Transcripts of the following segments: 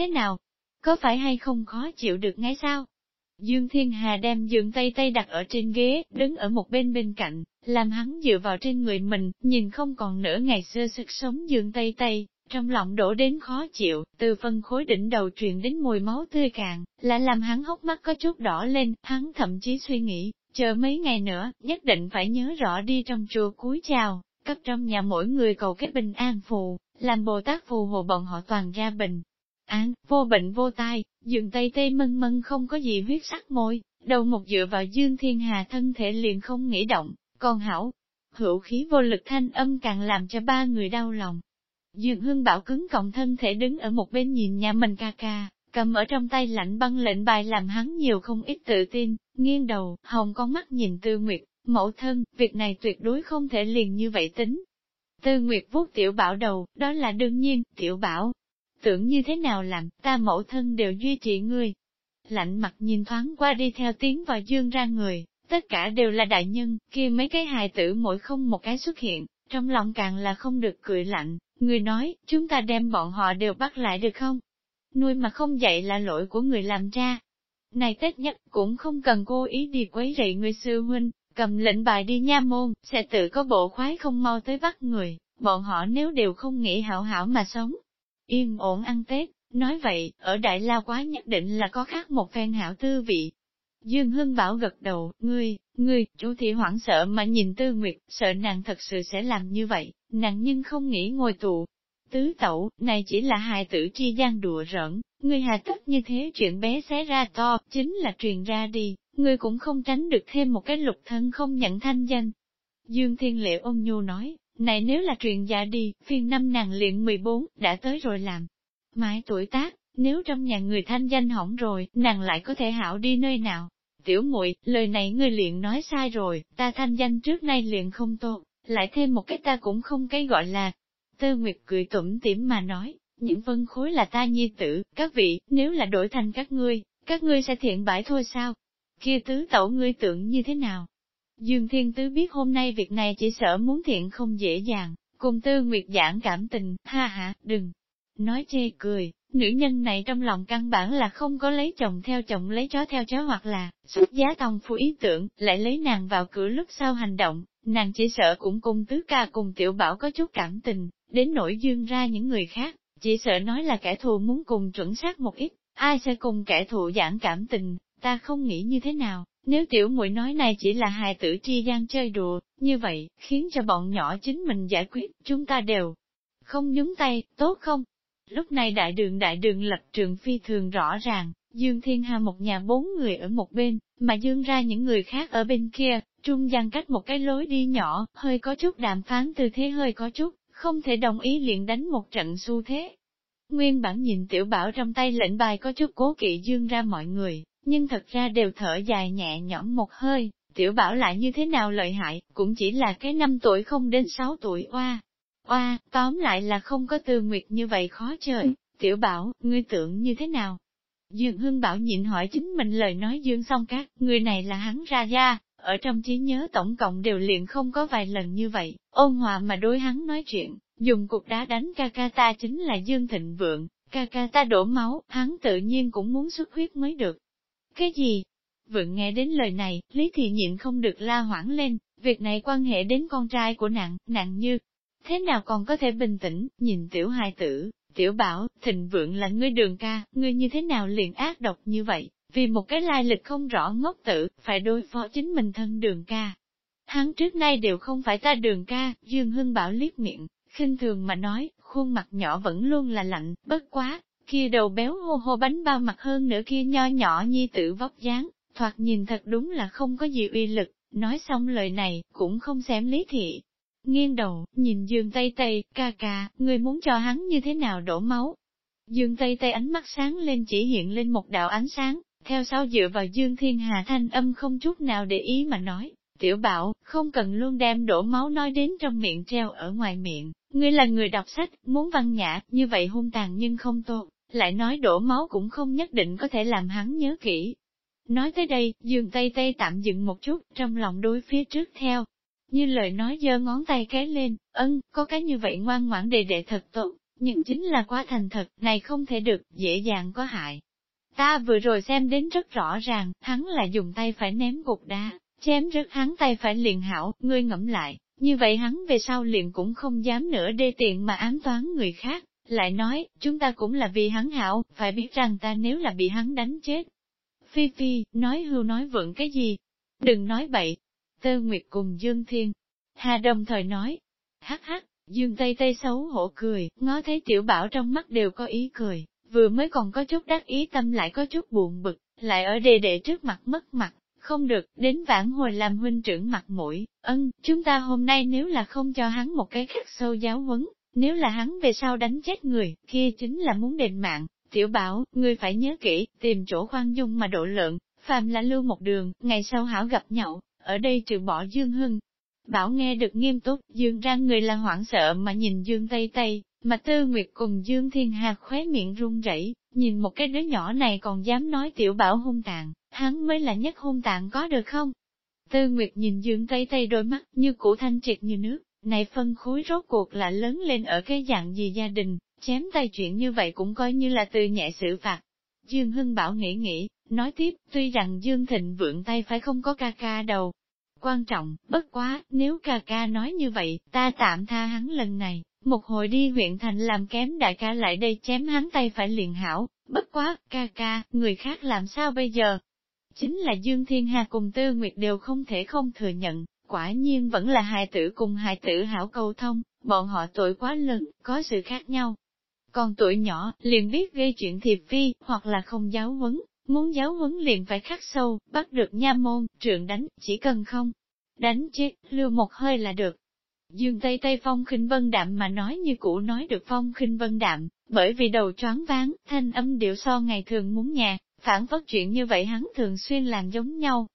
thế nào? Có phải hay không khó chịu được ngay sao? Dương Thiên Hà đem giường tay tay đặt ở trên ghế, đứng ở một bên bên cạnh, làm hắn dựa vào trên người mình, nhìn không còn nửa ngày xưa sức sống giường tay tay, trong lòng đổ đến khó chịu, từ phân khối đỉnh đầu truyền đến mùi máu tươi cạn, là làm hắn hốc mắt có chút đỏ lên, hắn thậm chí suy nghĩ, chờ mấy ngày nữa, nhất định phải nhớ rõ đi trong chùa cúi chào, cấp trong nhà mỗi người cầu cái bình an phù, làm Bồ Tát phù hộ bọn họ toàn ra bình. An, vô bệnh vô tai, giường tay tê mân mân không có gì huyết sắc môi, đầu một dựa vào dương thiên hà thân thể liền không nghĩ động, còn hảo. Hữu khí vô lực thanh âm càng làm cho ba người đau lòng. Dương Hương Bảo cứng cộng thân thể đứng ở một bên nhìn nhà mình ca ca, cầm ở trong tay lạnh băng lệnh bài làm hắn nhiều không ít tự tin, nghiêng đầu, hồng con mắt nhìn Tư Nguyệt, mẫu thân, việc này tuyệt đối không thể liền như vậy tính. Tư Nguyệt vuốt tiểu bảo đầu, đó là đương nhiên, tiểu bảo. Tưởng như thế nào làm, ta mẫu thân đều duy trì ngươi. Lạnh mặt nhìn thoáng qua đi theo tiếng vào dương ra người, tất cả đều là đại nhân, kia mấy cái hài tử mỗi không một cái xuất hiện, trong lòng càng là không được cười lạnh, người nói, chúng ta đem bọn họ đều bắt lại được không? Nuôi mà không dạy là lỗi của người làm cha. Này Tết nhất cũng không cần cố ý đi quấy rầy người sư huynh, cầm lệnh bài đi nha môn, sẽ tự có bộ khoái không mau tới bắt người, bọn họ nếu đều không nghĩ hảo hảo mà sống. Yên ổn ăn Tết, nói vậy, ở Đại La quá nhất định là có khác một phen hảo tư vị. Dương Hưng Bảo gật đầu, ngươi, ngươi, chủ thị hoảng sợ mà nhìn Tư Nguyệt, sợ nàng thật sự sẽ làm như vậy, nàng nhưng không nghĩ ngồi tù. Tứ tẩu, này chỉ là hài tử chi gian đùa rỡn, ngươi hà tất như thế chuyện bé xé ra to, chính là truyền ra đi, ngươi cũng không tránh được thêm một cái lục thân không nhận thanh danh. Dương Thiên Lệ ôn nhu nói, này nếu là truyền dạ đi, phiên năm nàng luyện 14, đã tới rồi làm. Mãi tuổi tác, nếu trong nhà người thanh danh hỏng rồi, nàng lại có thể hảo đi nơi nào? Tiểu muội lời này ngươi luyện nói sai rồi, ta thanh danh trước nay luyện không tốt, lại thêm một cái ta cũng không cái gọi là. Tơ Nguyệt cười tủm tỉm mà nói, những vân khối là ta nhi tử, các vị, nếu là đổi thành các ngươi, các ngươi sẽ thiện bãi thôi sao? kia tứ tẩu ngươi tưởng như thế nào? Dương Thiên Tứ biết hôm nay việc này chỉ sợ muốn thiện không dễ dàng, cùng tư nguyệt giảng cảm tình, ha ha, đừng. Nói chê cười, nữ nhân này trong lòng căn bản là không có lấy chồng theo chồng lấy chó theo chó hoặc là, xuất giá tòng phu ý tưởng, lại lấy nàng vào cửa lúc sau hành động, nàng chỉ sợ cũng cùng tứ ca cùng tiểu bảo có chút cảm tình, đến nỗi dương ra những người khác, chỉ sợ nói là kẻ thù muốn cùng chuẩn xác một ít, ai sẽ cùng kẻ thù giảng cảm tình, ta không nghĩ như thế nào, nếu tiểu muội nói này chỉ là hài tử tri gian chơi đùa, như vậy, khiến cho bọn nhỏ chính mình giải quyết, chúng ta đều không nhúng tay, tốt không? Lúc này đại đường đại đường lập trường phi thường rõ ràng, Dương Thiên Hà một nhà bốn người ở một bên, mà Dương ra những người khác ở bên kia, trung gian cách một cái lối đi nhỏ, hơi có chút đàm phán tư thế hơi có chút, không thể đồng ý liền đánh một trận xu thế. Nguyên bản nhìn tiểu bảo trong tay lệnh bài có chút cố kỵ Dương ra mọi người, nhưng thật ra đều thở dài nhẹ nhõm một hơi, tiểu bảo lại như thế nào lợi hại, cũng chỉ là cái năm tuổi không đến 6 tuổi oa. Oa, tóm lại là không có tư nguyệt như vậy khó chơi, tiểu bảo, ngươi tưởng như thế nào? Dương Hưng Bảo nhịn hỏi chính mình lời nói Dương song các, người này là hắn ra gia, ở trong trí nhớ tổng cộng đều liền không có vài lần như vậy, ôn hòa mà đối hắn nói chuyện, dùng cục đá đánh ca ca ta chính là Dương Thịnh Vượng, ca ca ta đổ máu, hắn tự nhiên cũng muốn xuất huyết mới được, cái gì? Vượng nghe đến lời này, Lý Thị nhịn không được la hoảng lên, việc này quan hệ đến con trai của nặng, nặng như. Thế nào còn có thể bình tĩnh, nhìn tiểu hài tử, tiểu bảo, thịnh vượng là ngươi đường ca, ngươi như thế nào liền ác độc như vậy, vì một cái lai lịch không rõ ngốc tử, phải đối phó chính mình thân đường ca. Hắn trước nay đều không phải ta đường ca, Dương Hưng Bảo liếc miệng, khinh thường mà nói, khuôn mặt nhỏ vẫn luôn là lạnh, bất quá, kia đầu béo hô hô bánh bao mặt hơn nữa kia nho nhỏ nhi tử vóc dáng, thoạt nhìn thật đúng là không có gì uy lực, nói xong lời này, cũng không xem lý thị. Nghiêng đầu, nhìn Dương Tây Tây, ca ca, người muốn cho hắn như thế nào đổ máu. Dương Tây Tây ánh mắt sáng lên chỉ hiện lên một đạo ánh sáng, theo sau dựa vào Dương Thiên Hà thanh âm không chút nào để ý mà nói, tiểu bảo, không cần luôn đem đổ máu nói đến trong miệng treo ở ngoài miệng, ngươi là người đọc sách, muốn văn nhã, như vậy hung tàn nhưng không tốt lại nói đổ máu cũng không nhất định có thể làm hắn nhớ kỹ. Nói tới đây, dường tay tay tạm dừng một chút, trong lòng đối phía trước theo. Như lời nói giơ ngón tay cái lên, ân, có cái như vậy ngoan ngoãn đề đệ thật tốt, nhưng chính là quá thành thật, này không thể được, dễ dàng có hại. Ta vừa rồi xem đến rất rõ ràng, hắn là dùng tay phải ném cục đá, chém rớt hắn tay phải liền hảo, ngươi ngẫm lại, như vậy hắn về sau liền cũng không dám nữa đê tiện mà ám toán người khác, lại nói, chúng ta cũng là vì hắn hảo, phải biết rằng ta nếu là bị hắn đánh chết. Phi Phi, nói hưu nói vượng cái gì? Đừng nói bậy. Tơ Nguyệt cùng Dương Thiên. Hà đồng thời nói. Hắc hắc, Dương Tây Tây xấu hổ cười, ngó thấy tiểu bảo trong mắt đều có ý cười, vừa mới còn có chút đắc ý tâm lại có chút buồn bực, lại ở đề đệ trước mặt mất mặt, không được, đến vãn hồi làm huynh trưởng mặt mũi, ân, chúng ta hôm nay nếu là không cho hắn một cái khắc sâu giáo huấn, nếu là hắn về sau đánh chết người, kia chính là muốn đền mạng, tiểu bảo, ngươi phải nhớ kỹ, tìm chỗ khoan dung mà độ lượng, phàm là lưu một đường, ngày sau hảo gặp nhậu ở đây trừ bỏ Dương Hưng. Bảo nghe được nghiêm túc, Dương ra người là hoảng sợ mà nhìn Dương Tây Tây, mà Tư Nguyệt cùng Dương Thiên Hà khóe miệng run rẩy, nhìn một cái đứa nhỏ này còn dám nói tiểu bảo hung tàn, hắn mới là nhất hung tàn có được không? Tư Nguyệt nhìn Dương Tây Tây đôi mắt như củ thanh triệt như nước, này phân khối rốt cuộc là lớn lên ở cái dạng gì gia đình, chém tay chuyện như vậy cũng coi như là từ nhẹ xử phạt. Dương Hưng Bảo nghĩ nghĩ, nói tiếp, tuy rằng Dương Thịnh vượng tay phải không có ca ca đầu. Quan trọng, bất quá, nếu ca ca nói như vậy, ta tạm tha hắn lần này, một hồi đi huyện thành làm kém đại ca lại đây chém hắn tay phải liền hảo, bất quá, ca ca, người khác làm sao bây giờ? Chính là Dương Thiên Hà cùng Tư Nguyệt đều không thể không thừa nhận, quả nhiên vẫn là hài tử cùng hài tử hảo cầu thông, bọn họ tuổi quá lớn, có sự khác nhau. Còn tuổi nhỏ, liền biết gây chuyện thiệp phi, hoặc là không giáo huấn, muốn giáo huấn liền phải khắc sâu, bắt được nha môn, trượng đánh, chỉ cần không. Đánh chết, lưu một hơi là được. Dương Tây Tây Phong khinh vân đạm mà nói như cũ nói được Phong khinh vân đạm, bởi vì đầu choáng váng, thanh âm điệu so ngày thường muốn nhà, phản phất chuyện như vậy hắn thường xuyên làm giống nhau,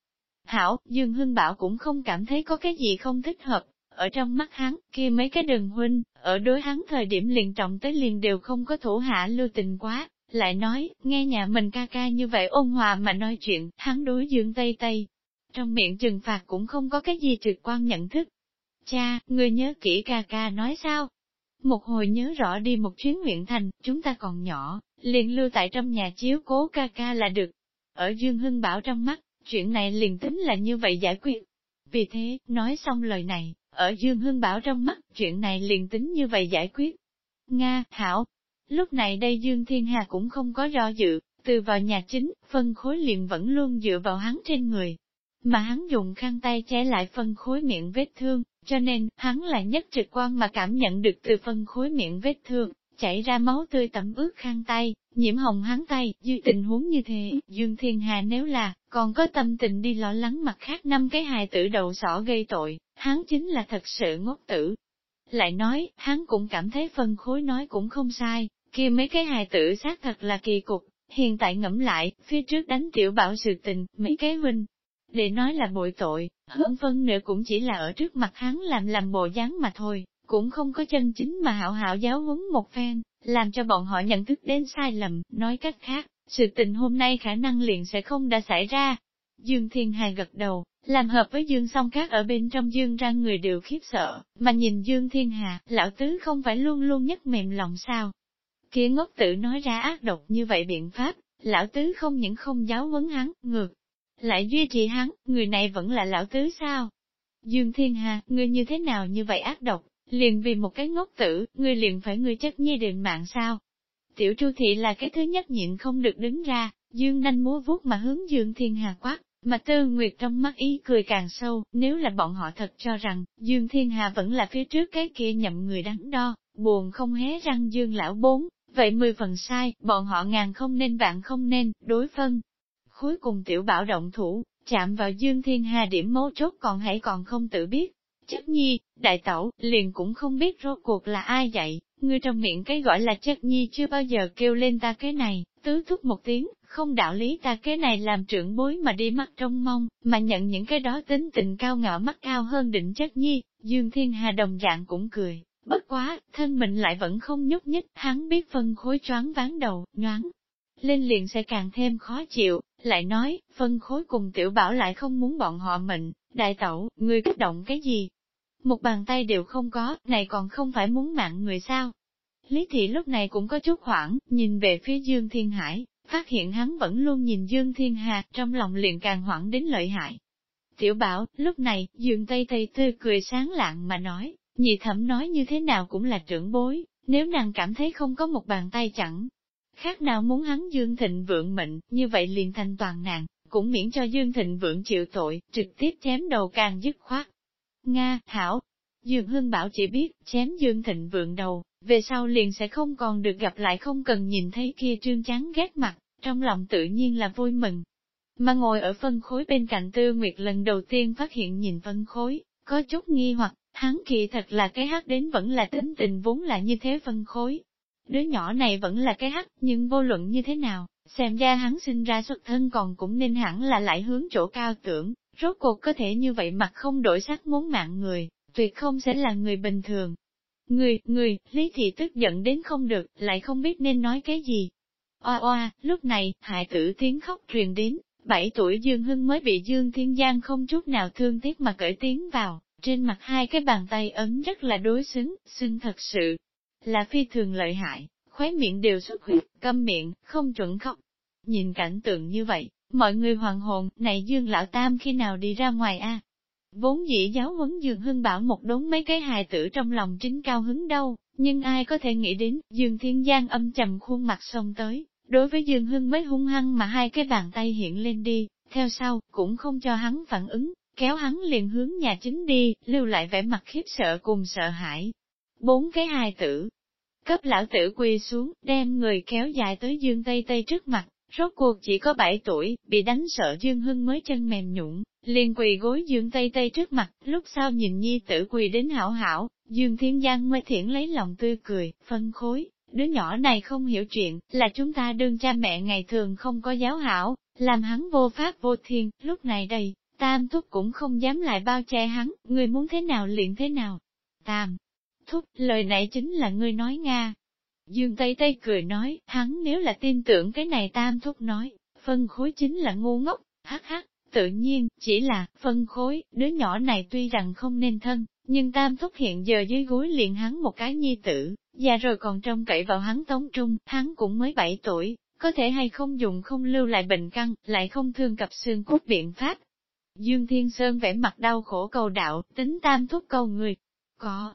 Hảo, Dương Hưng Bảo cũng không cảm thấy có cái gì không thích hợp, ở trong mắt hắn, kia mấy cái đường huynh, ở đối hắn thời điểm liền trọng tới liền đều không có thủ hạ lưu tình quá, lại nói, nghe nhà mình ca ca như vậy ôn hòa mà nói chuyện, hắn đối Dương Tây Tây. Trong miệng trừng phạt cũng không có cái gì trực quan nhận thức. Cha, người nhớ kỹ ca ca nói sao? Một hồi nhớ rõ đi một chuyến huyện thành, chúng ta còn nhỏ, liền lưu tại trong nhà chiếu cố ca ca là được. Ở Dương Hưng Bảo trong mắt, chuyện này liền tính là như vậy giải quyết. Vì thế, nói xong lời này, ở Dương Hương Bảo trong mắt, chuyện này liền tính như vậy giải quyết. Nga, Hảo. Lúc này đây Dương Thiên Hà cũng không có do dự, từ vào nhà chính, phân khối liền vẫn luôn dựa vào hắn trên người. Mà hắn dùng khăn tay che lại phân khối miệng vết thương, cho nên, hắn là nhất trực quan mà cảm nhận được từ phân khối miệng vết thương, chảy ra máu tươi tẩm ướt khăn tay, nhiễm hồng hắn tay, dư tình huống như thế, Dương Thiên Hà nếu là, còn có tâm tình đi lo lắng mặt khác năm cái hài tử đầu sỏ gây tội, hắn chính là thật sự ngốc tử. Lại nói, hắn cũng cảm thấy phân khối nói cũng không sai, kia mấy cái hài tử xác thật là kỳ cục, hiện tại ngẫm lại, phía trước đánh tiểu bảo sự tình, mấy cái huynh. Để nói là bội tội, hơn phân nữa cũng chỉ là ở trước mặt hắn làm làm bộ dáng mà thôi, cũng không có chân chính mà hảo hảo giáo huấn một phen, làm cho bọn họ nhận thức đến sai lầm, nói cách khác, sự tình hôm nay khả năng liền sẽ không đã xảy ra. Dương Thiên Hài gật đầu, làm hợp với Dương song các ở bên trong Dương ra người đều khiếp sợ, mà nhìn Dương Thiên Hà, lão tứ không phải luôn luôn nhất mềm lòng sao. Kia ngốc tử nói ra ác độc như vậy biện pháp, lão tứ không những không giáo huấn hắn, ngược. Lại duy trì hắn, người này vẫn là lão tứ sao? Dương Thiên Hà, người như thế nào như vậy ác độc, liền vì một cái ngốc tử, ngươi liền phải ngươi chất nhi định mạng sao? Tiểu Chu Thị là cái thứ nhất nhịn không được đứng ra, dương nanh múa vuốt mà hướng dương thiên hà quát, mà tư nguyệt trong mắt ý cười càng sâu, nếu là bọn họ thật cho rằng, dương thiên hà vẫn là phía trước cái kia nhậm người đắn đo, buồn không hé răng dương lão bốn, vậy mười phần sai, bọn họ ngàn không nên vạn không nên, đối phân. Cuối cùng tiểu bảo động thủ, chạm vào dương thiên hà điểm mấu chốt còn hãy còn không tự biết, Chất nhi, đại tẩu, liền cũng không biết rốt cuộc là ai dạy, ngươi trong miệng cái gọi là chất nhi chưa bao giờ kêu lên ta cái này, tứ thúc một tiếng, không đạo lý ta cái này làm trưởng bối mà đi mắt trong mong, mà nhận những cái đó tính tình cao ngạo mắt cao hơn định chất nhi, Dương Thiên Hà đồng dạng cũng cười. Bất quá, thân mình lại vẫn không nhúc nhích, hắn biết phân khối choáng ván đầu, nhoáng. Lên liền sẽ càng thêm khó chịu, lại nói, phân khối cùng tiểu bảo lại không muốn bọn họ mệnh, đại tẩu, ngươi kích động cái gì, một bàn tay đều không có, này còn không phải muốn mạng người sao. Lý Thị lúc này cũng có chút hoảng, nhìn về phía Dương Thiên Hải, phát hiện hắn vẫn luôn nhìn Dương Thiên Hà, trong lòng liền càng hoảng đến lợi hại. Tiểu bảo, lúc này, Dương Tây Tây tươi cười sáng lạng mà nói, nhị thẩm nói như thế nào cũng là trưởng bối, nếu nàng cảm thấy không có một bàn tay chẳng. Khác nào muốn hắn Dương Thịnh vượng mệnh, như vậy liền thành toàn nàng, cũng miễn cho Dương Thịnh vượng chịu tội, trực tiếp chém đầu càng dứt khoát. Nga, Thảo, Dương Hưng Bảo chỉ biết, chém Dương Thịnh vượng đầu, về sau liền sẽ không còn được gặp lại không cần nhìn thấy kia trương chán ghét mặt, trong lòng tự nhiên là vui mừng. Mà ngồi ở phân khối bên cạnh Tư Nguyệt lần đầu tiên phát hiện nhìn phân khối, có chút nghi hoặc, hắn kỳ thật là cái hát đến vẫn là tính tình vốn là như thế phân khối. Đứa nhỏ này vẫn là cái hát, nhưng vô luận như thế nào, xem ra hắn sinh ra xuất thân còn cũng nên hẳn là lại hướng chỗ cao tưởng, rốt cuộc có thể như vậy mặt không đổi sắc muốn mạng người, tuyệt không sẽ là người bình thường. Người, người, Lý Thị tức giận đến không được, lại không biết nên nói cái gì. Oa oa, lúc này, hại tử tiếng khóc truyền đến, bảy tuổi Dương Hưng mới bị Dương Thiên Giang không chút nào thương tiếc mà cởi tiếng vào, trên mặt hai cái bàn tay ấn rất là đối xứng, xưng thật sự là phi thường lợi hại, khóe miệng đều xuất huyết, câm miệng, không chuẩn khóc. Nhìn cảnh tượng như vậy, mọi người hoàng hồn, này Dương Lão Tam khi nào đi ra ngoài a? Vốn dĩ giáo huấn Dương Hưng bảo một đống mấy cái hài tử trong lòng chính cao hứng đâu, nhưng ai có thể nghĩ đến, Dương Thiên Giang âm trầm khuôn mặt xông tới, đối với Dương Hưng mới hung hăng mà hai cái bàn tay hiện lên đi, theo sau, cũng không cho hắn phản ứng, kéo hắn liền hướng nhà chính đi, lưu lại vẻ mặt khiếp sợ cùng sợ hãi. Bốn cái hài tử, cấp lão tử quỳ xuống, đem người kéo dài tới Dương Tây Tây trước mặt, rốt cuộc chỉ có 7 tuổi, bị đánh sợ Dương Hưng mới chân mềm nhũng, liền quỳ gối Dương Tây Tây trước mặt, lúc sau nhìn nhi tử quỳ đến hảo hảo, Dương Thiên Giang mới thiển lấy lòng tươi cười, phân khối, đứa nhỏ này không hiểu chuyện, là chúng ta đương cha mẹ ngày thường không có giáo hảo, làm hắn vô pháp vô thiên, lúc này đây, Tam Thúc cũng không dám lại bao che hắn, người muốn thế nào liền thế nào. Tam Thúc, lời này chính là ngươi nói Nga. Dương Tây Tây cười nói, hắn nếu là tin tưởng cái này Tam Thúc nói, phân khối chính là ngu ngốc, hắc hắc, tự nhiên, chỉ là, phân khối, đứa nhỏ này tuy rằng không nên thân, nhưng Tam Thúc hiện giờ dưới gối liền hắn một cái nhi tử, già rồi còn trông cậy vào hắn tống trung, hắn cũng mới 7 tuổi, có thể hay không dùng không lưu lại bệnh căn, lại không thương cặp xương cốt biện pháp. Dương Thiên Sơn vẻ mặt đau khổ cầu đạo, tính Tam Thúc cầu người. Có,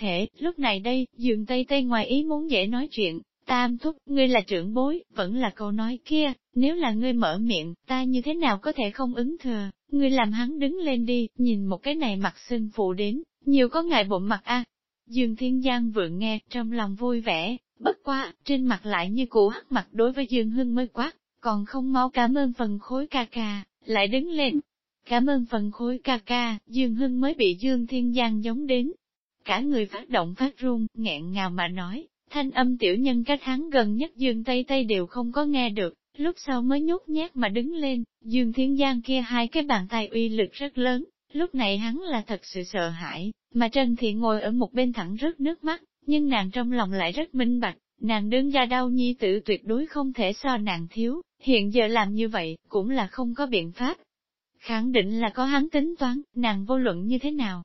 thể, lúc này đây, Dương Tây Tây ngoài ý muốn dễ nói chuyện, Tam thúc, ngươi là trưởng bối, vẫn là câu nói kia, nếu là ngươi mở miệng, ta như thế nào có thể không ứng thừa, ngươi làm hắn đứng lên đi, nhìn một cái này mặt sưng phụ đến, nhiều có ngại bụng mặt a. Dương Thiên Giang vừa nghe, trong lòng vui vẻ, bất qua, trên mặt lại như cũ hắc mặt đối với Dương Hưng mới quát, còn không mau cảm ơn phần khối ca ca, lại đứng lên. Cảm ơn phần khối ca ca, Dương Hưng mới bị Dương Thiên Giang giống đến. Cả người phát động phát run, nghẹn ngào mà nói, Thanh âm tiểu nhân cách hắn gần nhất Dương Tây Tây đều không có nghe được, lúc sau mới nhút nhát mà đứng lên, Dương Thiên Giang kia hai cái bàn tay uy lực rất lớn, lúc này hắn là thật sự sợ hãi, mà Trần Thị ngồi ở một bên thẳng rớt nước mắt, nhưng nàng trong lòng lại rất minh bạch, nàng đứng ra đau nhi tử tuyệt đối không thể so nàng thiếu, hiện giờ làm như vậy, cũng là không có biện pháp. Khẳng định là có hắn tính toán, nàng vô luận như thế nào,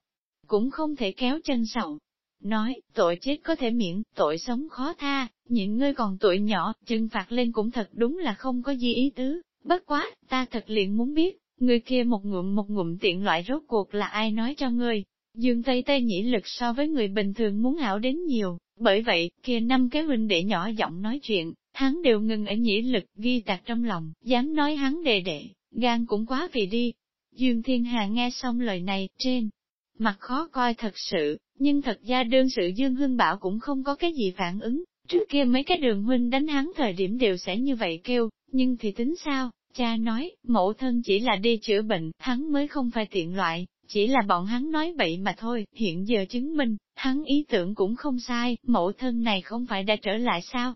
cũng không thể kéo chân sậu, nói, tội chết có thể miễn, tội sống khó tha, những ngươi còn tuổi nhỏ, trừng phạt lên cũng thật đúng là không có gì ý tứ, bất quá, ta thật liền muốn biết, người kia một ngụm một ngụm tiện loại rốt cuộc là ai nói cho ngươi. Dương Tây Tây nhĩ lực so với người bình thường muốn hảo đến nhiều, bởi vậy, kia năm cái huynh đệ nhỏ giọng nói chuyện, hắn đều ngừng ở nhĩ lực ghi tạc trong lòng, dám nói hắn đề đệ, gan cũng quá vì đi. Dương Thiên Hà nghe xong lời này, trên mặt khó coi thật sự, nhưng thật ra đương sự Dương Hưng Bảo cũng không có cái gì phản ứng, trước kia mấy cái đường huynh đánh hắn thời điểm đều sẽ như vậy kêu, nhưng thì tính sao, cha nói, mẫu thân chỉ là đi chữa bệnh, hắn mới không phải tiện loại, chỉ là bọn hắn nói vậy mà thôi, hiện giờ chứng minh, hắn ý tưởng cũng không sai, mẫu thân này không phải đã trở lại sao.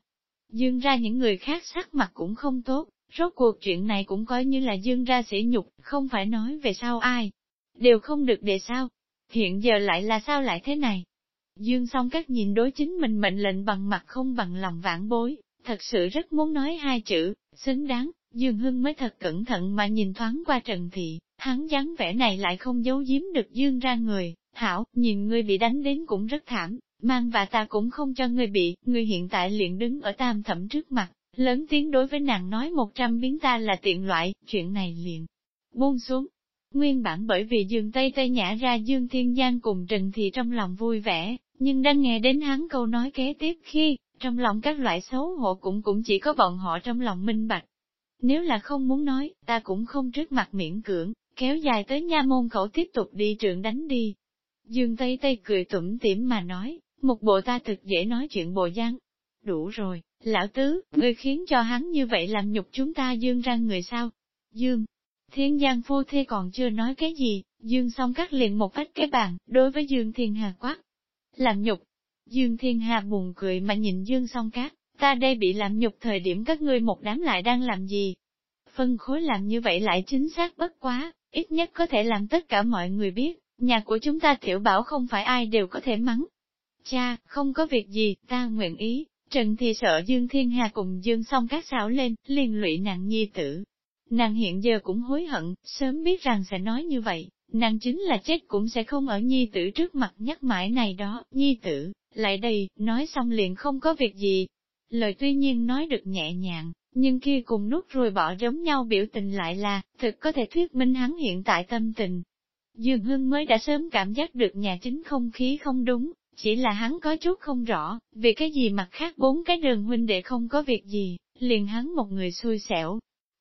Dương ra những người khác sắc mặt cũng không tốt, rốt cuộc chuyện này cũng coi như là dương ra sỉ nhục, không phải nói về sao ai, đều không được để sao, hiện giờ lại là sao lại thế này? Dương song các nhìn đối chính mình mệnh lệnh bằng mặt không bằng lòng vãn bối, thật sự rất muốn nói hai chữ, xứng đáng, Dương Hưng mới thật cẩn thận mà nhìn thoáng qua Trần Thị, hắn dáng vẻ này lại không giấu giếm được Dương ra người, hảo, nhìn ngươi bị đánh đến cũng rất thảm, mang và ta cũng không cho ngươi bị, ngươi hiện tại liền đứng ở tam thẩm trước mặt, lớn tiếng đối với nàng nói một trăm biến ta là tiện loại, chuyện này liền buông xuống. Nguyên bản bởi vì Dương Tây Tây nhả ra Dương Thiên Giang cùng Trần thì trong lòng vui vẻ, nhưng đang nghe đến hắn câu nói kế tiếp khi, trong lòng các loại xấu hổ cũng cũng chỉ có bọn họ trong lòng minh bạch. Nếu là không muốn nói, ta cũng không trước mặt miễn cưỡng, kéo dài tới nha môn khẩu tiếp tục đi trường đánh đi. Dương Tây Tây cười tủm tỉm mà nói, một bộ ta thực dễ nói chuyện bộ giang Đủ rồi, lão tứ, ngươi khiến cho hắn như vậy làm nhục chúng ta dương ra người sao? Dương, thiên giang phu thê còn chưa nói cái gì, dương song cắt liền một vách cái bàn, đối với dương thiên hà quát. Làm nhục, dương thiên hà buồn cười mà nhìn dương song cát, ta đây bị làm nhục thời điểm các ngươi một đám lại đang làm gì? Phân khối làm như vậy lại chính xác bất quá, ít nhất có thể làm tất cả mọi người biết, nhà của chúng ta tiểu bảo không phải ai đều có thể mắng. Cha, không có việc gì, ta nguyện ý, Trần thì sợ Dương Thiên Hà cùng Dương song các xảo lên, liền lụy nặng nhi tử. Nàng hiện giờ cũng hối hận, sớm biết rằng sẽ nói như vậy, nàng chính là chết cũng sẽ không ở nhi tử trước mặt nhắc mãi này đó, nhi tử, lại đây, nói xong liền không có việc gì. Lời tuy nhiên nói được nhẹ nhàng, nhưng kia cùng nút rồi bỏ giống nhau biểu tình lại là, thực có thể thuyết minh hắn hiện tại tâm tình. Dương Hưng mới đã sớm cảm giác được nhà chính không khí không đúng, chỉ là hắn có chút không rõ, vì cái gì mặt khác bốn cái đường huynh đệ không có việc gì, liền hắn một người xui xẻo.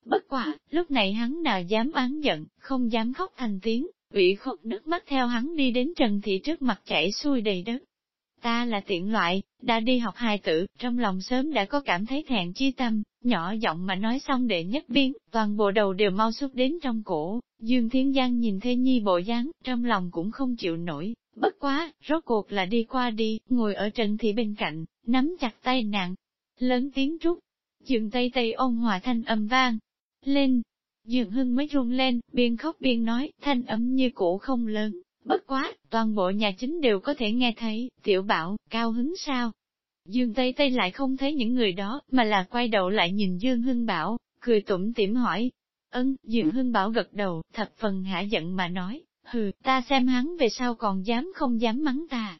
Bất quả, lúc này hắn nào dám oán giận, không dám khóc thành tiếng, ủy khóc nước mắt theo hắn đi đến Trần Thị trước mặt chảy xuôi đầy đất. Ta là tiện loại, đã đi học hài tử, trong lòng sớm đã có cảm thấy thẹn chi tâm, nhỏ giọng mà nói xong để nhất biên, toàn bộ đầu đều mau xúc đến trong cổ, Dương Thiên Giang nhìn Thê Nhi bộ dáng, trong lòng cũng không chịu nổi, bất quá, rốt cuộc là đi qua đi, ngồi ở Trần Thị bên cạnh, nắm chặt tay nàng, lớn tiếng trúc, dường tay tay ôn hòa thanh âm vang, lên, Dương Hưng mới run lên, biên khóc biên nói, thanh âm như cũ không lớn, Bất quá, toàn bộ nhà chính đều có thể nghe thấy, tiểu bảo, cao hứng sao? Dương Tây Tây lại không thấy những người đó, mà là quay đầu lại nhìn Dương Hưng Bảo, cười tủm tỉm hỏi. Ân, Dương Hưng Bảo gật đầu, thập phần hả giận mà nói, hừ, ta xem hắn về sau còn dám không dám mắng ta.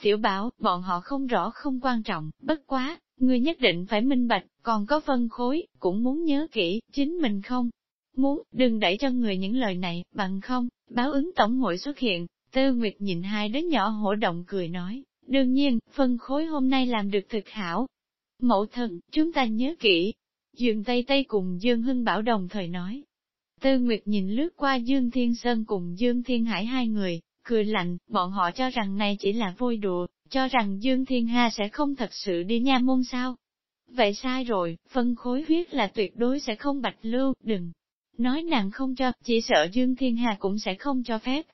Tiểu bảo, bọn họ không rõ không quan trọng, bất quá, ngươi nhất định phải minh bạch, còn có phân khối, cũng muốn nhớ kỹ, chính mình không. Muốn, đừng đẩy cho người những lời này, bằng không, Báo ứng tổng hội xuất hiện, Tư Nguyệt nhìn hai đứa nhỏ hổ động cười nói, đương nhiên, phân khối hôm nay làm được thực hảo. Mẫu thần, chúng ta nhớ kỹ. Dương Tây Tây cùng Dương Hưng Bảo đồng thời nói. Tư Nguyệt nhìn lướt qua Dương Thiên Sơn cùng Dương Thiên Hải hai người, cười lạnh, bọn họ cho rằng này chỉ là vui đùa, cho rằng Dương Thiên Hà sẽ không thật sự đi nha môn sao. Vậy sai rồi, phân khối huyết là tuyệt đối sẽ không bạch lưu, đừng, nói nàng không cho, chỉ sợ Dương Thiên Hà cũng sẽ không cho phép.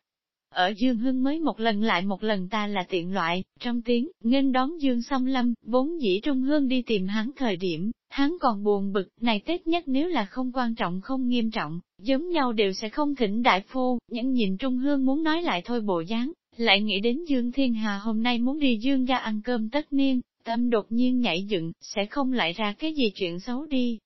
Ở Dương Hưng mới một lần lại một lần ta là tiện loại, trong tiếng, nghênh đón Dương song lâm, vốn dĩ Trung Hương đi tìm hắn thời điểm, hắn còn buồn bực, này Tết nhất nếu là không quan trọng không nghiêm trọng, giống nhau đều sẽ không thỉnh đại phu, những nhìn Trung Hương muốn nói lại thôi bộ dáng, lại nghĩ đến Dương Thiên Hà hôm nay muốn đi Dương ra ăn cơm tất niên, tâm đột nhiên nhảy dựng, sẽ không lại ra cái gì chuyện xấu đi,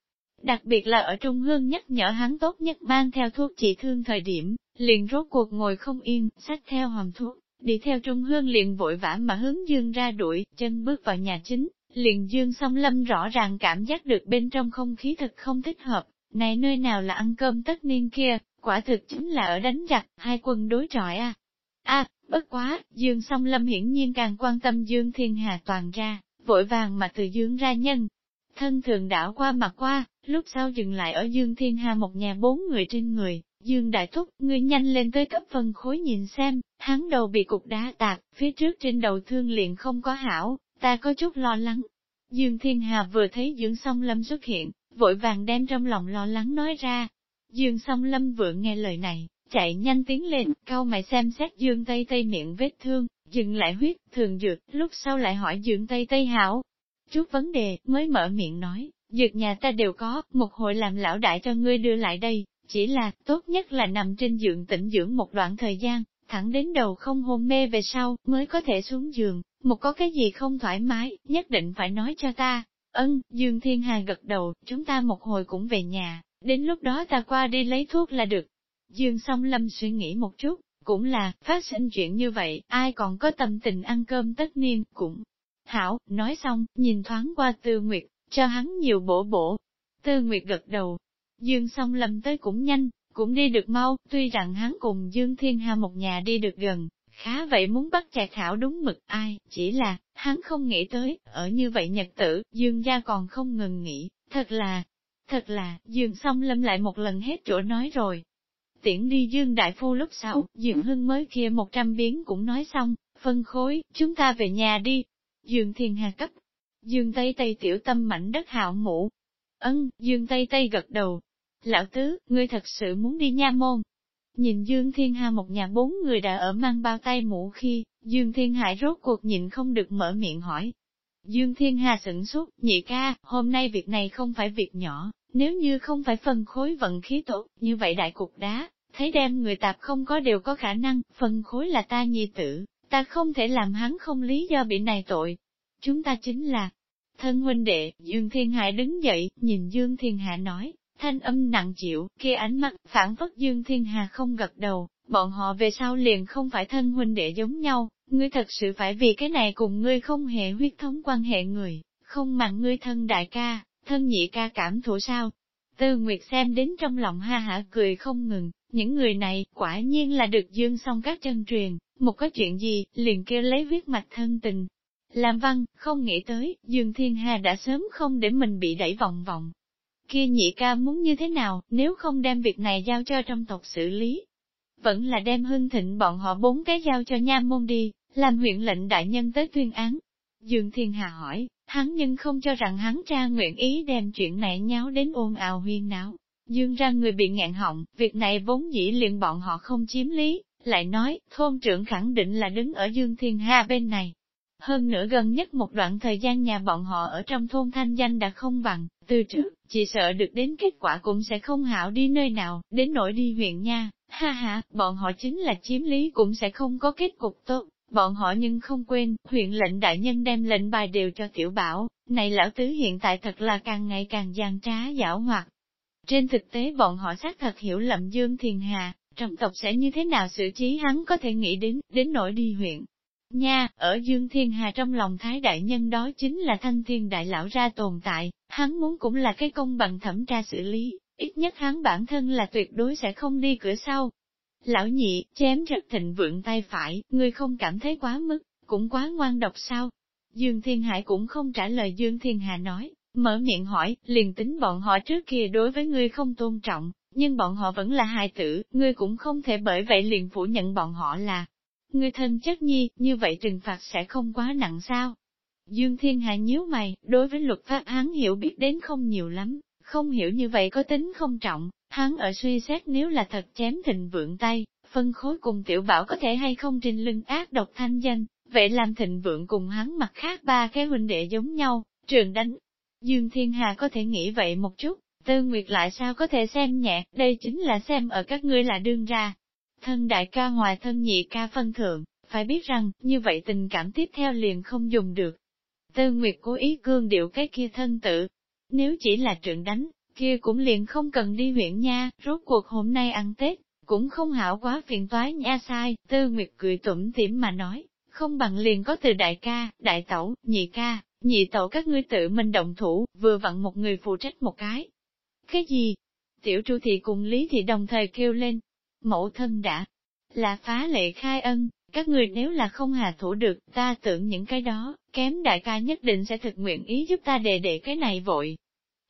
Đặc biệt là ở Trung Hương nhắc nhở hắn tốt nhất mang theo thuốc trị thương thời điểm, liền rốt cuộc ngồi không yên, sách theo hòm thuốc, đi theo Trung Hương liền vội vã mà hướng Dương ra đuổi, chân bước vào nhà chính, liền Dương song lâm rõ ràng cảm giác được bên trong không khí thật không thích hợp, này nơi nào là ăn cơm tất niên kia, quả thực chính là ở đánh giặc, hai quân đối trọi a. A, bất quá, Dương song lâm hiển nhiên càng quan tâm Dương Thiên Hà toàn ra, vội vàng mà từ Dương ra nhân. Thân thường đảo qua mặt qua, Lúc sau dừng lại ở Dương Thiên Hà một nhà bốn người trên người, Dương Đại Thúc, ngươi nhanh lên tới cấp phân khối nhìn xem, hắn đầu bị cục đá tạc, phía trước trên đầu thương liền không có hảo, ta có chút lo lắng. Dương Thiên Hà vừa thấy Dương Song Lâm xuất hiện, vội vàng đem trong lòng lo lắng nói ra. Dương Song Lâm vừa nghe lời này, chạy nhanh tiến lên, cau mày xem xét Dương Tây Tây miệng vết thương, dừng lại huyết, thường dược, lúc sau lại hỏi Dương Tây Tây hảo. Chút vấn đề, mới mở miệng nói, Dược nhà ta đều có, một hội làm lão đại cho ngươi đưa lại đây, chỉ là, tốt nhất là nằm trên giường tĩnh dưỡng một đoạn thời gian, thẳng đến đầu không hôn mê về sau, mới có thể xuống giường, một có cái gì không thoải mái, nhất định phải nói cho ta. Ân, Dương Thiên Hà gật đầu, chúng ta một hồi cũng về nhà, đến lúc đó ta qua đi lấy thuốc là được. Dương song lâm suy nghĩ một chút, Cũng là, phát sinh chuyện như vậy, ai còn có tâm tình ăn cơm tất niên, cũng. Hảo, nói xong, nhìn thoáng qua Tư Nguyệt, cho hắn nhiều bổ bổ. Tư Nguyệt gật đầu. Dương song lâm tới cũng nhanh, cũng đi được mau, tuy rằng hắn cùng Dương Thiên Hà một nhà đi được gần, khá vậy muốn bắt chặt Thảo đúng mực ai, chỉ là, hắn không nghĩ tới, ở như vậy nhật tử, Dương gia còn không ngừng nghĩ, thật là, thật là, Dương song lâm lại một lần hết chỗ nói rồi. Tiễn đi Dương Đại Phu lúc sau, Dương Hưng mới kia một trăm biến cũng nói xong, phân khối, chúng ta về nhà đi. Dương Thiên Hà cấp, Dương Tây Tây tiểu tâm mảnh đất hạo mũ. Ân, Dương Tây Tây gật đầu. Lão Tứ, ngươi thật sự muốn đi nha môn. Nhìn Dương Thiên Hà một nhà bốn người đã ở mang bao tay mũ khi, Dương Thiên Hải rốt cuộc nhịn không được mở miệng hỏi. Dương Thiên Hà sửng sốt, nhị ca, hôm nay việc này không phải việc nhỏ, nếu như không phải phân khối vận khí tốt, như vậy đại cục đá, thấy đem người tạp không có đều có khả năng, phân khối là ta nhi tử, ta không thể làm hắn không lý do bị này tội. Chúng ta chính là thân huynh đệ, Dương Thiên hạ đứng dậy, nhìn Dương Thiên hạ nói, thanh âm nặng chịu, kia ánh mắt, phản phất Dương Thiên Hà không gật đầu, bọn họ về sau liền không phải thân huynh đệ giống nhau, ngươi thật sự phải vì cái này cùng ngươi không hề huyết thống quan hệ người, không mặn ngươi thân đại ca, thân nhị ca cảm thủ sao. Tư Nguyệt xem đến trong lòng ha hả cười không ngừng, những người này quả nhiên là được dương xong các chân truyền, một có chuyện gì, liền kêu lấy viết mạch thân tình. Làm văn, không nghĩ tới, Dương Thiên Hà đã sớm không để mình bị đẩy vòng vòng. Kia nhị ca muốn như thế nào, nếu không đem việc này giao cho trong tộc xử lý. Vẫn là đem hưng thịnh bọn họ bốn cái giao cho nha môn đi, làm huyện lệnh đại nhân tới tuyên án. Dương Thiên Hà hỏi, hắn nhưng không cho rằng hắn cha nguyện ý đem chuyện này nháo đến ôn ào huyên náo. Dương ra người bị ngạn họng, việc này vốn dĩ liền bọn họ không chiếm lý, lại nói, thôn trưởng khẳng định là đứng ở Dương Thiên Hà bên này. Hơn nữa gần nhất một đoạn thời gian nhà bọn họ ở trong thôn thanh danh đã không bằng, từ trước, chỉ sợ được đến kết quả cũng sẽ không hảo đi nơi nào, đến nỗi đi huyện nha, ha ha, bọn họ chính là chiếm lý cũng sẽ không có kết cục tốt. Bọn họ nhưng không quên, huyện lệnh đại nhân đem lệnh bài đều cho tiểu bảo, này lão tứ hiện tại thật là càng ngày càng gian trá giảo hoạt. Trên thực tế bọn họ xác thật hiểu lầm Dương Thiền Hà, trong tộc sẽ như thế nào xử trí hắn có thể nghĩ đến, đến nỗi đi huyện. Nha, ở Dương Thiên Hà trong lòng Thái Đại Nhân đó chính là thanh thiên đại lão ra tồn tại, hắn muốn cũng là cái công bằng thẩm tra xử lý, ít nhất hắn bản thân là tuyệt đối sẽ không đi cửa sau, Lão nhị, chém rất thịnh vượng tay phải, ngươi không cảm thấy quá mức, cũng quá ngoan độc sao? Dương Thiên Hải cũng không trả lời Dương Thiên Hà nói, mở miệng hỏi, liền tính bọn họ trước kia đối với ngươi không tôn trọng, nhưng bọn họ vẫn là hài tử, ngươi cũng không thể bởi vậy liền phủ nhận bọn họ là ngươi thân chất nhi, như vậy trừng phạt sẽ không quá nặng sao? Dương Thiên Hà nhíu mày, đối với luật pháp hắn hiểu biết đến không nhiều lắm, không hiểu như vậy có tính không trọng, Hắn ở suy xét nếu là thật chém thịnh vượng tay, phân khối cùng tiểu bảo có thể hay không trên lưng ác độc thanh danh, vậy làm thịnh vượng cùng hắn mặt khác ba cái huynh đệ giống nhau, trường đánh. Dương Thiên Hà có thể nghĩ vậy một chút, Tư Nguyệt lại sao có thể xem nhẹ, đây chính là xem ở các ngươi là đương ra. Thân đại ca ngoài thân nhị ca phân thượng, phải biết rằng, như vậy tình cảm tiếp theo liền không dùng được. Tư Nguyệt cố ý cương điệu cái kia thân tự. Nếu chỉ là trượng đánh, kia cũng liền không cần đi huyện nha, rốt cuộc hôm nay ăn Tết, cũng không hảo quá phiền toái nha sai, tư nguyệt cười tủm tỉm mà nói, không bằng liền có từ đại ca, đại tẩu, nhị ca, nhị tẩu các ngươi tự mình động thủ, vừa vặn một người phụ trách một cái. Cái gì? Tiểu tru thị cùng Lý thị đồng thời kêu lên, mẫu thân đã là phá lệ khai ân, các người nếu là không hà thủ được, ta tưởng những cái đó, kém đại ca nhất định sẽ thực nguyện ý giúp ta đề đệ cái này vội,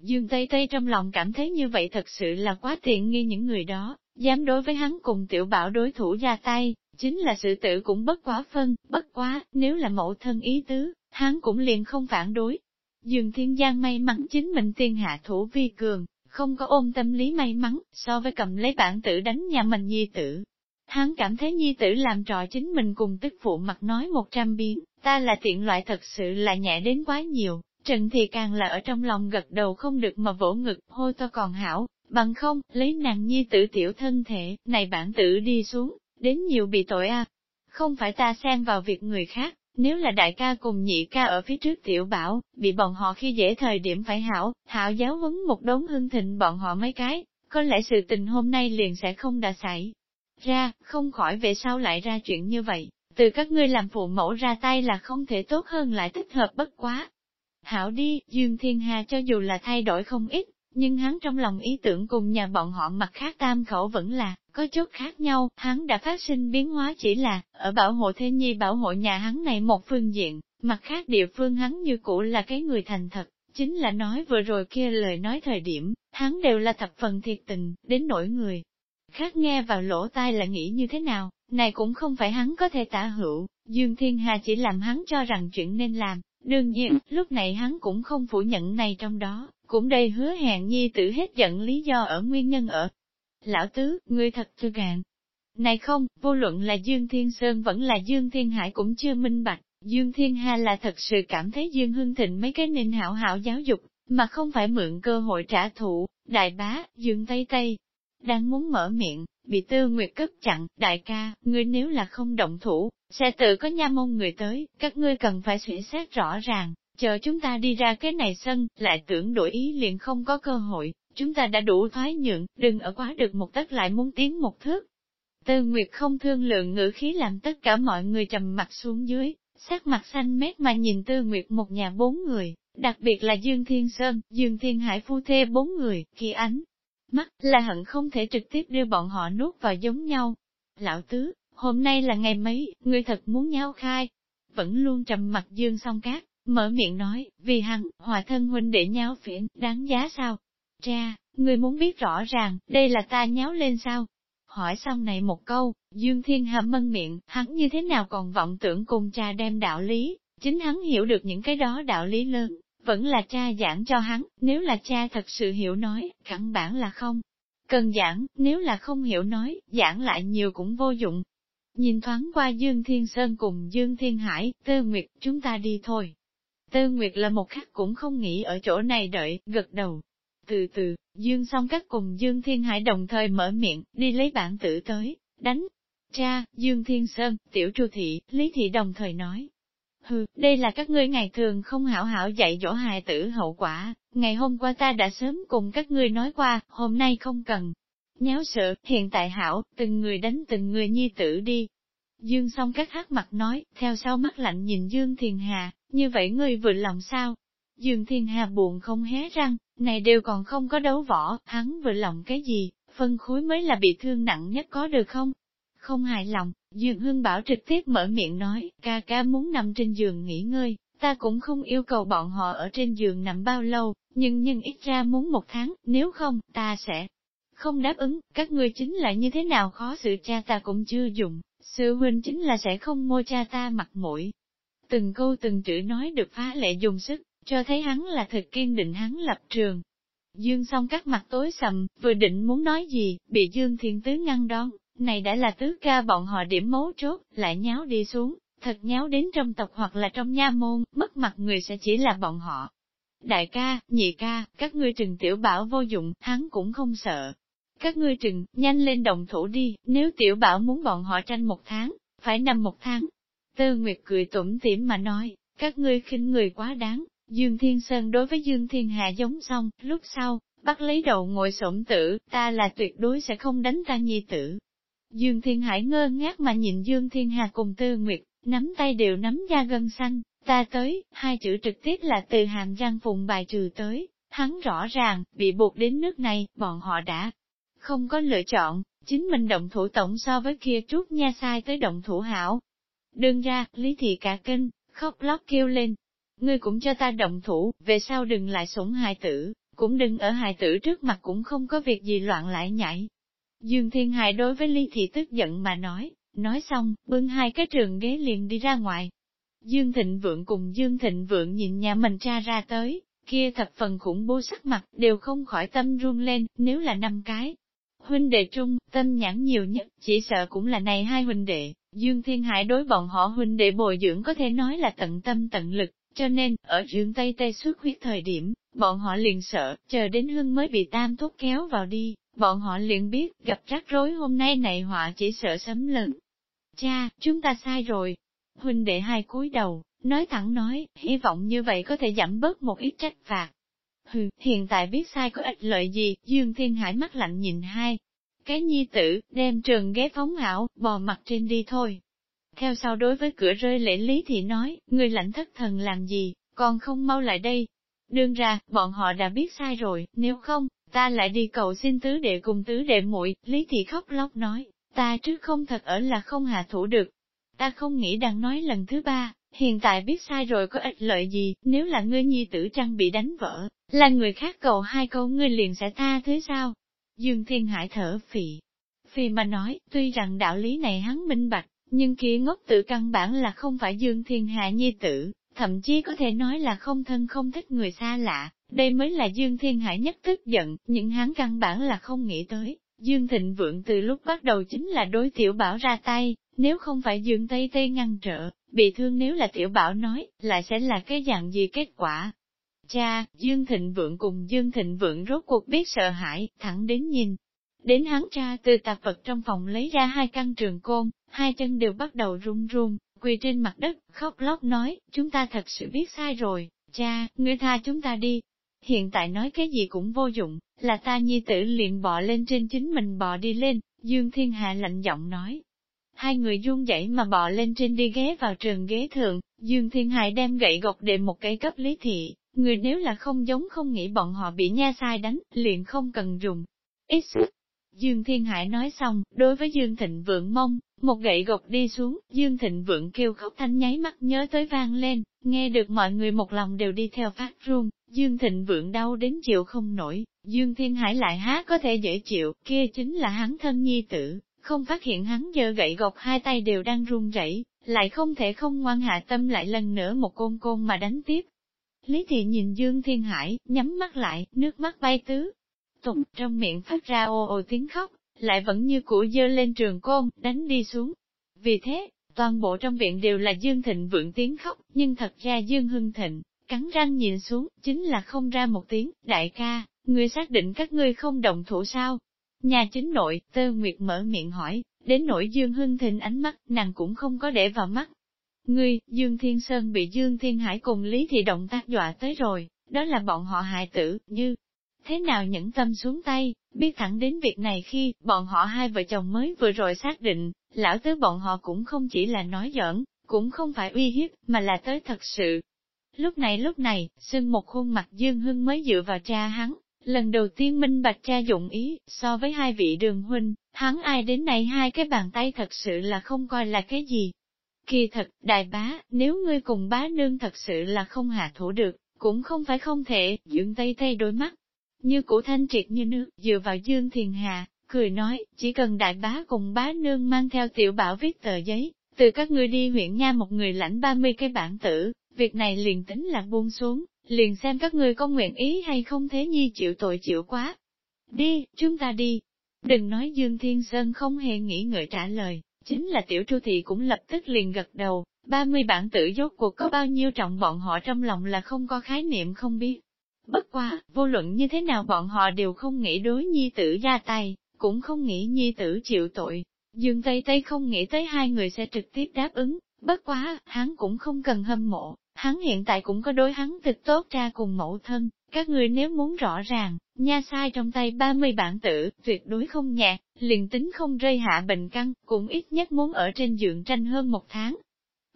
Dương Tây Tây trong lòng cảm thấy như vậy thật sự là quá tiện nghi những người đó, dám đối với hắn cùng tiểu bảo đối thủ ra tay, chính là sự tử cũng bất quá phân, bất quá, nếu là mẫu thân ý tứ, hắn cũng liền không phản đối. Dương Thiên Giang may mắn chính mình tiên hạ thủ vi cường, không có ôm tâm lý may mắn, so với cầm lấy bản tử đánh nhà mình nhi tử. Hắn cảm thấy nhi tử làm trò chính mình cùng tức phụ mặt nói một trăm biến, ta là tiện loại thật sự là nhẹ đến quá nhiều, Trần thì càng là ở trong lòng gật đầu không được mà vỗ ngực, hôi to còn hảo, bằng không, lấy nàng nhi tử tiểu thân thể, này bản tử đi xuống, đến nhiều bị tội a. Không phải ta xen vào việc người khác, nếu là đại ca cùng nhị ca ở phía trước tiểu bảo, bị bọn họ khi dễ thời điểm phải hảo, hảo giáo huấn một đống hưng thịnh bọn họ mấy cái, có lẽ sự tình hôm nay liền sẽ không đã xảy ra, không khỏi về sau lại ra chuyện như vậy, từ các ngươi làm phụ mẫu ra tay là không thể tốt hơn lại thích hợp bất quá. Hảo đi, Dương Thiên Hà cho dù là thay đổi không ít, nhưng hắn trong lòng ý tưởng cùng nhà bọn họ mặt khác tam khẩu vẫn là, có chút khác nhau, hắn đã phát sinh biến hóa chỉ là, ở bảo hộ thế nhi bảo hộ nhà hắn này một phương diện, mặt khác địa phương hắn như cũ là cái người thành thật, chính là nói vừa rồi kia lời nói thời điểm, hắn đều là thập phần thiệt tình, đến nỗi người. Khác nghe vào lỗ tai là nghĩ như thế nào, này cũng không phải hắn có thể tả hữu, Dương Thiên Hà chỉ làm hắn cho rằng chuyện nên làm, đương nhiên, lúc này hắn cũng không phủ nhận này trong đó, cũng đây hứa hẹn nhi tử hết giận lý do ở nguyên nhân ở. Lão tứ, ngươi thật thư gạn. Này không, vô luận là Dương Thiên Sơn vẫn là Dương Thiên Hải cũng chưa minh bạch, Dương Thiên Hà là thật sự cảm thấy Dương Hưng Thịnh mấy cái nên hảo hảo giáo dục, mà không phải mượn cơ hội trả thù, đại bá, Dương Tây Tây. Đang muốn mở miệng, bị Tư Nguyệt cất chặn, đại ca, ngươi nếu là không động thủ, sẽ tự có nha môn người tới, các ngươi cần phải suy xét rõ ràng, chờ chúng ta đi ra cái này sân, lại tưởng đổi ý liền không có cơ hội, chúng ta đã đủ thoái nhượng, đừng ở quá được một tấc lại muốn tiến một thước. Tư Nguyệt không thương lượng ngữ khí làm tất cả mọi người trầm mặt xuống dưới, sắc mặt xanh mét mà nhìn Tư Nguyệt một nhà bốn người, đặc biệt là Dương Thiên Sơn, Dương Thiên Hải phu thê bốn người, khi ánh mắt là hận không thể trực tiếp đưa bọn họ nuốt vào giống nhau. Lão Tứ, hôm nay là ngày mấy, ngươi thật muốn nhau khai. Vẫn luôn trầm mặt Dương song cát, mở miệng nói, vì hằng, hòa thân huynh để nháo phiền, đáng giá sao? Cha, ngươi muốn biết rõ ràng, đây là ta nháo lên sao? Hỏi xong này một câu, Dương Thiên Hà mân miệng, hắn như thế nào còn vọng tưởng cùng cha đem đạo lý, chính hắn hiểu được những cái đó đạo lý lớn, vẫn là cha giảng cho hắn, nếu là cha thật sự hiểu nói, căn bản là không. Cần giảng, nếu là không hiểu nói, giảng lại nhiều cũng vô dụng. Nhìn thoáng qua Dương Thiên Sơn cùng Dương Thiên Hải, Tư Nguyệt, chúng ta đi thôi. Tư Nguyệt là một khắc cũng không nghĩ ở chỗ này đợi, gật đầu. Từ từ, Dương song các cùng Dương Thiên Hải đồng thời mở miệng, đi lấy bản tử tới, đánh. Cha, Dương Thiên Sơn, Tiểu chu Thị, Lý Thị đồng thời nói. Hừ, đây là các ngươi ngày thường không hảo hảo dạy dỗ hài tử hậu quả, ngày hôm qua ta đã sớm cùng các ngươi nói qua, hôm nay không cần. Nháo sợ, hiện tại hảo, từng người đánh từng người nhi tử đi. Dương song các hát mặt nói, theo sau mắt lạnh nhìn Dương Thiền Hà, như vậy ngươi vừa lòng sao? Dương Thiên Hà buồn không hé răng, này đều còn không có đấu võ, hắn vừa lòng cái gì, phân khối mới là bị thương nặng nhất có được không? Không hài lòng, Dương Hưng Bảo trực tiếp mở miệng nói, ca ca muốn nằm trên giường nghỉ ngơi, ta cũng không yêu cầu bọn họ ở trên giường nằm bao lâu, nhưng nhưng ít ra muốn một tháng, nếu không, ta sẽ không đáp ứng, các ngươi chính là như thế nào khó xử cha ta cũng chưa dùng, sư huynh chính là sẽ không mua cha ta mặt mũi. Từng câu từng chữ nói được phá lệ dùng sức, cho thấy hắn là thật kiên định hắn lập trường. Dương song các mặt tối sầm, vừa định muốn nói gì, bị Dương Thiên Tứ ngăn đón, này đã là tứ ca bọn họ điểm mấu chốt, lại nháo đi xuống, thật nháo đến trong tộc hoặc là trong nha môn, mất mặt người sẽ chỉ là bọn họ. Đại ca, nhị ca, các ngươi trừng tiểu bảo vô dụng, hắn cũng không sợ. Các ngươi trừng, nhanh lên đồng thủ đi, nếu tiểu bảo muốn bọn họ tranh một tháng, phải nằm một tháng. Tư Nguyệt cười tủm tỉm mà nói, các ngươi khinh người quá đáng, Dương Thiên Sơn đối với Dương Thiên Hà giống xong, lúc sau, bắt lấy đầu ngồi sổm tử, ta là tuyệt đối sẽ không đánh ta nhi tử. Dương Thiên Hải ngơ ngác mà nhìn Dương Thiên Hà cùng Tư Nguyệt, nắm tay đều nắm da gân xanh, ta tới, hai chữ trực tiếp là từ hàm răng phùng bài trừ tới, hắn rõ ràng, bị buộc đến nước này, bọn họ đã không có lựa chọn, chính mình động thủ tổng so với kia trút nha sai tới động thủ hảo. Đương ra, lý thị cả kinh, khóc lóc kêu lên, ngươi cũng cho ta động thủ, về sau đừng lại sủng hài tử, cũng đừng ở hài tử trước mặt cũng không có việc gì loạn lại nhảy. Dương Thiên Hải đối với Ly Thị tức giận mà nói, nói xong, bưng hai cái trường ghế liền đi ra ngoài. Dương Thịnh Vượng cùng Dương Thịnh Vượng nhìn nhà mình cha ra tới, kia thập phần khủng bố sắc mặt, đều không khỏi tâm run lên, nếu là năm cái. Huynh đệ trung, tâm nhãn nhiều nhất, chỉ sợ cũng là này hai huynh đệ, Dương Thiên Hải đối bọn họ huynh đệ bồi dưỡng có thể nói là tận tâm tận lực, cho nên, ở dương Tây Tây xuất huyết thời điểm, bọn họ liền sợ, chờ đến hương mới bị tam thúc kéo vào đi, bọn họ liền biết, gặp rắc rối hôm nay này họa chỉ sợ sấm lần. Cha, chúng ta sai rồi. Huynh đệ hai cúi đầu, nói thẳng nói, hy vọng như vậy có thể giảm bớt một ít trách phạt. Hừ, hiện tại biết sai có ích lợi gì, Dương Thiên Hải mắt lạnh nhìn hai. cái nhi tử, đem trường ghé phóng ảo, bò mặt trên đi thôi. Theo sau đối với cửa rơi lễ lý thì nói, người lãnh thất thần làm gì, còn không mau lại đây. Đương ra, bọn họ đã biết sai rồi, nếu không, ta lại đi cầu xin tứ đệ cùng tứ đệ muội Lý Thị khóc lóc nói, ta trước không thật ở là không hạ thủ được. Ta không nghĩ đang nói lần thứ ba, hiện tại biết sai rồi có ích lợi gì, nếu là ngươi nhi tử trăng bị đánh vỡ, là người khác cầu hai câu ngươi liền sẽ tha thế sao? Dương Thiên Hải thở phì. Phì mà nói, tuy rằng đạo lý này hắn minh bạch, nhưng kia ngốc tự căn bản là không phải Dương Thiên Hạ nhi tử, thậm chí có thể nói là không thân không thích người xa lạ, đây mới là Dương Thiên Hải nhất tức giận, những hắn căn bản là không nghĩ tới. Dương Thịnh Vượng từ lúc bắt đầu chính là đối tiểu bảo ra tay, nếu không phải Dương Tây Tây ngăn trở, bị thương nếu là tiểu bảo nói, lại sẽ là cái dạng gì kết quả. Cha, Dương Thịnh Vượng cùng Dương Thịnh Vượng rốt cuộc biết sợ hãi, thẳng đến nhìn. Đến hắn cha từ tạp vật trong phòng lấy ra hai căn trường côn, hai chân đều bắt đầu run run, quỳ trên mặt đất, khóc lóc nói, chúng ta thật sự biết sai rồi, cha, ngươi tha chúng ta đi. Hiện tại nói cái gì cũng vô dụng, là ta nhi tử liền bò lên trên chính mình bò đi lên, Dương Thiên Hạ lạnh giọng nói. Hai người run dậy mà bò lên trên đi ghé vào trường ghế thượng, Dương Thiên Hải đem gậy gộc để một cây cấp lý thị, người nếu là không giống không nghĩ bọn họ bị nha sai đánh, liền không cần dùng. Ít sức, Dương Thiên Hải nói xong, đối với Dương Thịnh Vượng mông, một gậy gộc đi xuống, Dương Thịnh Vượng kêu khóc thanh nháy mắt nhớ tới vang lên, nghe được mọi người một lòng đều đi theo phát run, Dương Thịnh Vượng đau đến chịu không nổi, Dương Thiên Hải lại há có thể dễ chịu, kia chính là hắn thân nhi tử, không phát hiện hắn giơ gậy gộc hai tay đều đang run rẩy, lại không thể không ngoan hạ tâm lại lần nữa một côn côn mà đánh tiếp. Lý Thị nhìn Dương Thiên Hải, nhắm mắt lại, nước mắt bay tứ, tụng trong miệng phát ra ô ô tiếng khóc, lại vẫn như cũ dơ lên trường côn, đánh đi xuống. Vì thế, toàn bộ trong viện đều là Dương Thịnh vượng tiếng khóc, nhưng thật ra Dương Hưng Thịnh, cắn răng nhìn xuống, chính là không ra một tiếng, đại ca, ngươi xác định các ngươi không động thủ sao? Nhà chính nội, Tơ Nguyệt mở miệng hỏi, đến nỗi Dương Hưng Thịnh ánh mắt, nàng cũng không có để vào mắt. Ngươi, Dương Thiên Sơn bị Dương Thiên Hải cùng Lý Thị Động tác dọa tới rồi, đó là bọn họ hại tử, như, thế nào nhẫn tâm xuống tay, biết thẳng đến việc này khi bọn họ hai vợ chồng mới vừa rồi xác định, lão tứ bọn họ cũng không chỉ là nói giỡn, cũng không phải uy hiếp, mà là tới thật sự. Lúc này lúc này, xưng một khuôn mặt Dương Hưng mới dựa vào cha hắn, lần đầu tiên minh bạch cha dụng ý, so với hai vị đường huynh, hắn ai đến này hai cái bàn tay thật sự là không coi là cái gì. Kỳ thật, đại bá, nếu ngươi cùng bá nương thật sự là không hạ thủ được, cũng không phải không thể, dưỡng tay thay đôi mắt, như củ thanh triệt như nước, dựa vào Dương Thiền Hà, cười nói, chỉ cần đại bá cùng bá nương mang theo tiểu bảo viết tờ giấy, từ các ngươi đi huyện nha một người lãnh 30 cái bản tử, việc này liền tính là buông xuống, liền xem các ngươi có nguyện ý hay không thế nhi chịu tội chịu quá. Đi, chúng ta đi. Đừng nói Dương Thiên Sơn không hề nghĩ ngợi trả lời, chính là tiểu tru thị cũng lập tức liền gật đầu, 30 bản tử dốt cuộc có bao nhiêu trọng bọn họ trong lòng là không có khái niệm không biết. Bất qua, vô luận như thế nào bọn họ đều không nghĩ đối nhi tử ra tay, cũng không nghĩ nhi tử chịu tội. Dương Tây Tây không nghĩ tới hai người sẽ trực tiếp đáp ứng, bất quá, hắn cũng không cần hâm mộ, hắn hiện tại cũng có đối hắn thực tốt ra cùng mẫu thân, các người nếu muốn rõ ràng, nha sai trong tay 30 bản tử, tuyệt đối không nhẹ, liền tính không rơi hạ bệnh căn, cũng ít nhất muốn ở trên giường tranh hơn một tháng.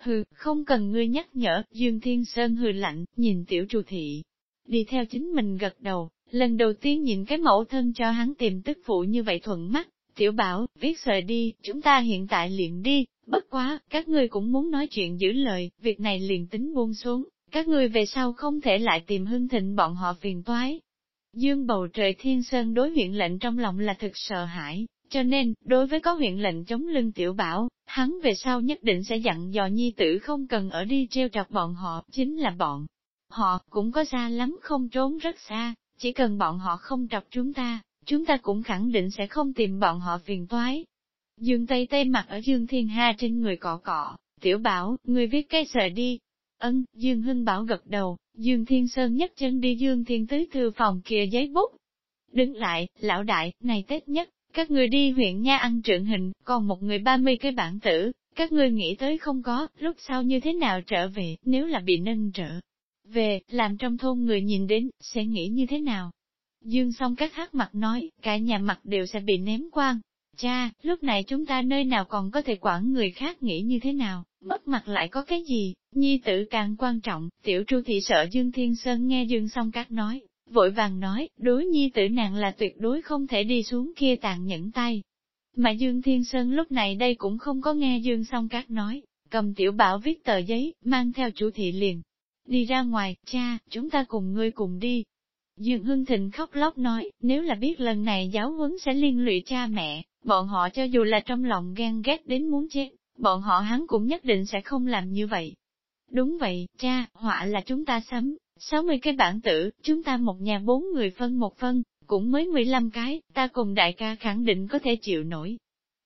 Hừ, không cần ngươi nhắc nhở, Dương Thiên Sơn hừ lạnh, nhìn tiểu trù thị, đi theo chính mình gật đầu, lần đầu tiên nhìn cái mẫu thân cho hắn tìm tức phụ như vậy thuận mắt, tiểu bảo, viết sợi đi, chúng ta hiện tại liền đi, bất quá, các ngươi cũng muốn nói chuyện giữ lời, việc này liền tính buông xuống, các ngươi về sau không thể lại tìm hưng thịnh bọn họ phiền toái. Dương bầu trời thiên sơn đối huyện lệnh trong lòng là thực sợ hãi, cho nên, đối với có huyện lệnh chống lưng tiểu bảo, hắn về sau nhất định sẽ dặn dò nhi tử không cần ở đi treo trọc bọn họ, chính là bọn Họ cũng có xa lắm không trốn rất xa, chỉ cần bọn họ không trọc chúng ta, chúng ta cũng khẳng định sẽ không tìm bọn họ phiền toái. Dương Tây Tây mặt ở Dương Thiên Ha trên người cọ cọ, tiểu bảo, người viết cái sợi đi. Ân, Dương Hưng Bảo gật đầu, Dương Thiên Sơn nhất chân đi Dương Thiên Tứ thư phòng kia giấy bút. Đứng lại, lão đại, này Tết nhất, các người đi huyện Nha ăn trượng hình, còn một người ba mươi cái bản tử, các ngươi nghĩ tới không có, lúc sau như thế nào trở về, nếu là bị nâng trở về, làm trong thôn người nhìn đến, sẽ nghĩ như thế nào? Dương song các hát mặt nói, cả nhà mặt đều sẽ bị ném quang. Cha, lúc này chúng ta nơi nào còn có thể quản người khác nghĩ như thế nào, mất mặt lại có cái gì, nhi tử càng quan trọng, tiểu tru thị sợ Dương Thiên Sơn nghe Dương song các nói, vội vàng nói, đối nhi tử nàng là tuyệt đối không thể đi xuống kia tàn nhẫn tay. Mà Dương Thiên Sơn lúc này đây cũng không có nghe Dương song các nói, cầm tiểu bảo viết tờ giấy, mang theo chủ thị liền. Đi ra ngoài, cha, chúng ta cùng ngươi cùng đi. Dương Hưng Thịnh khóc lóc nói, nếu là biết lần này giáo huấn sẽ liên lụy cha mẹ, bọn họ cho dù là trong lòng ghen ghét đến muốn chết, bọn họ hắn cũng nhất định sẽ không làm như vậy. Đúng vậy, cha, họa là chúng ta sắm, 60 cái bản tử, chúng ta một nhà bốn người phân một phân, cũng mới 15 cái, ta cùng đại ca khẳng định có thể chịu nổi.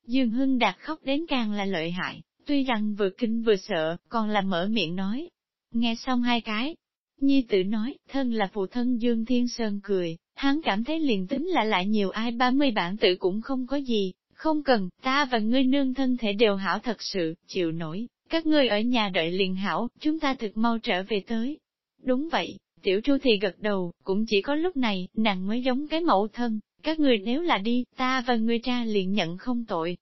Dương Hưng Đạt khóc đến càng là lợi hại, tuy rằng vừa kinh vừa sợ, còn là mở miệng nói. Nghe xong hai cái, Nhi tử nói, thân là phụ thân Dương Thiên Sơn cười, hắn cảm thấy liền tính là lại nhiều ai 30 bản tử cũng không có gì, không cần, ta và ngươi nương thân thể đều hảo thật sự, chịu nổi, các ngươi ở nhà đợi liền hảo, chúng ta thực mau trở về tới. Đúng vậy, tiểu chu thì gật đầu, cũng chỉ có lúc này, nàng mới giống cái mẫu thân, các người nếu là đi, ta và ngươi cha liền nhận không tội.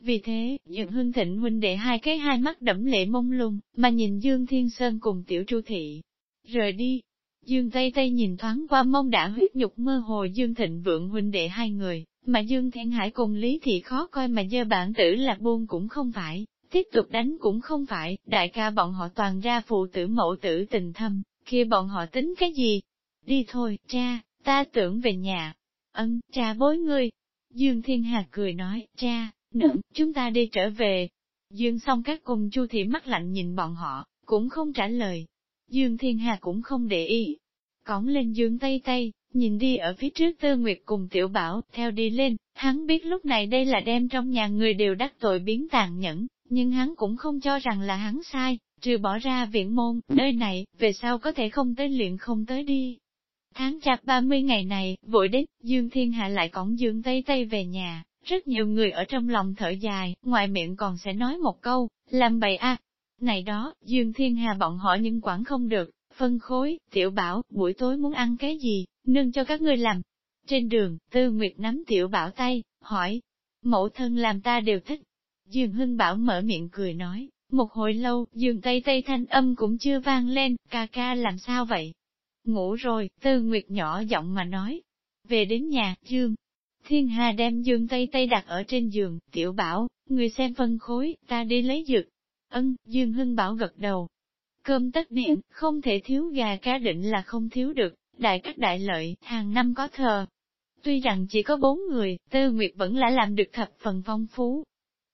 Vì thế, Dương Hưng Thịnh huynh đệ hai cái hai mắt đẫm lệ mông lung, mà nhìn Dương Thiên Sơn cùng tiểu chu thị. Rời đi, Dương Tây Tây nhìn thoáng qua mông đã huyết nhục mơ hồ Dương Thịnh vượng huynh đệ hai người, mà Dương Thiên Hải cùng Lý Thị khó coi mà dơ bản tử lạc buôn cũng không phải, tiếp tục đánh cũng không phải, đại ca bọn họ toàn ra phụ tử mẫu tử tình thâm, kia bọn họ tính cái gì? Đi thôi, cha, ta tưởng về nhà. Ân, cha bối ngươi. Dương Thiên Hà cười nói, cha, nữa. chúng ta đi trở về. Dương xong các cùng Chu Thị mắt lạnh nhìn bọn họ, cũng không trả lời. Dương Thiên Hà cũng không để ý. Cõng lên Dương Tây Tây, nhìn đi ở phía trước Tư Nguyệt cùng Tiểu Bảo, theo đi lên, hắn biết lúc này đây là đem trong nhà người đều đắc tội biến tàn nhẫn, nhưng hắn cũng không cho rằng là hắn sai, trừ bỏ ra viện môn, nơi này, về sau có thể không tới luyện không tới đi. Tháng chạp 30 ngày này, vội đến, Dương Thiên Hạ lại cõng Dương Tây Tây về nhà, rất nhiều người ở trong lòng thở dài, ngoài miệng còn sẽ nói một câu, làm bậy a Này đó, Dương Thiên Hà bọn họ nhưng quản không được, phân khối, tiểu bảo, buổi tối muốn ăn cái gì, nương cho các ngươi làm. Trên đường, Tư Nguyệt nắm tiểu bảo tay, hỏi, mẫu thân làm ta đều thích. Dương Hưng Bảo mở miệng cười nói, một hồi lâu, Dương Tây Tây thanh âm cũng chưa vang lên, ca ca làm sao vậy? Ngủ rồi, Tư Nguyệt nhỏ giọng mà nói. Về đến nhà, Dương. Thiên Hà đem Dương Tây Tây đặt ở trên giường, tiểu bảo, người xem phân khối, ta đi lấy dược. Ân, Dương Hưng Bảo gật đầu, Cơm tất niệm, không thể thiếu gà cá định là không thiếu được, đại các đại lợi, hàng năm có thờ. Tuy rằng chỉ có bốn người, Tư Nguyệt vẫn là làm được thập phần phong phú.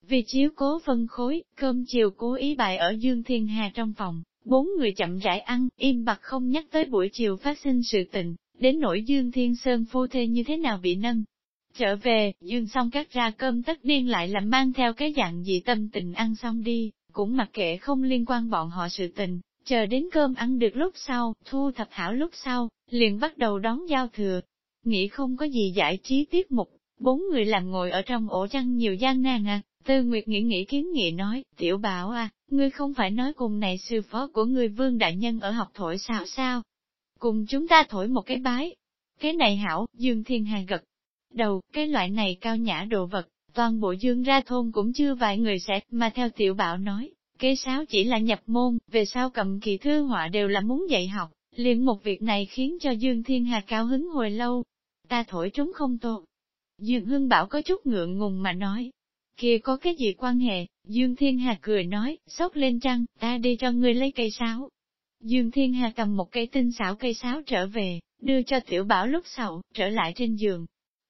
Vì chiếu cố phân khối, cơm chiều cố ý bày ở Dương Thiên Hà trong phòng, bốn người chậm rãi ăn, im bặt không nhắc tới buổi chiều phát sinh sự tình, đến nỗi Dương Thiên Sơn phu thê như thế nào bị nâng. Trở về, Dương xong cắt ra cơm tất niên lại làm mang theo cái dạng gì tâm tình ăn xong đi, cũng mặc kệ không liên quan bọn họ sự tình, chờ đến cơm ăn được lúc sau, thu thập hảo lúc sau, liền bắt đầu đón giao thừa. Nghĩ không có gì giải trí tiết mục, bốn người làm ngồi ở trong ổ chăn nhiều gian nan à, Tư Nguyệt nghĩ nghĩ kiến nghị nói, tiểu bảo à, ngươi không phải nói cùng này sư phó của ngươi vương đại nhân ở học thổi sao sao? Cùng chúng ta thổi một cái bái. Cái này hảo, Dương Thiên Hà gật. Đầu, cái loại này cao nhã đồ vật, toàn bộ dương ra thôn cũng chưa vài người sẽ, mà theo tiểu bảo nói, kế sáo chỉ là nhập môn, về sau cầm kỳ thư họa đều là muốn dạy học, liền một việc này khiến cho Dương Thiên Hà cao hứng hồi lâu. Ta thổi chúng không tốt. Dương Hưng Bảo có chút ngượng ngùng mà nói. kia có cái gì quan hệ, Dương Thiên Hà cười nói, sốc lên trăng, ta đi cho ngươi lấy cây sáo. Dương Thiên Hà cầm một cây tinh xảo cây sáo trở về, đưa cho Tiểu Bảo lúc sau, trở lại trên giường,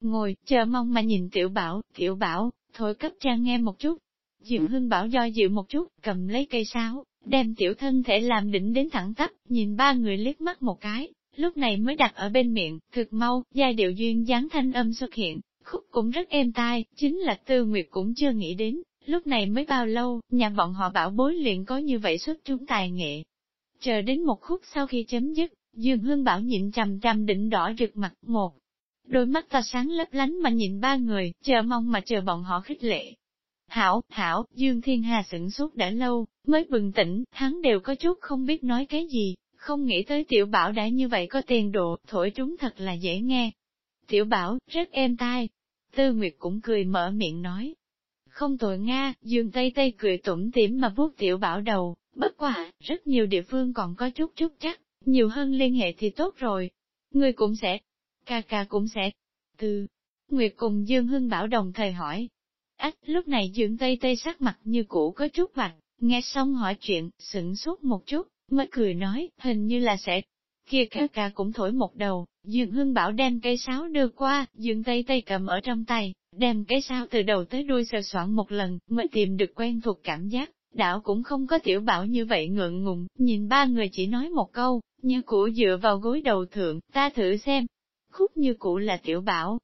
Ngồi, chờ mong mà nhìn tiểu bảo, tiểu bảo, thôi cấp trang nghe một chút. Diệu Hưng Bảo do dự một chút, cầm lấy cây sáo, đem tiểu thân thể làm đỉnh đến thẳng tắp, nhìn ba người liếc mắt một cái, lúc này mới đặt ở bên miệng, thực mau, giai điệu duyên dáng thanh âm xuất hiện, khúc cũng rất êm tai, chính là Tư Nguyệt cũng chưa nghĩ đến, lúc này mới bao lâu, nhà bọn họ bảo bối liền có như vậy xuất chúng tài nghệ. Chờ đến một khúc sau khi chấm dứt, Dương Hương Bảo nhịn trầm trầm đỉnh đỏ rực mặt một, Đôi mắt ta sáng lấp lánh mà nhìn ba người, chờ mong mà chờ bọn họ khích lệ. Hảo, hảo, Dương Thiên Hà sửng suốt đã lâu, mới bừng tỉnh, hắn đều có chút không biết nói cái gì, không nghĩ tới tiểu bảo đã như vậy có tiền độ, thổi chúng thật là dễ nghe. Tiểu bảo, rất êm tai. Tư Nguyệt cũng cười mở miệng nói. Không tội Nga, Dương Tây Tây cười tủm tỉm mà vuốt tiểu bảo đầu, bất quả, rất nhiều địa phương còn có chút chút chắc, nhiều hơn liên hệ thì tốt rồi. Người cũng sẽ, ca ca cũng sẽ. Tư, Nguyệt cùng Dương Hưng Bảo đồng thời hỏi. Ách, lúc này Dương Tây Tây sắc mặt như cũ có chút vạch, nghe xong hỏi chuyện, sửng sốt một chút, mới cười nói, hình như là sẽ. Kia ca ca cũng thổi một đầu, Dương Hưng Bảo đem cây sáo đưa qua, Dương Tây Tây cầm ở trong tay, đem cây sáo từ đầu tới đuôi sờ soạn một lần, mới tìm được quen thuộc cảm giác. Đảo cũng không có tiểu bảo như vậy ngượng ngùng, nhìn ba người chỉ nói một câu, như cũ dựa vào gối đầu thượng, ta thử xem. Khúc như cũ là tiểu bảo,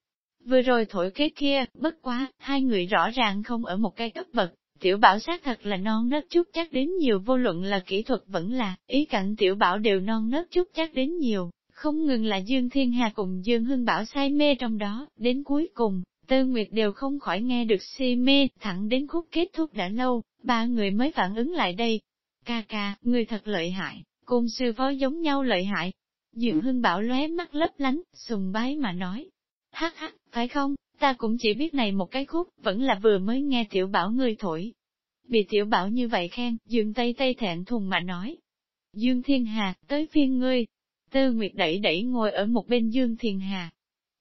Vừa rồi thổi cái kia, bất quá, hai người rõ ràng không ở một cái cấp bậc, tiểu bảo xác thật là non nớt chút chắc đến nhiều vô luận là kỹ thuật vẫn là, ý cảnh tiểu bảo đều non nớt chút chắc đến nhiều, không ngừng là Dương Thiên Hà cùng Dương Hưng Bảo say mê trong đó, đến cuối cùng, Tư Nguyệt đều không khỏi nghe được si mê, thẳng đến khúc kết thúc đã lâu, ba người mới phản ứng lại đây. Ca ca, người thật lợi hại, cùng sư phó giống nhau lợi hại. Dương Hưng Bảo lóe mắt lấp lánh, sùng bái mà nói, Hắc hắc, phải không, ta cũng chỉ biết này một cái khúc, vẫn là vừa mới nghe tiểu bảo ngươi thổi. Bị tiểu bảo như vậy khen, Dương Tây Tây thẹn thùng mà nói. Dương Thiên Hà, tới phiên ngươi. Tư Nguyệt đẩy đẩy ngồi ở một bên Dương Thiên Hà.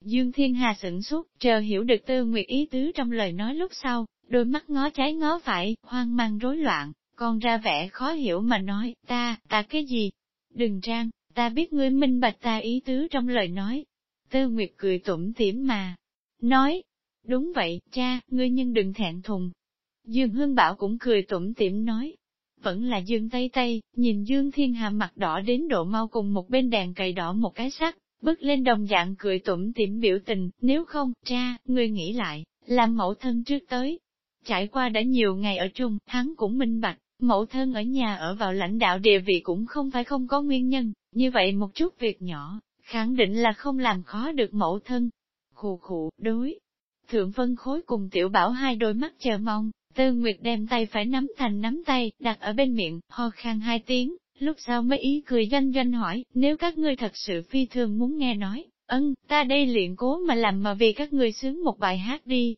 Dương Thiên Hà sửng sốt, chờ hiểu được Tư Nguyệt ý tứ trong lời nói lúc sau, đôi mắt ngó trái ngó phải, hoang mang rối loạn, còn ra vẻ khó hiểu mà nói, ta, ta cái gì? Đừng trang, ta biết ngươi minh bạch ta ý tứ trong lời nói, Tư Nguyệt cười tủm tỉm mà, nói, đúng vậy, cha, ngươi nhân đừng thẹn thùng. Dương Hương Bảo cũng cười tủm tỉm nói, vẫn là Dương Tây Tây, nhìn Dương Thiên Hà mặt đỏ đến độ mau cùng một bên đèn cày đỏ một cái sắc, bước lên đồng dạng cười tủm tỉm biểu tình, nếu không, cha, ngươi nghĩ lại, làm mẫu thân trước tới. Trải qua đã nhiều ngày ở chung, hắn cũng minh bạch, mẫu thân ở nhà ở vào lãnh đạo địa vị cũng không phải không có nguyên nhân, như vậy một chút việc nhỏ, khẳng định là không làm khó được mẫu thân. Khù khụ, đối. Thượng vân khối cùng tiểu bảo hai đôi mắt chờ mong, tư nguyệt đem tay phải nắm thành nắm tay, đặt ở bên miệng, ho khan hai tiếng, lúc sau mới ý cười doanh doanh hỏi, nếu các ngươi thật sự phi thường muốn nghe nói, ân, ta đây luyện cố mà làm mà vì các ngươi sướng một bài hát đi.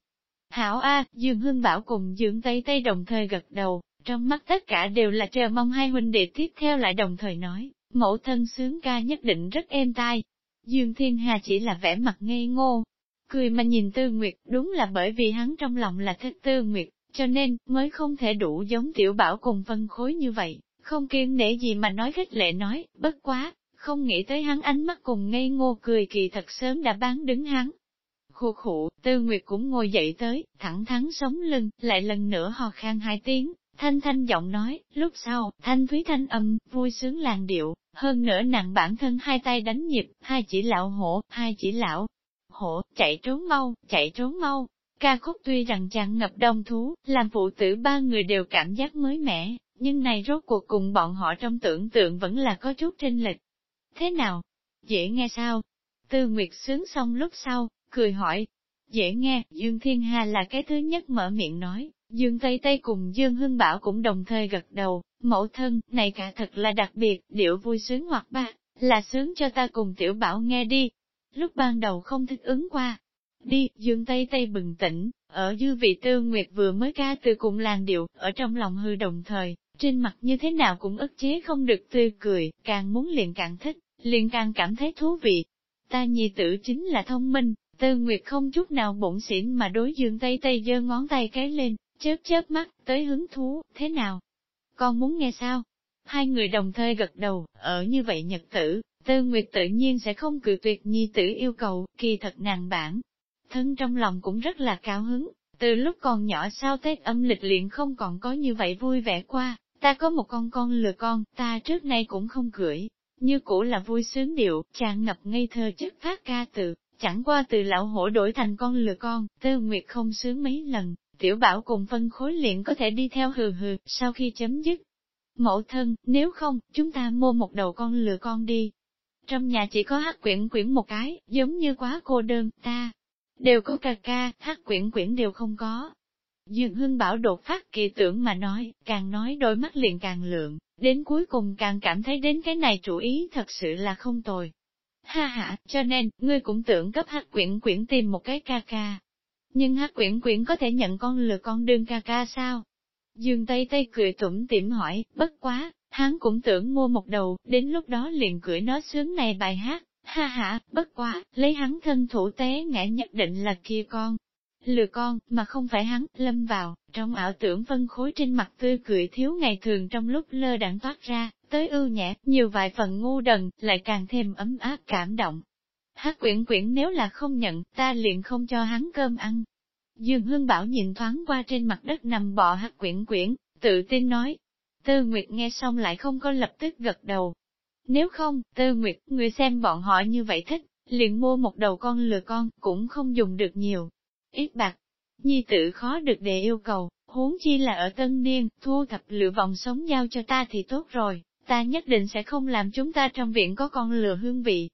Hảo A, Dương Hương Bảo cùng Dương Tây Tây đồng thời gật đầu, trong mắt tất cả đều là chờ mong hai huynh đệ tiếp theo lại đồng thời nói, mẫu thân sướng ca nhất định rất êm tai. Dương Thiên Hà chỉ là vẻ mặt ngây ngô, cười mà nhìn Tư Nguyệt, đúng là bởi vì hắn trong lòng là thích Tư Nguyệt, cho nên, mới không thể đủ giống tiểu bảo cùng phân khối như vậy, không kiên để gì mà nói khích lệ nói, bất quá, không nghĩ tới hắn ánh mắt cùng ngây ngô cười kỳ thật sớm đã bán đứng hắn. Khu khụ, Tư Nguyệt cũng ngồi dậy tới, thẳng thắn sống lưng, lại lần nữa hò khan hai tiếng, Thanh thanh giọng nói, lúc sau, thanh thúy thanh âm, vui sướng làng điệu, hơn nữa nặng bản thân hai tay đánh nhịp, hai chỉ lão hổ, hai chỉ lão hổ, chạy trốn mau, chạy trốn mau. Ca khúc tuy rằng chẳng ngập đông thú, làm phụ tử ba người đều cảm giác mới mẻ, nhưng này rốt cuộc cùng bọn họ trong tưởng tượng vẫn là có chút trinh lịch. Thế nào? Dễ nghe sao? Tư Nguyệt sướng xong lúc sau, cười hỏi. Dễ nghe, Dương Thiên Hà là cái thứ nhất mở miệng nói, Dương Tây Tây cùng Dương Hưng Bảo cũng đồng thời gật đầu, mẫu thân, này cả thật là đặc biệt, điệu vui sướng hoặc ba, là sướng cho ta cùng tiểu bảo nghe đi. Lúc ban đầu không thích ứng qua. Đi, Dương Tây Tây bừng tỉnh, ở dư vị tư nguyệt vừa mới ca từ cùng làng điệu, ở trong lòng hư đồng thời, trên mặt như thế nào cũng ức chế không được tươi cười, càng muốn liền càng thích, liền càng cảm thấy thú vị. Ta nhi tử chính là thông minh, tư nguyệt không chút nào bổn xỉn mà đối dương Tây Tây giơ ngón tay cái lên, chớp chớp mắt, tới hứng thú, thế nào? Con muốn nghe sao? Hai người đồng thời gật đầu, ở như vậy nhật tử, Tư Nguyệt tự nhiên sẽ không cự tuyệt nhi tử yêu cầu, kỳ thật nàng bản. Thân trong lòng cũng rất là cao hứng, từ lúc còn nhỏ sao Tết âm lịch liền không còn có như vậy vui vẻ qua, ta có một con con lừa con, ta trước nay cũng không cưỡi, như cũ là vui sướng điệu, tràn ngập ngây thơ chất phát ca từ, chẳng qua từ lão hổ đổi thành con lừa con, Tư Nguyệt không sướng mấy lần, tiểu bảo cùng phân khối liền có thể đi theo hừ hừ, sau khi chấm dứt. Mẫu thân, nếu không, chúng ta mua một đầu con lừa con đi. Trong nhà chỉ có hát quyển quyển một cái, giống như quá cô đơn, ta. Đều có ca ca, hát quyển quyển đều không có. Dương Hưng Bảo đột phát kỳ tưởng mà nói, càng nói đôi mắt liền càng lượng, đến cuối cùng càng cảm thấy đến cái này chủ ý thật sự là không tồi. Ha ha, cho nên, ngươi cũng tưởng cấp hát quyển quyển tìm một cái ca ca. Nhưng hát quyển quyển có thể nhận con lừa con đương ca ca sao? Dương Tây Tây cười tủm tỉm hỏi, bất quá, hắn cũng tưởng mua một đầu, đến lúc đó liền cưỡi nó sướng này bài hát, ha ha, bất quá, lấy hắn thân thủ tế ngã nhất định là kia con. Lừa con, mà không phải hắn, lâm vào, trong ảo tưởng phân khối trên mặt tươi cười thiếu ngày thường trong lúc lơ đãng toát ra, tới ưu nhã, nhiều vài phần ngu đần, lại càng thêm ấm áp cảm động. Hát quyển quyển nếu là không nhận, ta liền không cho hắn cơm ăn. Dương Hương Bảo nhìn thoáng qua trên mặt đất nằm bò hát quyển quyển, tự tin nói. Tư Nguyệt nghe xong lại không có lập tức gật đầu. Nếu không, Tư Nguyệt, người xem bọn họ như vậy thích, liền mua một đầu con lừa con, cũng không dùng được nhiều. Ít bạc, nhi tử khó được để yêu cầu, huống chi là ở tân niên, thu thập lựa vòng sống giao cho ta thì tốt rồi ta nhất định sẽ không làm chúng ta trong viện có con lừa hương vị.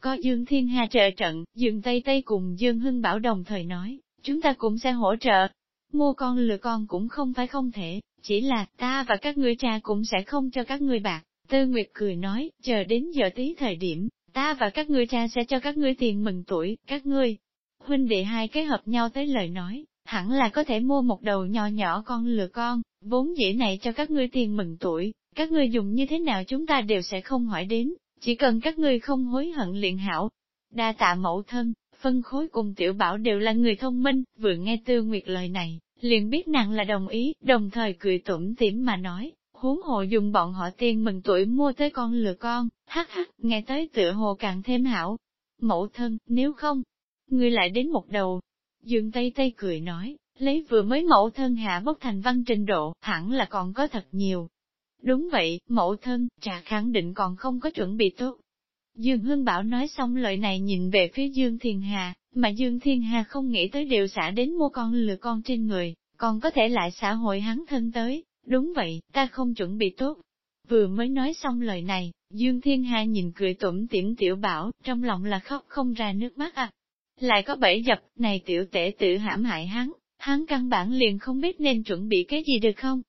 Có Dương Thiên Hà trợ trận, Dương Tây Tây cùng Dương Hưng Bảo đồng thời nói, chúng ta cũng sẽ hỗ trợ. Mua con lừa con cũng không phải không thể, chỉ là ta và các ngươi cha cũng sẽ không cho các ngươi bạc. Tư Nguyệt cười nói, chờ đến giờ tí thời điểm, ta và các ngươi cha sẽ cho các ngươi tiền mừng tuổi, các ngươi. Huynh đệ hai cái hợp nhau tới lời nói, hẳn là có thể mua một đầu nhỏ nhỏ con lừa con, vốn dĩ này cho các ngươi tiền mừng tuổi, các ngươi dùng như thế nào chúng ta đều sẽ không hỏi đến, chỉ cần các ngươi không hối hận liền hảo. Đa tạ mẫu thân, phân khối cùng tiểu bảo đều là người thông minh, vừa nghe tư nguyệt lời này, liền biết nàng là đồng ý, đồng thời cười tủm tỉm mà nói, huống hồ dùng bọn họ tiền mừng tuổi mua tới con lừa con, hắc hắc, nghe tới tựa hồ càng thêm hảo. Mẫu thân, nếu không, ngươi lại đến một đầu. Dương Tây Tây cười nói, lấy vừa mới mẫu thân hạ bốc thành văn trình độ, hẳn là còn có thật nhiều, Đúng vậy, mẫu thân, trà khẳng định còn không có chuẩn bị tốt. Dương Hương Bảo nói xong lời này nhìn về phía Dương Thiên Hà, mà Dương Thiên Hà không nghĩ tới đều xả đến mua con lừa con trên người, còn có thể lại xã hội hắn thân tới, đúng vậy, ta không chuẩn bị tốt. Vừa mới nói xong lời này, Dương Thiên Hà nhìn cười tủm tỉm tiểu bảo, trong lòng là khóc không ra nước mắt à. Lại có bảy dập, này tiểu tể tự hãm hại hắn, hắn căn bản liền không biết nên chuẩn bị cái gì được không?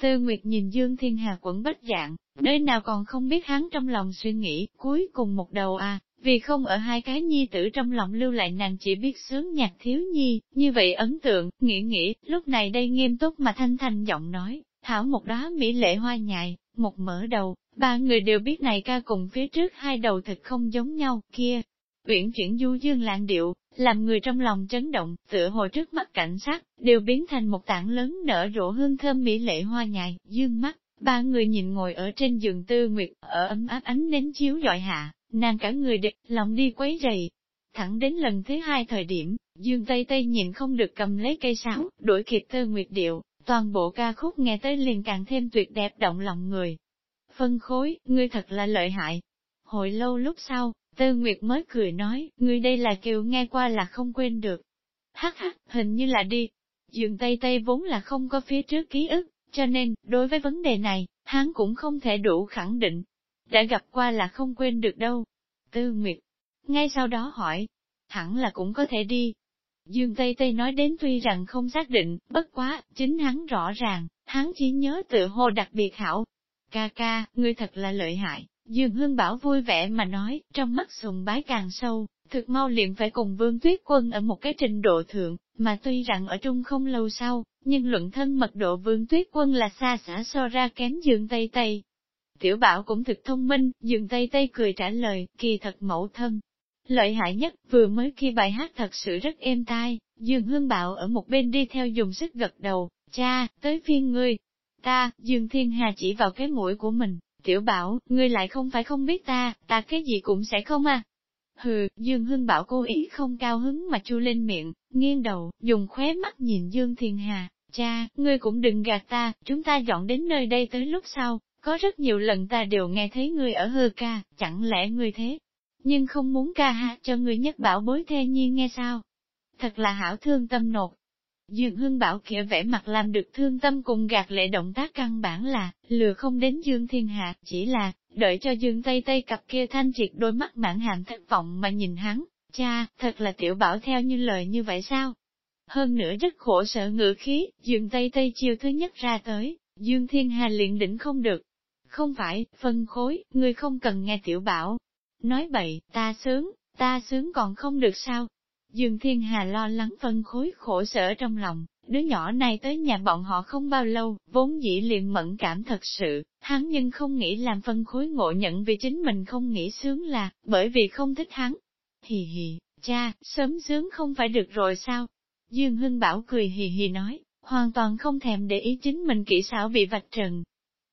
Tư Nguyệt nhìn Dương Thiên Hà quẩn bách dạng, nơi nào còn không biết hắn trong lòng suy nghĩ, cuối cùng một đầu à, vì không ở hai cái nhi tử trong lòng lưu lại nàng chỉ biết sướng nhạc thiếu nhi, như vậy ấn tượng, nghĩ nghĩ, lúc này đây nghiêm túc mà thanh thanh giọng nói, thảo một đóa mỹ lệ hoa nhài, một mở đầu, ba người đều biết này ca cùng phía trước hai đầu thật không giống nhau, kia. Uyển chuyển du dương lạng điệu, làm người trong lòng chấn động, tựa hồ trước mắt cảnh sát, đều biến thành một tảng lớn nở rộ hương thơm mỹ lệ hoa nhài, dương mắt, ba người nhìn ngồi ở trên giường tư nguyệt, ở ấm áp ánh nến chiếu dọi hạ, nàng cả người địch, lòng đi quấy rầy. Thẳng đến lần thứ hai thời điểm, dương tây tây nhìn không được cầm lấy cây sáo, đuổi kịp tư nguyệt điệu, toàn bộ ca khúc nghe tới liền càng thêm tuyệt đẹp động lòng người. Phân khối, ngươi thật là lợi hại. Hồi lâu lúc sau, Tư Nguyệt mới cười nói, người đây là kiều nghe qua là không quên được. Hắc hắc, hình như là đi. Dương Tây Tây vốn là không có phía trước ký ức, cho nên, đối với vấn đề này, hắn cũng không thể đủ khẳng định. Đã gặp qua là không quên được đâu. Tư Nguyệt, ngay sau đó hỏi, hẳn là cũng có thể đi. Dương Tây Tây nói đến tuy rằng không xác định, bất quá, chính hắn rõ ràng, hắn chỉ nhớ tự hồ đặc biệt hảo. Ca ca, ngươi thật là lợi hại, Dương Hương Bảo vui vẻ mà nói, trong mắt sùng bái càng sâu, thực mau liền phải cùng Vương Tuyết Quân ở một cái trình độ thượng, mà tuy rằng ở chung không lâu sau, nhưng luận thân mật độ Vương Tuyết Quân là xa xả so ra kém Dương Tây Tây. Tiểu Bảo cũng thực thông minh, Dương Tây Tây cười trả lời, kỳ thật mẫu thân. Lợi hại nhất, vừa mới khi bài hát thật sự rất êm tai, Dương Hương Bảo ở một bên đi theo dùng sức gật đầu, cha, tới phiên ngươi. Ta, Dương Thiên Hà chỉ vào cái mũi của mình, Tiểu bảo, ngươi lại không phải không biết ta, ta cái gì cũng sẽ không à. Hừ, Dương Hưng Bảo cố ý không cao hứng mà chu lên miệng, nghiêng đầu, dùng khóe mắt nhìn Dương Thiên Hà, cha, ngươi cũng đừng gạt ta, chúng ta dọn đến nơi đây tới lúc sau, có rất nhiều lần ta đều nghe thấy ngươi ở hư ca, chẳng lẽ ngươi thế? Nhưng không muốn ca ha, cho ngươi nhất bảo bối thê nhiên nghe sao? Thật là hảo thương tâm nột, Dương Hưng Bảo kia vẻ mặt làm được thương tâm cùng gạt lệ động tác căn bản là, lừa không đến Dương Thiên Hạ, chỉ là, đợi cho Dương Tây Tây cặp kia thanh triệt đôi mắt mãn hàm thất vọng mà nhìn hắn, cha, thật là tiểu bảo theo như lời như vậy sao? Hơn nữa rất khổ sở ngữ khí, Dương Tây Tây chiều thứ nhất ra tới, Dương Thiên Hà liền đỉnh không được. Không phải, phân khối, ngươi không cần nghe tiểu bảo. nói bậy, ta sướng, ta sướng còn không được sao. Dương Thiên Hà lo lắng phân khối khổ sở trong lòng, đứa nhỏ này tới nhà bọn họ không bao lâu, vốn dĩ liền mẫn cảm thật sự, hắn nhưng không nghĩ làm phân khối ngộ nhận vì chính mình không nghĩ sướng là, bởi vì không thích hắn. Hì hì, cha, sớm sướng không phải được rồi sao? Dương Hưng Bảo cười hì hì nói, hoàn toàn không thèm để ý chính mình kỹ xảo bị vạch trần.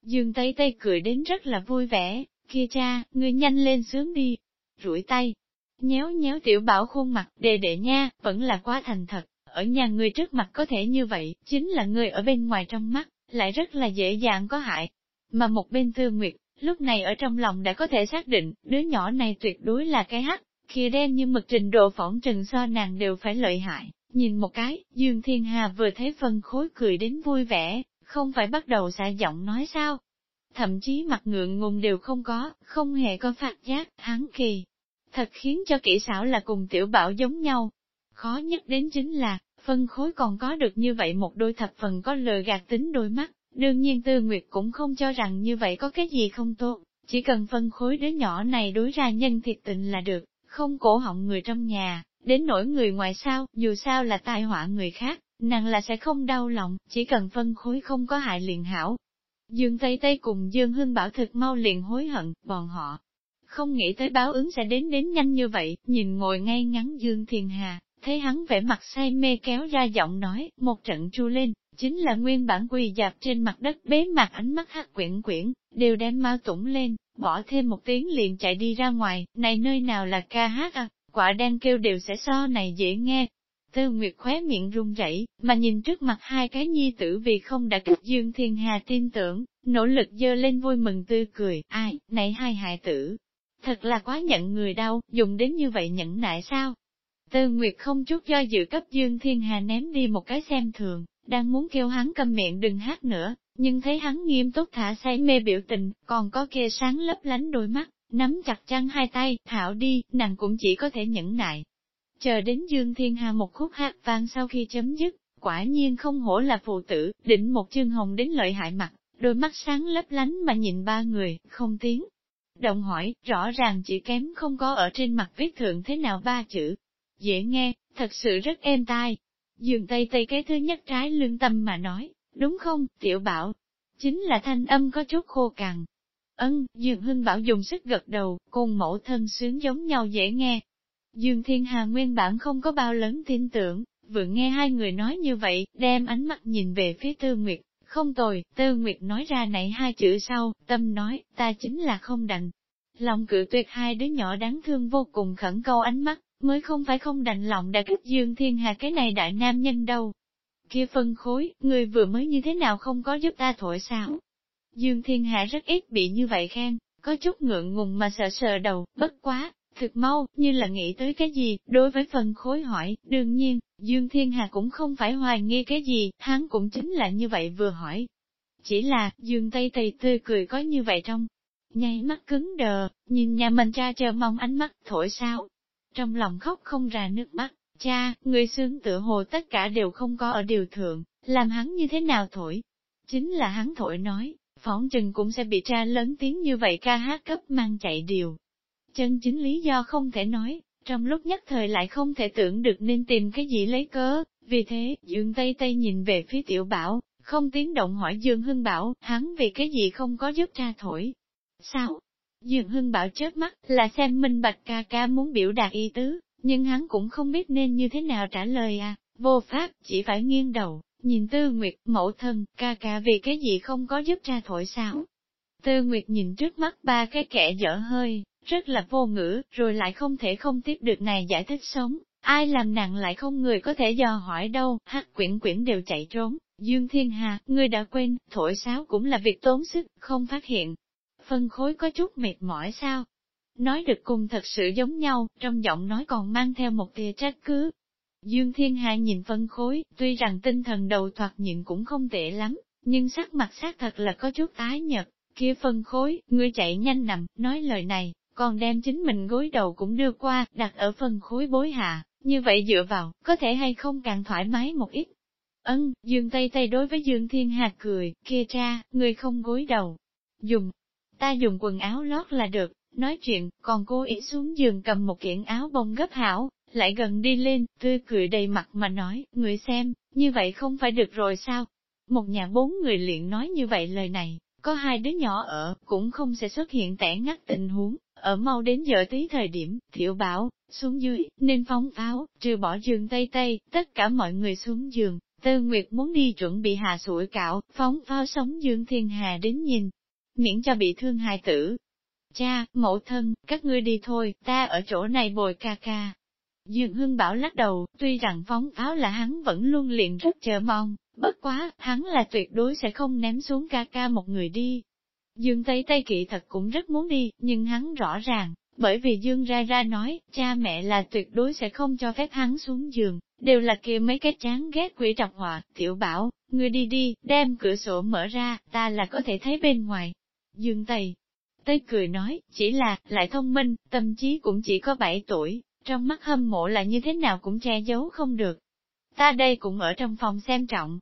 Dương Tây Tây cười đến rất là vui vẻ, kia cha, ngươi nhanh lên sướng đi. Rủi tay, nhéo nhéo tiểu bảo khuôn mặt, đề đệ nha, vẫn là quá thành thật, ở nhà người trước mặt có thể như vậy, chính là người ở bên ngoài trong mắt, lại rất là dễ dàng có hại. Mà một bên thư nguyệt, lúc này ở trong lòng đã có thể xác định, đứa nhỏ này tuyệt đối là cái hắc, kia đen như mực trình độ phỏng trừng so nàng đều phải lợi hại. Nhìn một cái, Dương Thiên Hà vừa thấy phân khối cười đến vui vẻ, không phải bắt đầu xả giọng nói sao. Thậm chí mặt ngượng ngùng đều không có, không hề có phát giác, hắn kỳ. Thật khiến cho kỹ xảo là cùng tiểu bảo giống nhau. Khó nhất đến chính là, phân khối còn có được như vậy một đôi thập phần có lừa gạt tính đôi mắt, đương nhiên Tư Nguyệt cũng không cho rằng như vậy có cái gì không tốt, chỉ cần phân khối đứa nhỏ này đối ra nhân thiệt tình là được, không cổ họng người trong nhà, đến nỗi người ngoài sao, dù sao là tai họa người khác, nàng là sẽ không đau lòng, chỉ cần phân khối không có hại liền hảo. Dương Tây Tây cùng Dương Hưng Bảo thực mau liền hối hận, bọn họ không nghĩ tới báo ứng sẽ đến đến nhanh như vậy, nhìn ngồi ngay ngắn Dương Thiền Hà, thấy hắn vẻ mặt say mê kéo ra giọng nói, một trận chu lên, chính là nguyên bản quỳ dạp trên mặt đất bế mặt ánh mắt hát quyển quyển, đều đem mau tủng lên, bỏ thêm một tiếng liền chạy đi ra ngoài, này nơi nào là ca hát à, quả đen kêu đều sẽ so này dễ nghe. Tư Nguyệt khóe miệng run rẩy, mà nhìn trước mặt hai cái nhi tử vì không đã kích Dương Thiên Hà tin tưởng, nỗ lực dơ lên vui mừng tươi cười, ai, này hai hại tử. Thật là quá nhận người đau, dùng đến như vậy nhẫn nại sao? Tư Nguyệt không chút do dự cấp Dương Thiên Hà ném đi một cái xem thường, đang muốn kêu hắn cầm miệng đừng hát nữa, nhưng thấy hắn nghiêm túc thả say mê biểu tình, còn có kia sáng lấp lánh đôi mắt, nắm chặt chăn hai tay, thảo đi, nàng cũng chỉ có thể nhẫn nại. Chờ đến Dương Thiên Hà một khúc hát vang sau khi chấm dứt, quả nhiên không hổ là phụ tử, định một chương hồng đến lợi hại mặt, đôi mắt sáng lấp lánh mà nhìn ba người, không tiếng. Động hỏi, rõ ràng chỉ kém không có ở trên mặt viết thượng thế nào ba chữ, dễ nghe, thật sự rất êm tai. Dường Tây Tây cái thứ nhất trái lương tâm mà nói, đúng không, tiểu bảo? Chính là thanh âm có chút khô cằn. Ân, Dương Hưng Bảo dùng sức gật đầu, cùng mẫu thân sướng giống nhau dễ nghe. Dương Thiên Hà nguyên bản không có bao lớn tin tưởng, vừa nghe hai người nói như vậy, đem ánh mắt nhìn về phía Tư Nguyệt, không tồi, Tư Nguyệt nói ra này hai chữ sau, tâm nói, ta chính là không đành. Lòng cự tuyệt hai đứa nhỏ đáng thương vô cùng khẩn câu ánh mắt, mới không phải không đành lòng đã kích Dương Thiên Hà cái này đại nam nhân đâu. Kia phân khối, người vừa mới như thế nào không có giúp ta thổi sao? Dương Thiên Hạ rất ít bị như vậy khen, có chút ngượng ngùng mà sợ sờ đầu, bất quá, thực mau, như là nghĩ tới cái gì, đối với phần khối hỏi, đương nhiên, Dương Thiên Hà cũng không phải hoài nghi cái gì, hắn cũng chính là như vậy vừa hỏi. Chỉ là, Dương Tây Tây tươi cười có như vậy trong, nháy mắt cứng đờ, nhìn nhà mình cha chờ mong ánh mắt, thổi sao, trong lòng khóc không ra nước mắt. Cha, người xương tựa hồ tất cả đều không có ở điều thượng, làm hắn như thế nào thổi? Chính là hắn thổi nói, phỏng chừng cũng sẽ bị cha lớn tiếng như vậy ca hát cấp mang chạy điều. Chân chính lý do không thể nói, trong lúc nhất thời lại không thể tưởng được nên tìm cái gì lấy cớ, vì thế, Dương Tây Tây nhìn về phía tiểu bảo, không tiếng động hỏi Dương Hưng Bảo, hắn vì cái gì không có giúp cha thổi. Sao? Dương Hưng Bảo chớp mắt, là xem minh bạch ca ca muốn biểu đạt ý tứ, nhưng hắn cũng không biết nên như thế nào trả lời à, vô pháp, chỉ phải nghiêng đầu, nhìn Tư Nguyệt, mẫu thân, ca ca vì cái gì không có giúp cha thổi sao. Tư Nguyệt nhìn trước mắt ba cái kẻ dở hơi, rất là vô ngữ, rồi lại không thể không tiếp được này giải thích sống, ai làm nặng lại không người có thể dò hỏi đâu, hát quyển quyển đều chạy trốn. Dương Thiên Hà, ngươi đã quên, thổi sáo cũng là việc tốn sức, không phát hiện, phân khối có chút mệt mỏi sao? Nói được cùng thật sự giống nhau, trong giọng nói còn mang theo một tia trách cứ. Dương Thiên hà nhìn phân khối, tuy rằng tinh thần đầu thoạt nhìn cũng không tệ lắm, nhưng sắc mặt xác thật là có chút tái nhật, kia phân khối, ngươi chạy nhanh nằm, nói lời này, còn đem chính mình gối đầu cũng đưa qua, đặt ở phần khối bối hạ, như vậy dựa vào, có thể hay không càng thoải mái một ít. Ân, Dương Tây Tây đối với Dương Thiên hà cười, kia cha, người không gối đầu. Dùng, ta dùng quần áo lót là được, nói chuyện, còn cô ý xuống giường cầm một kiện áo bông gấp hảo, lại gần đi lên, tươi cười đầy mặt mà nói, người xem, như vậy không phải được rồi sao? Một nhà bốn người liền nói như vậy lời này, có hai đứa nhỏ ở, cũng không sẽ xuất hiện tẻ ngắt tình huống, ở mau đến giờ tí thời điểm, thiểu bảo, xuống dưới, nên phóng pháo, trừ bỏ giường tây tây, tất cả mọi người xuống giường, Tư Nguyệt muốn đi chuẩn bị hạ sủi cạo, phóng pháo sống dương thiên hà đến nhìn, miễn cho bị thương hài tử. Cha, mẫu thân, các ngươi đi thôi, ta ở chỗ này bồi ca ca. Dương Hưng Bảo lắc đầu, tuy rằng phóng pháo là hắn vẫn luôn liền rất chờ mong, bất quá, hắn là tuyệt đối sẽ không ném xuống ca ca một người đi. Dương Tây Tây Kỵ thật cũng rất muốn đi, nhưng hắn rõ ràng, bởi vì Dương Ra Ra nói, cha mẹ là tuyệt đối sẽ không cho phép hắn xuống giường, đều là kia mấy cái chán ghét quỷ trọc họa, tiểu bảo, ngươi đi đi, đem cửa sổ mở ra, ta là có thể thấy bên ngoài. Dương Tây, Tây cười nói, chỉ là, lại thông minh, tâm trí cũng chỉ có 7 tuổi, trong mắt hâm mộ là như thế nào cũng che giấu không được. Ta đây cũng ở trong phòng xem trọng.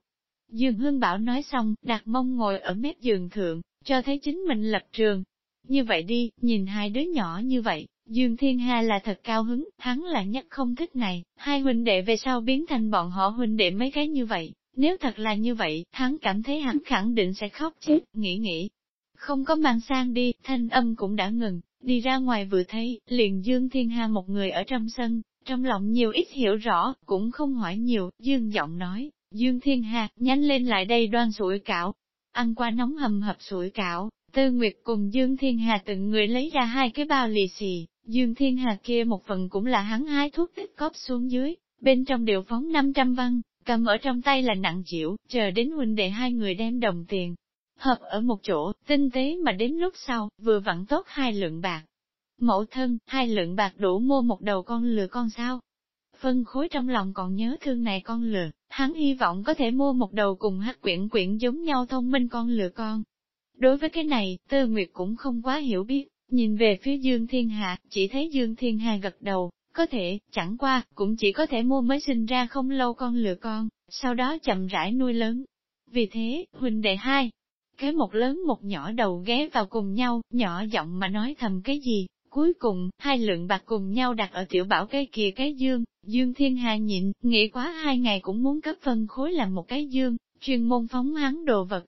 Dương Hương Bảo nói xong, đặt mông ngồi ở mép giường thượng, cho thấy chính mình lập trường. Như vậy đi, nhìn hai đứa nhỏ như vậy, Dương Thiên Hà là thật cao hứng, hắn là nhất không thích này, hai huynh đệ về sau biến thành bọn họ huynh đệ mấy cái như vậy. Nếu thật là như vậy, hắn cảm thấy hắn khẳng định sẽ khóc chết, nghĩ nghĩ. Không có mang sang đi, thanh âm cũng đã ngừng, đi ra ngoài vừa thấy, liền Dương Thiên Hà một người ở trong sân, trong lòng nhiều ít hiểu rõ, cũng không hỏi nhiều, Dương giọng nói, Dương Thiên Hà, nhanh lên lại đây đoan sủi cảo. Ăn qua nóng hầm hập sủi cảo, Tư Nguyệt cùng Dương Thiên Hà từng người lấy ra hai cái bao lì xì, Dương Thiên Hà kia một phần cũng là hắn hái thuốc tích cóp xuống dưới, bên trong đều phóng 500 văn, cầm ở trong tay là nặng chịu, chờ đến huynh đệ hai người đem đồng tiền. Hợp ở một chỗ, tinh tế mà đến lúc sau, vừa vặn tốt hai lượng bạc. Mẫu thân, hai lượng bạc đủ mua một đầu con lừa con sao? Phân khối trong lòng còn nhớ thương này con lừa, hắn hy vọng có thể mua một đầu cùng hát quyển quyển giống nhau thông minh con lừa con. Đối với cái này, Tư Nguyệt cũng không quá hiểu biết, nhìn về phía Dương Thiên Hà, chỉ thấy Dương Thiên Hà gật đầu, có thể, chẳng qua, cũng chỉ có thể mua mới sinh ra không lâu con lừa con, sau đó chậm rãi nuôi lớn. Vì thế, huynh đệ hai, cái một lớn một nhỏ đầu ghé vào cùng nhau, nhỏ giọng mà nói thầm cái gì, cuối cùng, hai lượng bạc cùng nhau đặt ở tiểu bảo cái kia cái dương, dương thiên hà nhịn, nghĩ quá hai ngày cũng muốn cấp phân khối làm một cái dương, chuyên môn phóng hắn đồ vật.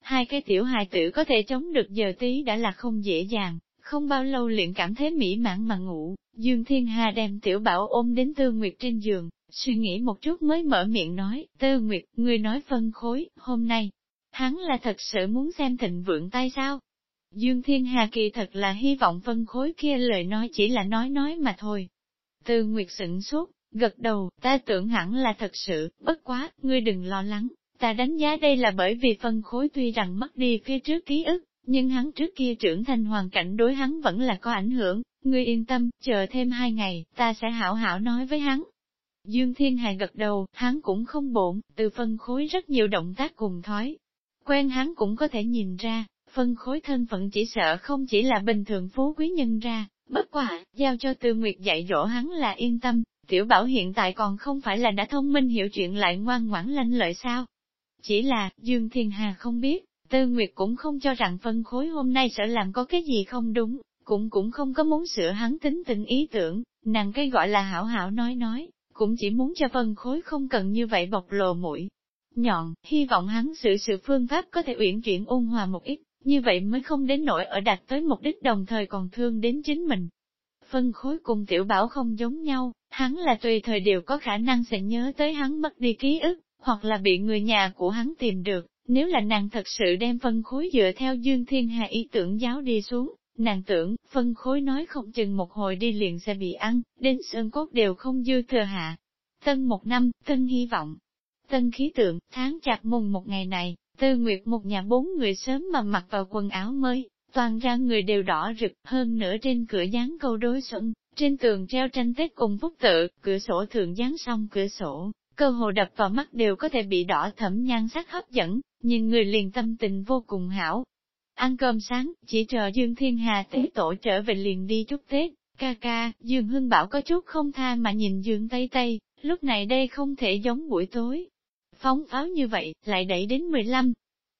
Hai cái tiểu hài tử có thể chống được giờ tí đã là không dễ dàng, không bao lâu liền cảm thấy mỹ mãn mà ngủ, Dương Thiên Hà đem tiểu bảo ôm đến Tư Nguyệt trên giường, suy nghĩ một chút mới mở miệng nói, Tư Nguyệt, người nói phân khối, hôm nay, hắn là thật sự muốn xem thịnh vượng tay sao? Dương Thiên Hà kỳ thật là hy vọng phân khối kia lời nói chỉ là nói nói mà thôi. Tư Nguyệt sửng sốt, gật đầu, ta tưởng hẳn là thật sự, bất quá, ngươi đừng lo lắng, ta đánh giá đây là bởi vì phân khối tuy rằng mất đi phía trước ký ức, nhưng hắn trước kia trưởng thành hoàn cảnh đối hắn vẫn là có ảnh hưởng, ngươi yên tâm, chờ thêm hai ngày, ta sẽ hảo hảo nói với hắn. Dương Thiên Hà gật đầu, hắn cũng không bộn, từ phân khối rất nhiều động tác cùng thói. Quen hắn cũng có thể nhìn ra, phân khối thân phận chỉ sợ không chỉ là bình thường phú quý nhân ra, bất quả, giao cho Tư Nguyệt dạy dỗ hắn là yên tâm, tiểu bảo hiện tại còn không phải là đã thông minh hiểu chuyện lại ngoan ngoãn lanh lợi sao. Chỉ là, Dương Thiên Hà không biết, Tư Nguyệt cũng không cho rằng phân khối hôm nay sẽ làm có cái gì không đúng, cũng cũng không có muốn sửa hắn tính tình ý tưởng, nàng cái gọi là hảo hảo nói nói, cũng chỉ muốn cho phân khối không cần như vậy bộc lộ mũi. Nhọn, hy vọng hắn sự sự phương pháp có thể uyển chuyển ôn hòa một ít, như vậy mới không đến nỗi ở đạt tới mục đích đồng thời còn thương đến chính mình. Phân khối cùng tiểu bảo không giống nhau, hắn là tùy thời đều có khả năng sẽ nhớ tới hắn mất đi ký ức, hoặc là bị người nhà của hắn tìm được, nếu là nàng thật sự đem phân khối dựa theo Dương Thiên Hà ý tưởng giáo đi xuống, nàng tưởng, phân khối nói không chừng một hồi đi liền sẽ bị ăn, đến sơn cốt đều không dư thừa hạ. Tân một năm, tân hy vọng, tân khí tượng, tháng chạp mùng một ngày này, tư nguyệt một nhà bốn người sớm mà mặc vào quần áo mới, toàn ra người đều đỏ rực, hơn nữa trên cửa dán câu đối xuân, trên tường treo tranh Tết cùng phúc tự, cửa sổ thường dán xong cửa sổ, cơ hồ đập vào mắt đều có thể bị đỏ thẫm nhan sắc hấp dẫn, nhìn người liền tâm tình vô cùng hảo. Ăn cơm sáng, chỉ chờ Dương Thiên Hà tế tổ trở về liền đi chúc Tết, ca ca, Dương Hưng Bảo có chút không tha mà nhìn Dương Tây Tây, lúc này đây không thể giống buổi tối. Phóng pháo như vậy, lại đẩy đến 15.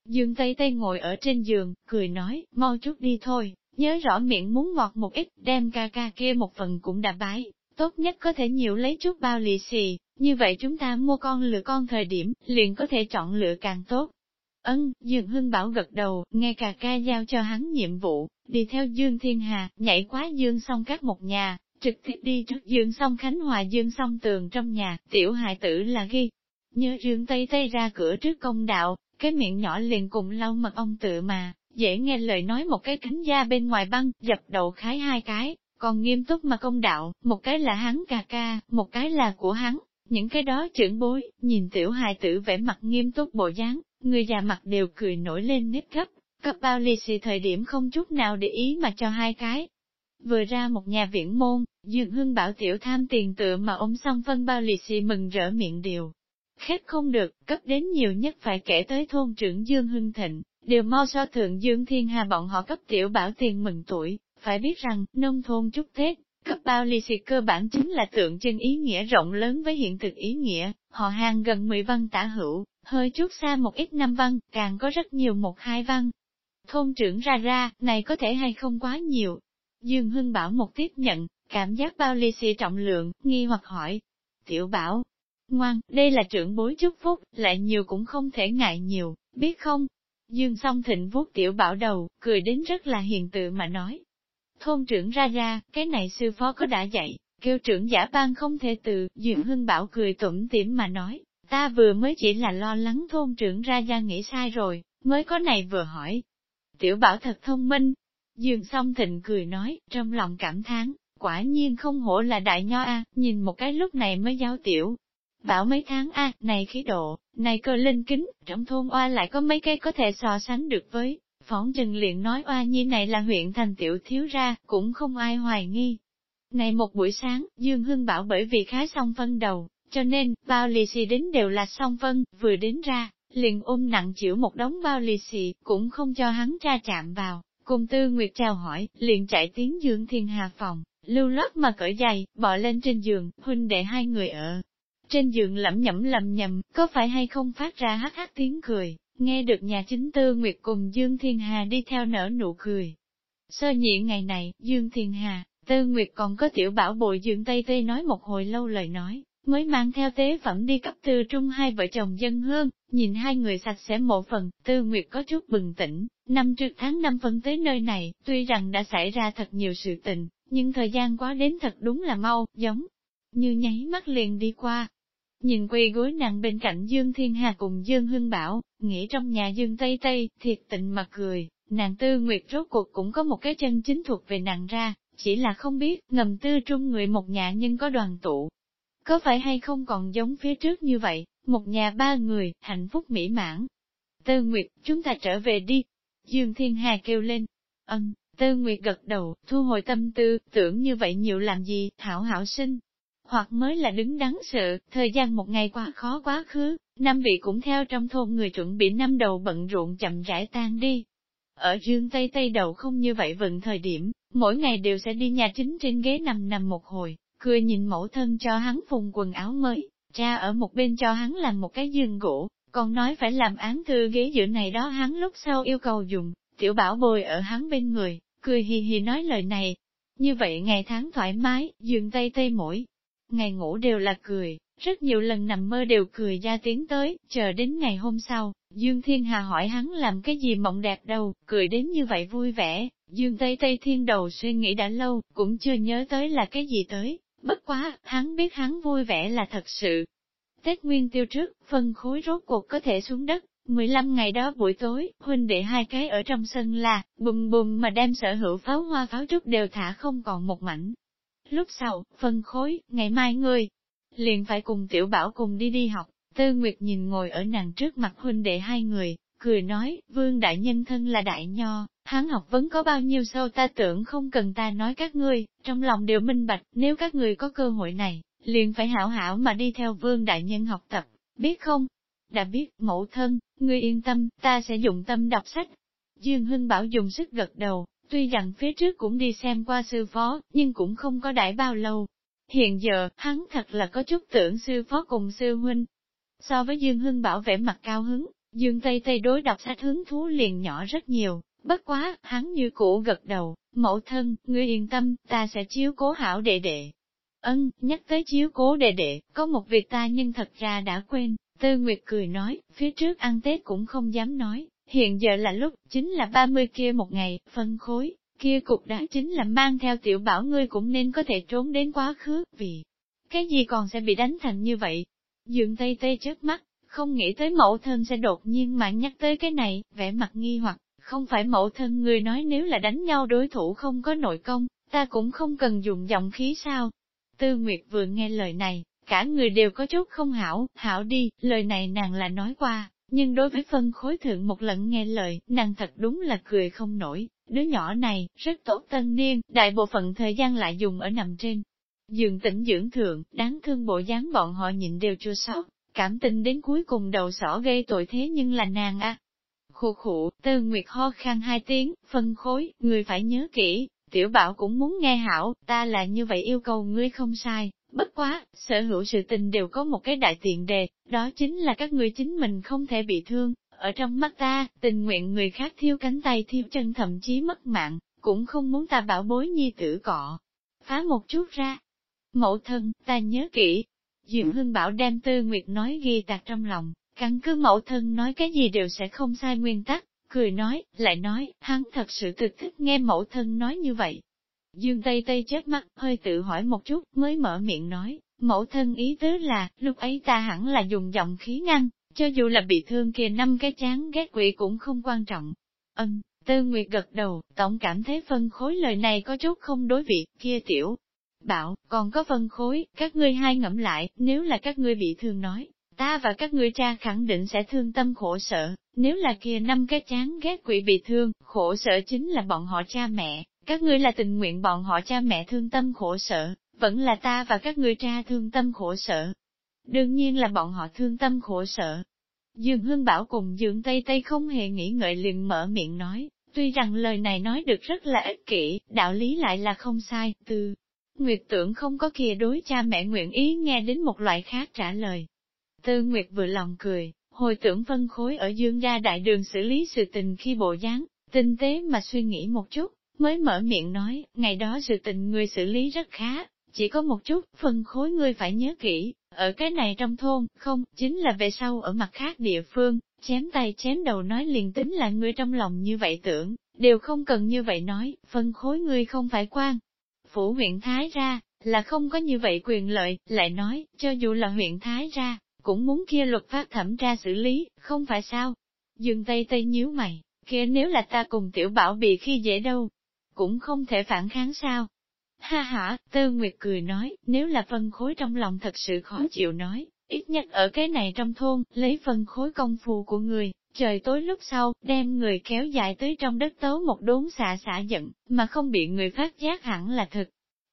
Dương Tây Tây ngồi ở trên giường, cười nói, mau chút đi thôi, nhớ rõ miệng muốn ngọt một ít, đem ca ca kia một phần cũng đã bái, tốt nhất có thể nhiều lấy chút bao lì xì, như vậy chúng ta mua con lựa con thời điểm, liền có thể chọn lựa càng tốt. Ân, Dương Hưng Bảo gật đầu, nghe ca ca giao cho hắn nhiệm vụ, đi theo Dương Thiên Hà, nhảy quá Dương song các một nhà, trực tiếp đi trước Dương song Khánh Hòa Dương song tường trong nhà, tiểu hài tử là ghi. Nhớ Dương Tây Tây ra cửa trước công đạo, cái miệng nhỏ liền cùng lau mật ông tự mà, dễ nghe lời nói một cái cánh da bên ngoài băng, dập đầu khái hai cái, còn nghiêm túc mà công đạo, một cái là hắn ca ca, một cái là của hắn. Những cái đó trưởng bối, nhìn tiểu hài tử vẻ mặt nghiêm túc bộ dáng, người già mặt đều cười nổi lên nếp gấp, cấp bao lì xì thời điểm không chút nào để ý mà cho hai cái. Vừa ra một nhà viễn môn, Dương Hưng bảo tiểu tham tiền tựa mà ôm xong phân bao lì xì mừng rỡ miệng điều. Khép không được, cấp đến nhiều nhất phải kể tới thôn trưởng Dương Hưng Thịnh, đều mau so thượng Dương Thiên Hà bọn họ cấp tiểu bảo tiền mừng tuổi, phải biết rằng, nông thôn chúc Tết, cấp bao lì xì cơ bản chính là tượng trưng ý nghĩa rộng lớn với hiện thực ý nghĩa, họ hàng gần 10 văn tả hữu, hơi chút xa một ít năm văn, càng có rất nhiều một hai văn. Thôn trưởng ra ra, này có thể hay không quá nhiều. Dương Hưng Bảo một tiếp nhận, cảm giác bao lì xì trọng lượng, nghi hoặc hỏi. Tiểu Bảo, ngoan, đây là trưởng bối chúc phúc, lại nhiều cũng không thể ngại nhiều, biết không? Dương song thịnh vuốt tiểu bảo đầu, cười đến rất là hiền tự mà nói. Thôn trưởng ra ra, cái này sư phó có đã dạy, kêu trưởng giả ban không thể từ, Dương Hưng Bảo cười tủm tỉm mà nói, ta vừa mới chỉ là lo lắng thôn trưởng ra ra nghĩ sai rồi, mới có này vừa hỏi. Tiểu bảo thật thông minh. Dương song thịnh cười nói, trong lòng cảm thán, quả nhiên không hổ là đại nho a, nhìn một cái lúc này mới giáo tiểu. Bảo mấy tháng a, này khí độ, này cơ linh kính, trong thôn oa lại có mấy cây có thể so sánh được với, phóng chừng liền nói oa nhi này là huyện thành tiểu thiếu ra, cũng không ai hoài nghi. Này một buổi sáng, Dương Hưng bảo bởi vì khái song phân đầu, cho nên, bao lì xì đến đều là song phân, vừa đến ra, liền ôm nặng chịu một đống bao lì xì, cũng không cho hắn tra chạm vào. Cùng Tư Nguyệt chào hỏi, liền chạy tiếng Dương Thiên Hà phòng, lưu lót mà cởi giày, bỏ lên trên giường, huynh đệ hai người ở. Trên giường lẩm nhẩm lầm nhầm, có phải hay không phát ra hắc hắc tiếng cười, nghe được nhà chính Tư Nguyệt cùng Dương Thiên Hà đi theo nở nụ cười. Sơ nhị ngày này, Dương Thiên Hà, Tư Nguyệt còn có tiểu bảo bội Dương Tây Tây nói một hồi lâu lời nói, mới mang theo tế phẩm đi cấp tư trung hai vợ chồng dân hương, nhìn hai người sạch sẽ một phần, tư nguyệt có chút bừng tỉnh, năm trước tháng năm phân tới nơi này, tuy rằng đã xảy ra thật nhiều sự tình, nhưng thời gian quá đến thật đúng là mau, giống như nháy mắt liền đi qua. Nhìn quỳ gối nặng bên cạnh Dương Thiên Hà cùng Dương Hưng Bảo, nghĩ trong nhà Dương Tây Tây, thiệt tịnh mà cười, nàng tư nguyệt rốt cuộc cũng có một cái chân chính thuộc về nàng ra, chỉ là không biết, ngầm tư trung người một nhà nhưng có đoàn tụ, có phải hay không còn giống phía trước như vậy, một nhà ba người, hạnh phúc mỹ mãn. Tư Nguyệt, chúng ta trở về đi. Dương Thiên Hà kêu lên. Ân, Tư Nguyệt gật đầu, thu hồi tâm tư, tưởng như vậy nhiều làm gì, hảo hảo sinh. Hoặc mới là đứng đắn sợ, thời gian một ngày qua khó quá khứ, năm vị cũng theo trong thôn người chuẩn bị năm đầu bận rộn chậm rãi tan đi. Ở dương Tây Tây đầu không như vậy vận thời điểm, mỗi ngày đều sẽ đi nhà chính trên ghế nằm nằm một hồi, cười nhìn mẫu thân cho hắn phùng quần áo mới, cha ở một bên cho hắn làm một cái giường gỗ, còn nói phải làm án thư ghế giữa này đó hắn lúc sau yêu cầu dùng, tiểu bảo bồi ở hắn bên người, cười hì hì nói lời này. Như vậy ngày tháng thoải mái, dương tây tây mỗi, ngày ngủ đều là cười, rất nhiều lần nằm mơ đều cười ra tiếng tới, chờ đến ngày hôm sau, Dương Thiên Hà hỏi hắn làm cái gì mộng đẹp đâu, cười đến như vậy vui vẻ, Dương Tây Tây Thiên đầu suy nghĩ đã lâu, cũng chưa nhớ tới là cái gì tới, Bất quá, hắn biết hắn vui vẻ là thật sự. Tết Nguyên tiêu trước, phân khối rốt cuộc có thể xuống đất, 15 ngày đó buổi tối, huynh đệ hai cái ở trong sân là, bùm bùm mà đem sở hữu pháo hoa pháo trúc đều thả không còn một mảnh. Lúc sau, phân khối, ngày mai ngươi, liền phải cùng tiểu bảo cùng đi đi học, Tư Nguyệt nhìn ngồi ở nàng trước mặt huynh đệ hai người, cười nói, vương đại nhân thân là đại nho, hắn học vấn có bao nhiêu sâu ta tưởng không cần ta nói các ngươi, trong lòng đều minh bạch, nếu các người có cơ hội này, liền phải hảo hảo mà đi theo vương đại nhân học tập, biết không? Đã biết, mẫu thân, ngươi yên tâm, ta sẽ dùng tâm đọc sách. Dương Hưng Bảo dùng sức gật đầu, tuy rằng phía trước cũng đi xem qua sư phó, nhưng cũng không có đãi bao lâu. Hiện giờ, hắn thật là có chút tưởng sư phó cùng sư huynh. So với Dương Hưng Bảo vẻ mặt cao hứng, Dương Tây Tây đối đọc sách hứng thú liền nhỏ rất nhiều, Bất quá, hắn như cũ gật đầu, mẫu thân, ngươi yên tâm, ta sẽ chiếu cố hảo đệ đệ. Ân, nhắc tới chiếu cố đệ đệ, có một việc ta nhưng thật ra đã quên, Tư Nguyệt cười nói, phía trước ăn Tết cũng không dám nói, hiện giờ là lúc, chính là 30 kia một ngày, phân khối, kia cục đá chính là mang theo tiểu bảo ngươi cũng nên có thể trốn đến quá khứ, vì cái gì còn sẽ bị đánh thành như vậy. Dượng tây tây trước mắt, không nghĩ tới mẫu thân sẽ đột nhiên mà nhắc tới cái này, vẻ mặt nghi hoặc, không phải mẫu thân người nói nếu là đánh nhau đối thủ không có nội công, ta cũng không cần dùng giọng khí sao. Tư Nguyệt vừa nghe lời này, cả người đều có chút không hảo, hảo đi, lời này nàng là nói qua, nhưng đối với phân khối thượng một lần nghe lời, nàng thật đúng là cười không nổi, đứa nhỏ này, rất tốt tân niên, đại bộ phận thời gian lại dùng ở nằm trên. Dường tỉnh dưỡng thượng, đáng thương bộ dáng bọn họ nhịn đều chưa sót, cảm tình đến cuối cùng đầu sỏ gây tội thế nhưng là nàng a. À. Khụ khụ, tư nguyệt ho khan hai tiếng, phân khối, người phải nhớ kỹ, tiểu bảo cũng muốn nghe hảo, ta là như vậy yêu cầu ngươi không sai, bất quá, sở hữu sự tình đều có một cái đại tiện đề, đó chính là các ngươi chính mình không thể bị thương, ở trong mắt ta, tình nguyện người khác thiêu cánh tay thiêu chân thậm chí mất mạng, cũng không muốn ta bảo bối nhi tử cọ. Phá một chút ra. Mẫu thân, ta nhớ kỹ. Diệm Hương Bảo đem Tư Nguyệt nói ghi tạc trong lòng, căn cứ mẫu thân nói cái gì đều sẽ không sai nguyên tắc, cười nói, lại nói, hắn thật sự thực thích nghe mẫu thân nói như vậy. Dương Tây Tây chết mắt, hơi tự hỏi một chút, mới mở miệng nói, mẫu thân ý tứ là, lúc ấy ta hẳn là dùng giọng khí ngăn, cho dù là bị thương kia năm cái chán ghét quỷ cũng không quan trọng. Ân, Tư Nguyệt gật đầu, tổng cảm thấy phân khối lời này có chút không đối vị, kia tiểu. Bảo, còn có phân khối, các ngươi hai ngẫm lại, nếu là các ngươi bị thương nói, ta và các ngươi cha khẳng định sẽ thương tâm khổ sở, nếu là kia năm cái chán ghét quỷ bị thương, khổ sở chính là bọn họ cha mẹ, các ngươi là tình nguyện bọn họ cha mẹ thương tâm khổ sở, vẫn là ta và các ngươi cha thương tâm khổ sở, Đương nhiên là bọn họ thương tâm khổ sở. Dương Hương Bảo cùng Dương Tây Tây không hề nghĩ ngợi liền mở miệng nói, tuy rằng lời này nói được rất là ích kỷ, đạo lý lại là không sai, từ Nguyệt tưởng không có kia đối cha mẹ nguyện ý nghe đến một loại khác trả lời. Tư Nguyệt vừa lòng cười, hồi tưởng phân khối ở dương gia đại đường xử lý sự tình khi bộ dáng, tinh tế mà suy nghĩ một chút, mới mở miệng nói, ngày đó sự tình người xử lý rất khá, chỉ có một chút, phân khối ngươi phải nhớ kỹ, ở cái này trong thôn, không, chính là về sau ở mặt khác địa phương, chém tay chém đầu nói liền tính là ngươi trong lòng như vậy tưởng, đều không cần như vậy nói, phân khối ngươi không phải quan. Phủ huyện Thái ra, là không có như vậy quyền lợi, lại nói, cho dù là huyện Thái ra, cũng muốn kia luật pháp thẩm tra xử lý, không phải sao? Dương Tây Tây nhíu mày, kia nếu là ta cùng tiểu bảo bị khi dễ đâu, cũng không thể phản kháng sao? Ha ha, Tư Nguyệt cười nói, nếu là phân khối trong lòng thật sự khó chịu nói, ít nhất ở cái này trong thôn, lấy phân khối công phu của người, trời tối lúc sau, đem người kéo dài tới trong đất tấu một đốn xạ xả giận, mà không bị người phát giác hẳn là thật,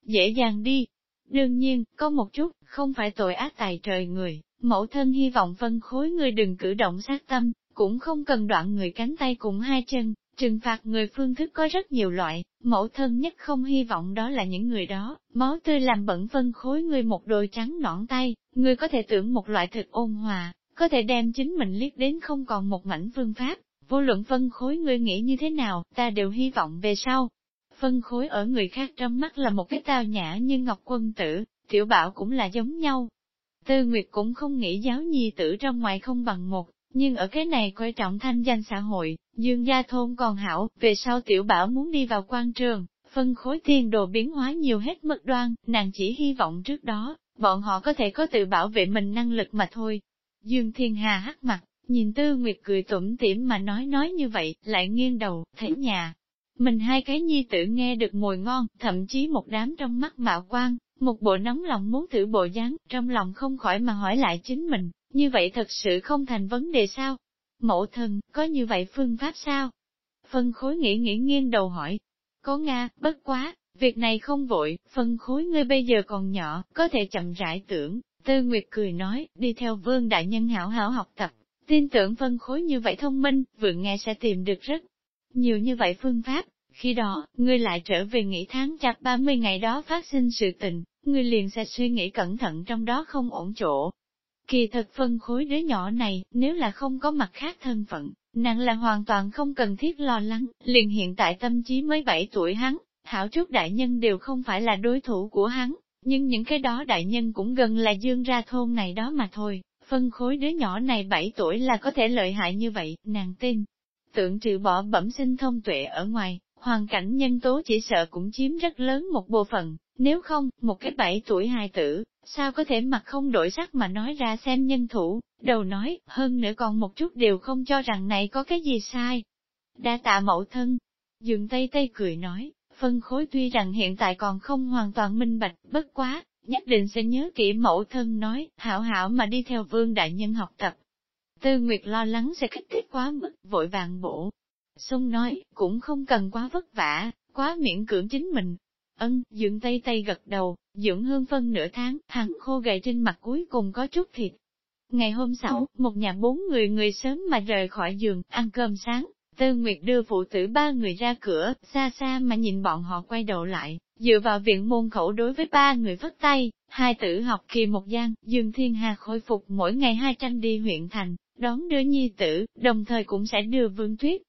Dễ dàng đi. Đương nhiên, có một chút, không phải tội ác tài trời người, mẫu thân hy vọng phân khối người đừng cử động sát tâm, cũng không cần đoạn người cánh tay cùng hai chân, Trừng phạt người phương thức có rất nhiều loại, mẫu thân nhất không hy vọng đó là những người đó, máu tươi làm bẩn phân khối người một đôi trắng nõn tay, người có thể tưởng một loại thực ôn hòa, có thể đem chính mình liếc đến không còn một mảnh phương pháp, vô luận phân khối người nghĩ như thế nào, ta đều hy vọng về sau. Phân khối ở người khác trong mắt là một cái tao nhã như ngọc quân tử, tiểu bảo cũng là giống nhau. Tư Nguyệt cũng không nghĩ giáo nhi tử trong ngoài không bằng một, nhưng ở cái này coi trọng thanh danh xã hội, dương gia thôn còn hảo, về sau tiểu bảo muốn đi vào quan trường, phân khối tiền đồ biến hóa nhiều hết mức đoan, nàng chỉ hy vọng trước đó, bọn họ có thể có tự bảo vệ mình năng lực mà thôi. Dương Thiên Hà hắc mặt, nhìn Tư Nguyệt cười tủm tỉm mà nói nói như vậy, lại nghiêng đầu, thấy nhà. Mình hai cái nhi tử nghe được mùi ngon, thậm chí một đám trong mắt mạo quan, một bộ nóng lòng muốn thử bộ dáng, trong lòng không khỏi mà hỏi lại chính mình, như vậy thật sự không thành vấn đề sao? Mẫu thần có như vậy phương pháp sao? Phân khối nghĩ nghĩ nghiêng đầu hỏi. Có Nga, bất quá, việc này không vội, phân khối ngươi bây giờ còn nhỏ, có thể chậm rãi tưởng. Tư Nguyệt cười nói, đi theo vương đại nhân hảo hảo học tập, tin tưởng phân khối như vậy thông minh, vượng nghe sẽ tìm được rất nhiều như vậy phương pháp. Khi đó, ngươi lại trở về nghỉ tháng chặt 30 ngày đó phát sinh sự tình, ngươi liền sẽ suy nghĩ cẩn thận trong đó không ổn chỗ, Kỳ thật phân khối đứa nhỏ này, nếu là không có mặt khác thân phận, nàng là hoàn toàn không cần thiết lo lắng, liền hiện tại tâm trí mới 7 tuổi hắn, hảo chút đại nhân đều không phải là đối thủ của hắn, nhưng những cái đó đại nhân cũng gần là dương ra thôn này đó mà thôi, phân khối đứa nhỏ này 7 tuổi là có thể lợi hại như vậy, nàng tin. Tượng trừ bỏ bẩm sinh thông tuệ ở ngoài, hoàn cảnh nhân tố chỉ sợ cũng chiếm rất lớn một bộ phận, nếu không, một cái bảy tuổi hài tử, sao có thể mặt không đổi sắc mà nói ra xem nhân thủ, đầu nói, hơn nữa còn một chút đều không cho rằng này có cái gì sai. Đa tạ mẫu thân, dường tây tây cười nói, phân khối tuy rằng hiện tại còn không hoàn toàn minh bạch, bất quá, nhất định sẽ nhớ kỹ mẫu thân nói, hảo hảo mà đi theo vương đại nhân học tập. Tư Nguyệt lo lắng sẽ kích thích quá mức, vội vàng bổ. Xung nói, cũng không cần quá vất vả, quá miễn cưỡng chính mình. Ân, dưỡng tay tay gật đầu, dưỡng hương phân nửa tháng, hàng khô gầy trên mặt cuối cùng có chút thịt. Ngày hôm sau, một nhà bốn người người sớm mà rời khỏi giường, ăn cơm sáng, Tư Nguyệt đưa phụ tử ba người ra cửa, xa xa mà nhìn bọn họ quay đầu lại, dựa vào viện môn khẩu đối với ba người vất tay, hai tử học kỳ một gian, Dương Thiên Hà khôi phục mỗi ngày hai tranh đi huyện thành, đón đưa nhi tử, đồng thời cũng sẽ đưa Vương Tuyết.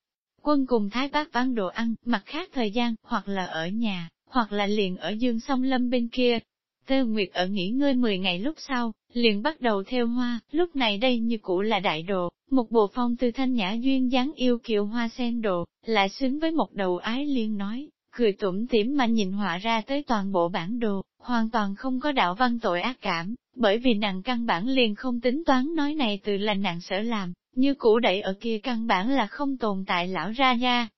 Quân cùng Thái Bác bán đồ ăn, mặt khác thời gian, hoặc là ở nhà, hoặc là liền ở Dương Sông Lâm bên kia. Tư Nguyệt ở nghỉ ngơi 10 ngày lúc sau, liền bắt đầu theo hoa, lúc này đây như cũ là đại đồ, một bộ phong từ thanh nhã duyên dáng yêu kiều hoa sen đồ, lại xứng với một đầu ái liên nói, cười tủm tỉm mà nhìn họa ra tới toàn bộ bản đồ, hoàn toàn không có đạo văn tội ác cảm, bởi vì nàng căn bản liền không tính toán nói này từ là nàng sở làm, như cũ đẩy ở kia căn bản là không tồn tại lão ra nha.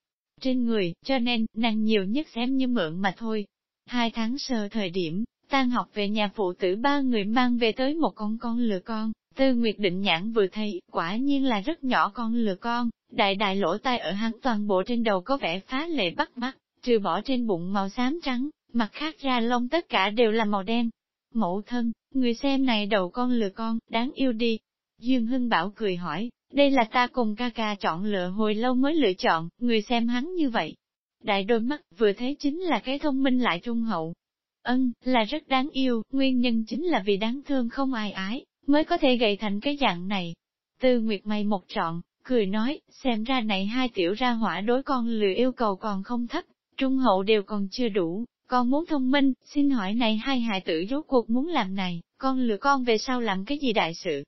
Trên người, cho nên, nàng nhiều nhất xem như mượn mà thôi. Hai tháng sơ thời điểm, tan học về nhà phụ tử ba người mang về tới một con con lừa con, Tư Nguyệt định nhãn vừa thấy, quả nhiên là rất nhỏ con lừa con, đại đại lỗ tai ở hắn toàn bộ trên đầu có vẻ phá lệ bắt mắt, trừ bỏ trên bụng màu xám trắng, mặt khác ra lông tất cả đều là màu đen. Mẫu thân, người xem này đầu con lừa con, đáng yêu đi. Dương Hưng Bảo cười hỏi, đây là ta cùng ca ca chọn lựa hồi lâu mới lựa chọn, người xem hắn như vậy. Đại đôi mắt vừa thấy chính là cái thông minh lại trung hậu. Ân, là rất đáng yêu, nguyên nhân chính là vì đáng thương không ai ái, mới có thể gầy thành cái dạng này. Tư Nguyệt mày một trọn, cười nói, xem ra này hai tiểu ra hỏa đối con lừa yêu cầu còn không thấp, trung hậu đều còn chưa đủ, con muốn thông minh, xin hỏi này hai hài tử rốt cuộc muốn làm này, con lừa con về sau làm cái gì đại sự.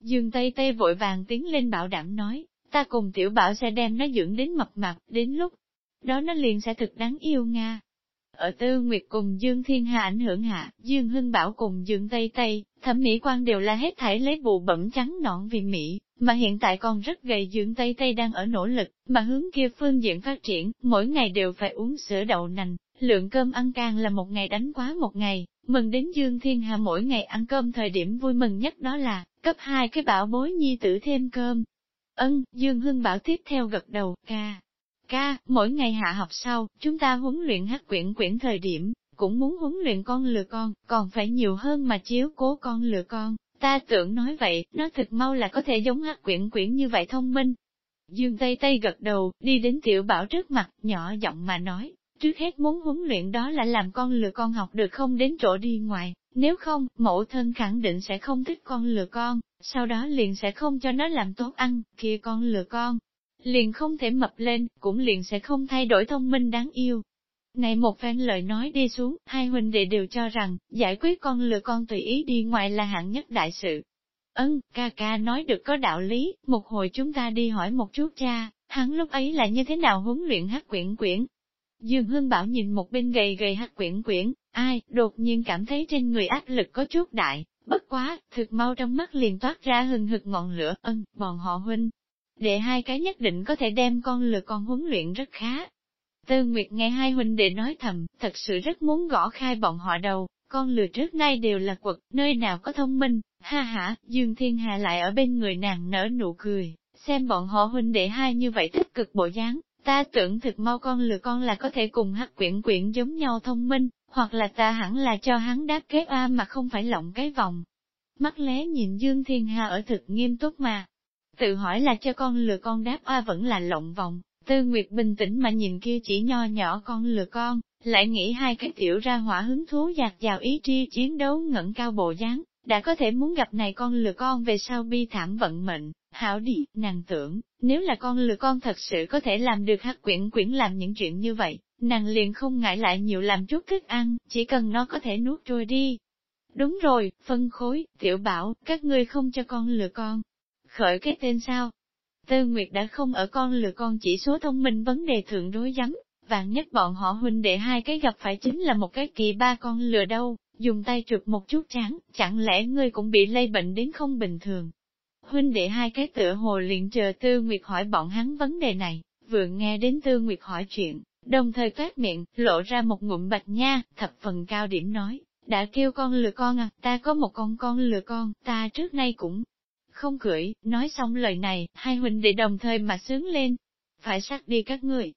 Dương Tây Tây vội vàng tiến lên bảo đảm nói, ta cùng tiểu bảo sẽ đem nó dưỡng đến mập mạp, đến lúc đó nó liền sẽ thực đáng yêu Nga. Ở Tư Nguyệt cùng Dương Thiên Hà ảnh hưởng hạ, Dương Hưng Bảo cùng Dương Tây Tây, thẩm mỹ quan đều là hết thảy lấy bù bẩm trắng nõn vì Mỹ, mà hiện tại còn rất gầy Dương Tây Tây đang ở nỗ lực, mà hướng kia phương diện phát triển, mỗi ngày đều phải uống sữa đậu nành, lượng cơm ăn càng là một ngày đánh quá một ngày, mừng đến Dương Thiên Hà mỗi ngày ăn cơm thời điểm vui mừng nhất đó là, cấp hai cái bảo bối nhi tử thêm cơm. Ân, Dương Hưng Bảo tiếp theo gật đầu, ca, Ca, mỗi ngày hạ học sau, chúng ta huấn luyện hát quyển quyển thời điểm, cũng muốn huấn luyện con lừa con, còn phải nhiều hơn mà chiếu cố con lừa con. Ta tưởng nói vậy, nó thực mau là có thể giống hát quyển quyển như vậy thông minh. Dương Tây Tây gật đầu, đi đến tiểu bảo trước mặt, nhỏ giọng mà nói, trước hết muốn huấn luyện đó là làm con lừa con học được không đến chỗ đi ngoài, nếu không, mẫu thân khẳng định sẽ không thích con lừa con, sau đó liền sẽ không cho nó làm tốt ăn, kia con lừa con, liền không thể mập lên, cũng liền sẽ không thay đổi thông minh đáng yêu. Này một phen lời nói đi xuống, hai huynh đệ đều cho rằng, giải quyết con lừa con tùy ý đi ngoài là hạng nhất đại sự. Ân, ca ca nói được có đạo lý, một hồi chúng ta đi hỏi một chút cha, hắn lúc ấy là như thế nào huấn luyện hát quyển quyển. Dương Hương Bảo nhìn một bên gầy gầy hạt quyển quyển, ai, đột nhiên cảm thấy trên người áp lực có chút đại, bất quá, thực mau trong mắt liền toát ra hừng hực ngọn lửa, ân, bọn họ huynh, đệ hai cái nhất định có thể đem con lừa con huấn luyện rất khá. Tư Nguyệt nghe hai huynh đệ nói thầm, thật sự rất muốn gõ khai bọn họ đầu, con lừa trước nay đều là quật, nơi nào có thông minh, ha ha, Dương Thiên Hà lại ở bên người nàng nở nụ cười, xem bọn họ huynh đệ hai như vậy tích cực bộ dáng, ta tưởng thực mau con lừa con là có thể cùng hắc quyển quyển giống nhau thông minh, hoặc là ta hẳn là cho hắn đáp kế A mà không phải lộng cái vòng. Mắt lé nhìn Dương Thiên Hà ở thực nghiêm túc mà, Tự hỏi là cho con lừa con đáp A vẫn là lộng vòng, Tư Nguyệt bình tĩnh mà nhìn kia chỉ nho nhỏ con lừa con, lại nghĩ hai cái tiểu ra hỏa hứng thú dạt vào ý tri chiến đấu ngẩn cao bộ dáng, đã có thể muốn gặp này con lừa con về sau bi thảm vận mệnh, hảo đi, nàng tưởng, nếu là con lừa con thật sự có thể làm được hắc quyển quyển làm những chuyện như vậy, nàng liền không ngại lại nhiều làm chút thức ăn, chỉ cần nó có thể nuốt trôi đi. Đúng rồi, phân khối, tiểu bảo, các ngươi không cho con lừa con. Khởi cái tên sao? Tư Nguyệt đã không ở con lừa con chỉ số thông minh vấn đề thượng đối rắm, vạn nhất bọn họ huynh đệ hai cái gặp phải chính là một cái kỳ ba con lừa đâu, dùng tay trượt một chút trắng, chẳng lẽ ngươi cũng bị lây bệnh đến không bình thường. Huynh đệ hai cái tựa hồ liền chờ Tư Nguyệt hỏi bọn hắn vấn đề này, vừa nghe đến Tư Nguyệt hỏi chuyện, đồng thời toát miệng, lộ ra một ngụm bạch nha, thập phần cao điểm nói, đã kêu con lừa con à, ta có một con con lừa con, ta trước nay cũng không cưỡi, nói xong lời này, hai huynh đệ đồng thời mà sướng lên, phải sát đi các người.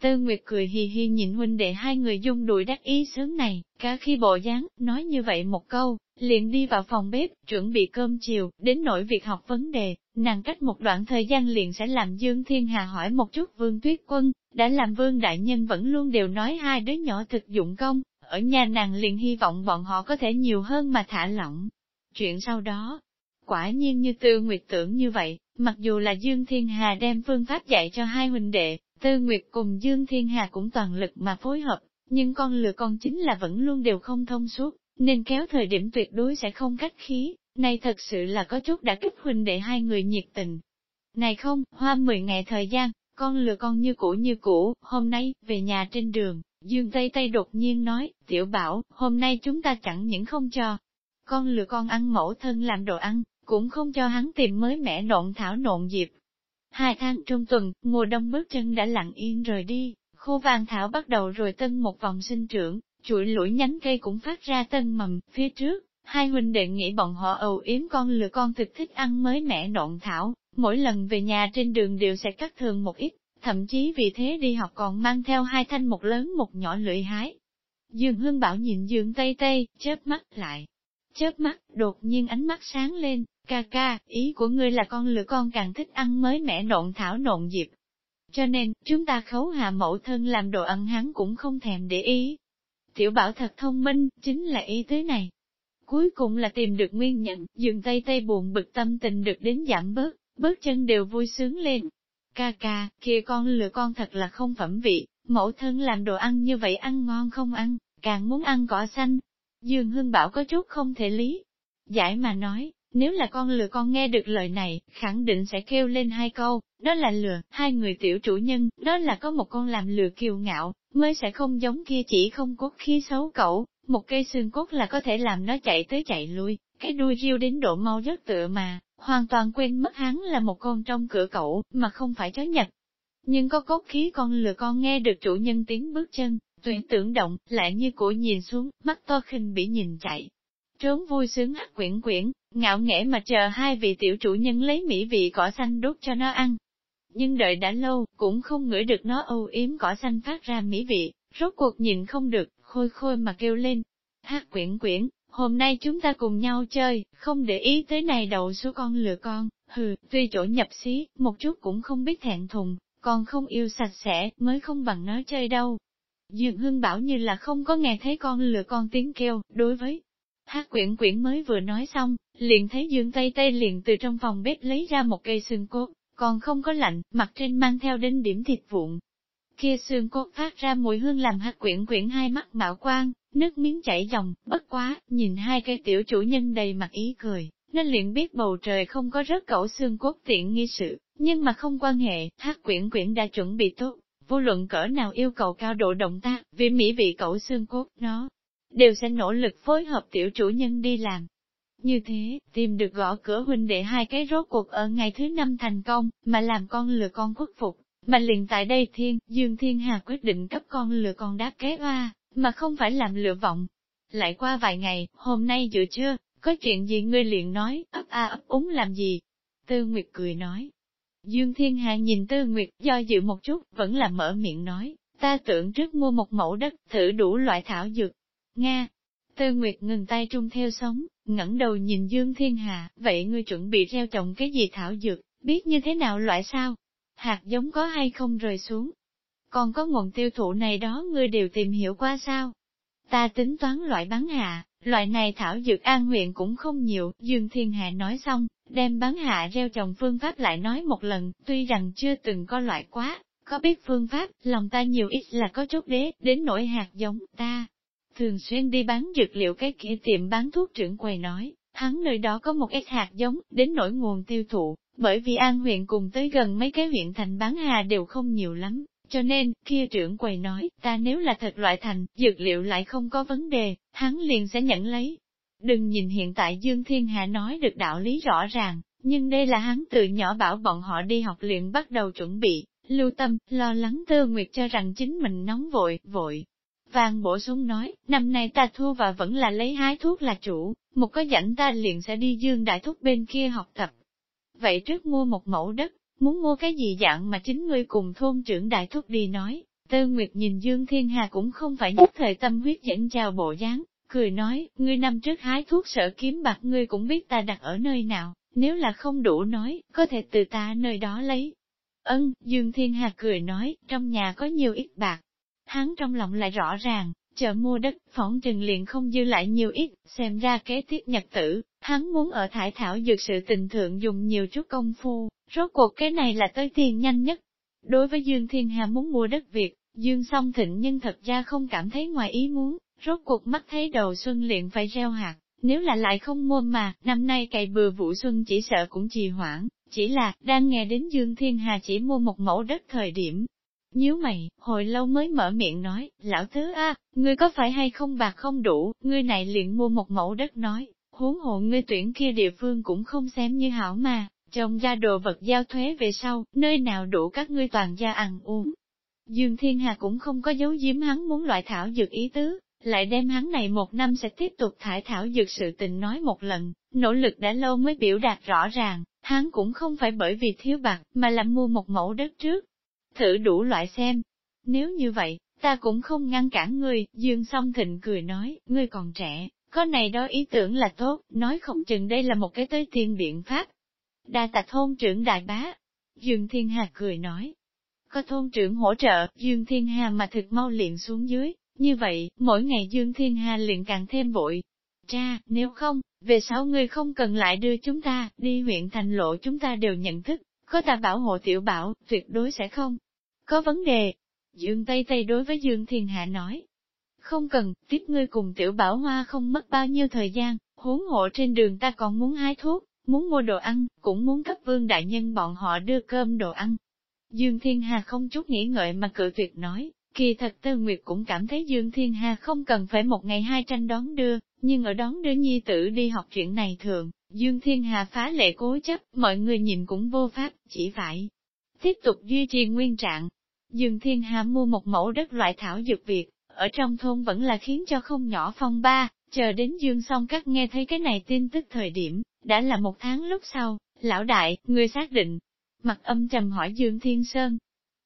Tư Nguyệt cười hì hì nhìn huynh đệ hai người dung đùi đắc ý sướng này, cả khi bộ dáng, nói như vậy một câu, liền đi vào phòng bếp, chuẩn bị cơm chiều, đến nỗi việc học vấn đề, nàng cách một đoạn thời gian liền sẽ làm Dương Thiên Hà hỏi một chút Vương Tuyết Quân, đã làm Vương Đại Nhân vẫn luôn đều nói hai đứa nhỏ thực dụng công, ở nhà nàng liền hy vọng bọn họ có thể nhiều hơn mà thả lỏng. Chuyện sau đó, quả nhiên như Tư Nguyệt tưởng như vậy, mặc dù là Dương Thiên Hà đem phương pháp dạy cho hai huynh đệ, Tư Nguyệt cùng Dương Thiên Hà cũng toàn lực mà phối hợp, nhưng con lừa con chính là vẫn luôn đều không thông suốt, nên kéo thời điểm tuyệt đối sẽ không cách khí, này thật sự là có chút đã kích huynh để hai người nhiệt tình. Này không, hoa 10 ngày thời gian, con lừa con như cũ như cũ, hôm nay, về nhà trên đường, Dương Tây Tây đột nhiên nói, tiểu bảo, hôm nay chúng ta chẳng những không cho. Con lừa con ăn mẫu thân làm đồ ăn, cũng không cho hắn tìm mới mẻ nộn thảo nộn dịp. Hai tháng trung tuần, mùa đông bước chân đã lặng yên rời đi, khô vàng thảo bắt đầu rồi tân một vòng sinh trưởng, chuỗi lũi nhánh cây cũng phát ra tân mầm, phía trước, hai huynh đệ nghĩ bọn họ ầu yếm con lừa con thực thích ăn mới mẻ nộn thảo, mỗi lần về nhà trên đường đều sẽ cắt thường một ít, thậm chí vì thế đi học còn mang theo hai thanh một lớn một nhỏ lưỡi hái. Dương Hương Bảo nhìn Dương Tây Tây, chớp mắt lại. Chớp mắt, đột nhiên ánh mắt sáng lên, Ca ca, ý của ngươi là con lửa con càng thích ăn mới mẻ nộn thảo nộn dịp. Cho nên, chúng ta khấu hạ mẫu thân làm đồ ăn hắn cũng không thèm để ý. Tiểu bảo thật thông minh, chính là ý thế này. Cuối cùng là tìm được nguyên nhận, dường tay tay buồn bực tâm tình được đến giảm bớt, bước chân đều vui sướng lên. Ca ca, kia con lừa con thật là không phẩm vị, mẫu thân làm đồ ăn như vậy ăn ngon không ăn, càng muốn ăn cỏ xanh. Dương Hưng Bảo có chút không thể lý. Giải mà nói, nếu là con lừa con nghe được lời này, khẳng định sẽ kêu lên hai câu, đó là lừa, hai người tiểu chủ nhân, đó là có một con làm lừa kiều ngạo, mới sẽ không giống kia chỉ không cốt khí xấu cẩu, một cây xương cốt là có thể làm nó chạy tới chạy lui, cái đuôi riêu đến độ mau rất tựa mà, hoàn toàn quên mất hắn là một con trong cửa cậu, mà không phải chó nhật. Nhưng có cốt khí con lừa con nghe được chủ nhân tiếng bước chân, tuyển tưởng động, lại như của nhìn xuống, mắt to khinh bị nhìn chạy, trốn vui sướng hắc quyển quyển, ngạo nghễ mà chờ hai vị tiểu chủ nhân lấy mỹ vị cỏ xanh đốt cho nó ăn. Nhưng đợi đã lâu, cũng không ngửi được nó âu yếm cỏ xanh phát ra mỹ vị, rốt cuộc nhìn không được, khôi khôi mà kêu lên. hát quyển quyển, hôm nay chúng ta cùng nhau chơi, không để ý tới này đầu số con lừa con, hừ, tuy chỗ nhập xí, một chút cũng không biết thẹn thùng, còn không yêu sạch sẽ, mới không bằng nó chơi đâu. Dường hưng bảo như là không có nghe thấy con lừa con tiếng kêu, đối với Hát quyển quyển mới vừa nói xong, liền thấy Dương Tây Tây liền từ trong phòng bếp lấy ra một cây xương cốt, còn không có lạnh, mặt trên mang theo đến điểm thịt vụn. Kia xương cốt phát ra mùi hương làm hát quyển quyển hai mắt mạo quang, nước miếng chảy dòng, bất quá, nhìn hai cây tiểu chủ nhân đầy mặt ý cười, nên liền biết bầu trời không có rớt cẩu xương cốt tiện nghi sự, nhưng mà không quan hệ, hát quyển quyển đã chuẩn bị tốt, vô luận cỡ nào yêu cầu cao độ động tác, vì mỹ vị cẩu xương cốt, nó đều sẽ nỗ lực phối hợp tiểu chủ nhân đi làm. Như thế, tìm được gõ cửa huynh đệ hai cái rốt cuộc ở ngày thứ năm thành công, mà làm con lừa con khuất phục. Mà liền tại đây thiên, Dương Thiên Hà quyết định cấp con lừa con đáp kế oa, mà không phải làm lựa vọng. Lại qua vài ngày, hôm nay giữa trưa, có chuyện gì ngươi liền nói, ấp a ấp úng làm gì? Tư Nguyệt cười nói. Dương Thiên Hà nhìn Tư Nguyệt do dự một chút, vẫn là mở miệng nói, ta tưởng trước mua một mẫu đất, thử đủ loại thảo dược, Nga. Tư Nguyệt ngừng tay trung theo sống, ngẩng đầu nhìn Dương Thiên Hà, vậy ngươi chuẩn bị gieo trồng cái gì thảo dược, biết như thế nào loại sao? Hạt giống có hay không rời xuống? Còn có nguồn tiêu thụ này đó ngươi đều tìm hiểu qua sao? Ta tính toán loại bán hạ, Loại này thảo dược an huyện cũng không nhiều, Dương Thiên Hạ nói xong, đem bán hạ reo trồng phương pháp lại nói một lần, tuy rằng chưa từng có loại quá, có biết phương pháp, lòng ta nhiều ít là có chút đế, đến nỗi hạt giống, ta. Thường xuyên đi bán dược liệu cái kia tiệm bán thuốc trưởng quầy nói, hắn nơi đó có một ít hạt giống, đến nỗi nguồn tiêu thụ, bởi vì an huyện cùng tới gần mấy cái huyện thành bán hà đều không nhiều lắm, cho nên, kia trưởng quầy nói, ta nếu là thật loại thành, dược liệu lại không có vấn đề, hắn liền sẽ nhận lấy. Đừng nhìn hiện tại Dương Thiên Hạ nói được đạo lý rõ ràng, nhưng đây là hắn từ nhỏ bảo bọn họ đi học luyện bắt đầu chuẩn bị, lưu tâm, lo lắng Tư Nguyệt cho rằng chính mình nóng vội, vội. Vàng bổ sung nói, năm nay ta thua và vẫn là lấy hái thuốc là chủ, một có rảnh ta liền sẽ đi dương đại thúc bên kia học tập. Vậy trước mua một mẫu đất, muốn mua cái gì dạng mà chính ngươi cùng thôn trưởng đại thúc đi nói, Tư Nguyệt nhìn Dương Thiên Hà cũng không phải nhất thời tâm huyết dẫn chào bộ dáng, cười nói, ngươi năm trước hái thuốc sở kiếm bạc ngươi cũng biết ta đặt ở nơi nào, nếu là không đủ nói, có thể từ ta nơi đó lấy. Ân, Dương Thiên Hà cười nói, trong nhà có nhiều ít bạc. Hắn trong lòng lại rõ ràng, chợ mua đất, phỏng trừng liền không dư lại nhiều ít, xem ra kế tiếp nhật tử, hắn muốn ở thải thảo dược sự tình thượng dùng nhiều chút công phu, rốt cuộc cái này là tới tiền nhanh nhất. Đối với Dương Thiên Hà muốn mua đất Việt, Dương song thịnh nhưng thật ra không cảm thấy ngoài ý muốn, rốt cuộc mắt thấy đầu xuân liền phải gieo hạt, nếu là lại không mua mà, năm nay cày bừa vụ xuân chỉ sợ cũng trì hoãn, chỉ là, đang nghe đến Dương Thiên Hà chỉ mua một mẫu đất thời điểm. Nhíu mày, hồi lâu mới mở miệng nói, lão thứ a, ngươi có phải hay không bạc không đủ, ngươi này liền mua một mẫu đất nói, huống hộ ngươi tuyển kia địa phương cũng không xem như hảo mà, trồng ra đồ vật giao thuế về sau, nơi nào đủ các ngươi toàn gia ăn uống. Dương Thiên Hà cũng không có dấu giếm hắn muốn loại thảo dược ý tứ, lại đem hắn này một năm sẽ tiếp tục thải thảo dược sự tình nói một lần, nỗ lực đã lâu mới biểu đạt rõ ràng, hắn cũng không phải bởi vì thiếu bạc, mà là mua một mẫu đất trước. Thử đủ loại xem. Nếu như vậy, ta cũng không ngăn cản ngươi, Dương song thịnh cười nói, ngươi còn trẻ, có này đó ý tưởng là tốt, nói không chừng đây là một cái tới thiên biện pháp. Đa tạ thôn trưởng đại bá. Dương Thiên Hà cười nói. Có thôn trưởng hỗ trợ, Dương Thiên Hà mà thực mau liền xuống dưới, như vậy, mỗi ngày Dương Thiên Hà liền càng thêm vội. Cha, nếu không, về sau ngươi không cần lại đưa chúng ta, đi huyện thành lộ chúng ta đều nhận thức, có ta bảo hộ tiểu bảo, tuyệt đối sẽ không. Có vấn đề. Dương Tây Tây đối với Dương Thiên Hạ nói. Không cần, tiếp ngươi cùng tiểu bảo hoa không mất bao nhiêu thời gian, huống hộ trên đường ta còn muốn hái thuốc, muốn mua đồ ăn, cũng muốn cấp vương đại nhân bọn họ đưa cơm đồ ăn. Dương Thiên Hà không chút nghĩ ngợi mà cự tuyệt nói, Kỳ thật Tư Nguyệt cũng cảm thấy Dương Thiên Hà không cần phải một ngày hai tranh đón đưa, nhưng ở đón đưa nhi tử đi học chuyện này thường, Dương Thiên Hà phá lệ cố chấp, mọi người nhìn cũng vô pháp, chỉ phải tiếp tục duy trì nguyên trạng. Dương Thiên Hà mua một mẫu đất loại thảo dược Việt, ở trong thôn vẫn là khiến cho không nhỏ phong ba, chờ đến Dương song các nghe thấy cái này tin tức thời điểm, đã là một tháng lúc sau, lão đại, người xác định. Mặt âm trầm hỏi Dương Thiên Sơn,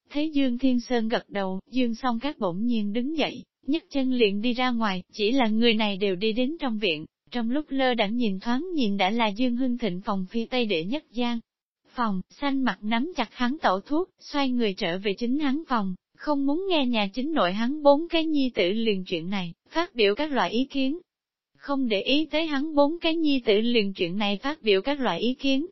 Thấy Dương Thiên Sơn gật đầu, Dương song các bỗng nhiên đứng dậy, nhấc chân liền đi ra ngoài, chỉ là người này đều đi đến trong viện, trong lúc lơ đãng nhìn thoáng nhìn đã là Dương Hưng Thịnh phòng phía tây đệ nhất gian. Phòng, xanh mặt nắm chặt hắn tẩu thuốc, xoay người trở về chính hắn phòng, không muốn nghe nhà chính nội hắn bốn cái nhi tử liền chuyện này, phát biểu các loại ý kiến. Không để ý tới hắn bốn cái nhi tử liền chuyện này phát biểu các loại ý kiến,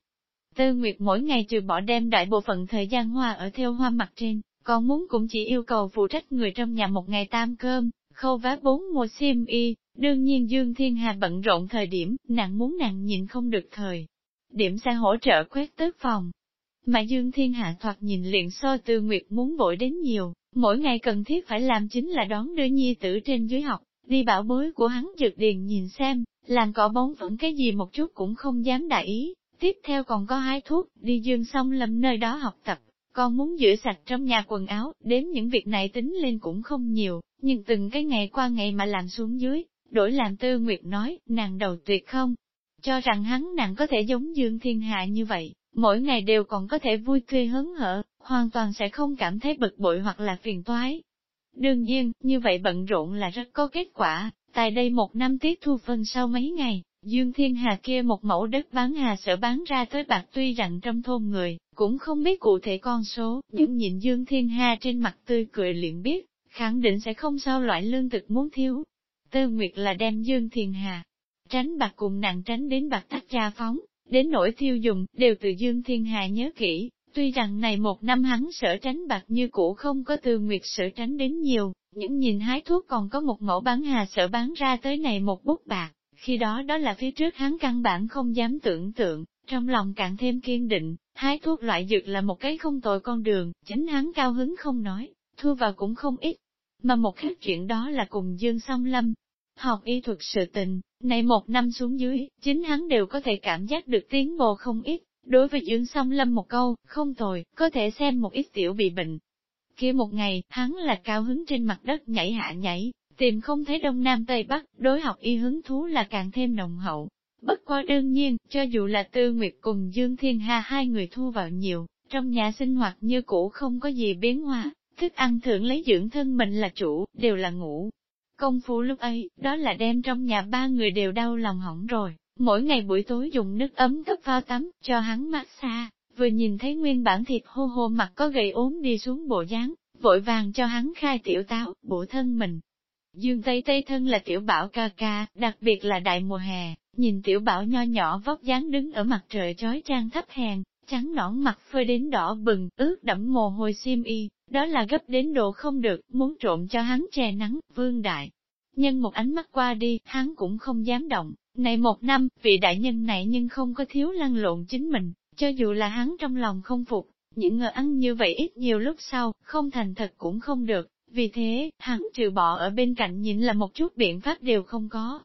Tư Nguyệt mỗi ngày trừ bỏ đem đại bộ phận thời gian hoa ở theo hoa mặt trên, còn muốn cũng chỉ yêu cầu phụ trách người trong nhà một ngày tam cơm, khâu vá bốn mùa xiêm y, đương nhiên Dương Thiên Hà bận rộn thời điểm, nàng muốn nàng nhìn không được thời. Điểm sẽ hỗ trợ quét tước phòng. Mà Dương Thiên Hạ thoạt nhìn liền so Tư Nguyệt muốn vội đến nhiều, mỗi ngày cần thiết phải làm chính là đón đưa nhi tử trên dưới học, đi bảo bối của hắn dược điền nhìn xem, làm cỏ bóng vẫn cái gì một chút cũng không dám đại ý, Tiếp theo còn có hái thuốc, đi dương xong lâm nơi đó học tập, còn muốn rửa sạch trong nhà quần áo, đếm những việc này tính lên cũng không nhiều, nhưng từng cái ngày qua ngày mà làm xuống dưới, đổi làm tư nguyệt nói, nàng đầu tuyệt không. Cho rằng hắn nàng có thể giống dương thiên hạ như vậy, mỗi ngày đều còn có thể vui tươi hớn hở, hoàn toàn sẽ không cảm thấy bực bội hoặc là phiền toái. Đương nhiên, như vậy bận rộn là rất có kết quả, tại đây một năm tiết thu phân sau mấy ngày, Dương Thiên Hà kia một mẫu đất bán hà sở bán ra tới bạc tuy rằng trong thôn người, cũng không biết cụ thể con số, nhưng nhìn Dương Thiên Hà trên mặt tươi cười liền biết, khẳng định sẽ không sao loại lương thực muốn thiếu. Tư Nguyệt là đem Dương Thiên Hà, tránh bạc cùng nặng tránh đến bạc tách cha phóng, đến nỗi thiêu dùng, đều từ Dương Thiên Hà nhớ kỹ, tuy rằng này một năm hắn sở tránh bạc như cũ không có Tư Nguyệt sở tránh đến nhiều, những nhìn hái thuốc còn có một mẫu bán hà sở bán ra tới này một bút bạc, khi đó đó là phía trước hắn căn bản không dám tưởng tượng, trong lòng càng thêm kiên định, hái thuốc loại dược là một cái không tội con đường, chính hắn cao hứng không nói, thua vào cũng không ít. Mà một khác chuyện đó là cùng Dương Song Lâm, học y thuật sự tình, này một năm xuống dưới, chính hắn đều có thể cảm giác được tiến bộ không ít. Đối với Dương Song Lâm một câu, không tồi, có thể xem một ít tiểu bị bệnh. kia một ngày, hắn là cao hứng trên mặt đất nhảy hạ nhảy, tìm không thấy Đông Nam Tây Bắc, đối học y hứng thú là càng thêm nồng hậu. Bất quá đương nhiên, cho dù là Tư Nguyệt cùng Dương Thiên Hà hai người thu vào nhiều, trong nhà sinh hoạt như cũ không có gì biến hóa, thức ăn thưởng lấy dưỡng thân mình là chủ, đều là ngủ. Công phu lúc ấy, đó là đem trong nhà ba người đều đau lòng hỏng rồi, mỗi ngày buổi tối dùng nước ấm cấp vào tắm, cho hắn mát xa, vừa nhìn thấy nguyên bản thịt hô hô mặt có gầy ốm đi xuống bộ dáng, vội vàng cho hắn khai tiểu táo, bổ thân mình. Dương Tây Tây thân là tiểu bảo ca ca, đặc biệt là đại mùa hè, nhìn tiểu bảo nho nhỏ vóc dáng đứng ở mặt trời chói trang thấp hèn, trắng nõn mặt phơi đến đỏ bừng, ướt đẫm mồ hôi xiêm y, đó là gấp đến độ không được, muốn trộm cho hắn che nắng, vương đại. Nhân một ánh mắt qua đi, hắn cũng không dám động, này một năm, vị đại nhân này nhưng không có thiếu lăn lộn chính mình, cho dù là hắn trong lòng không phục, những ngờ ăn như vậy ít nhiều lúc sau, không thành thật cũng không được, vì thế, hắn trừ bỏ ở bên cạnh nhìn là một chút biện pháp đều không có.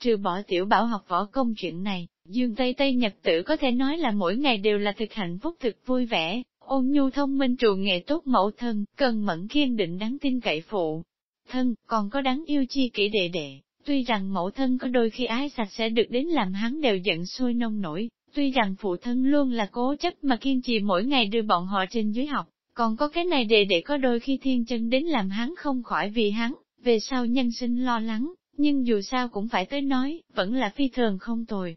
Trừ bỏ tiểu bảo học võ công chuyện này, Dương Tây Tây Nhật tử có thể nói là mỗi ngày đều là thực hạnh phúc thực vui vẻ, ôn nhu thông minh trù nghệ tốt mẫu thân, cần mẫn kiên định đáng tin cậy phụ. Thân, còn có đáng yêu chi kỹ đệ đệ, tuy rằng mẫu thân có đôi khi ái sạch sẽ được đến làm hắn đều giận sôi nông nổi, tuy rằng phụ thân luôn là cố chấp mà kiên trì mỗi ngày đưa bọn họ trên dưới học, còn có cái này đề để có đôi khi thiên chân đến làm hắn không khỏi vì hắn, về sau nhân sinh lo lắng, nhưng dù sao cũng phải tới nói, vẫn là phi thường không tồi.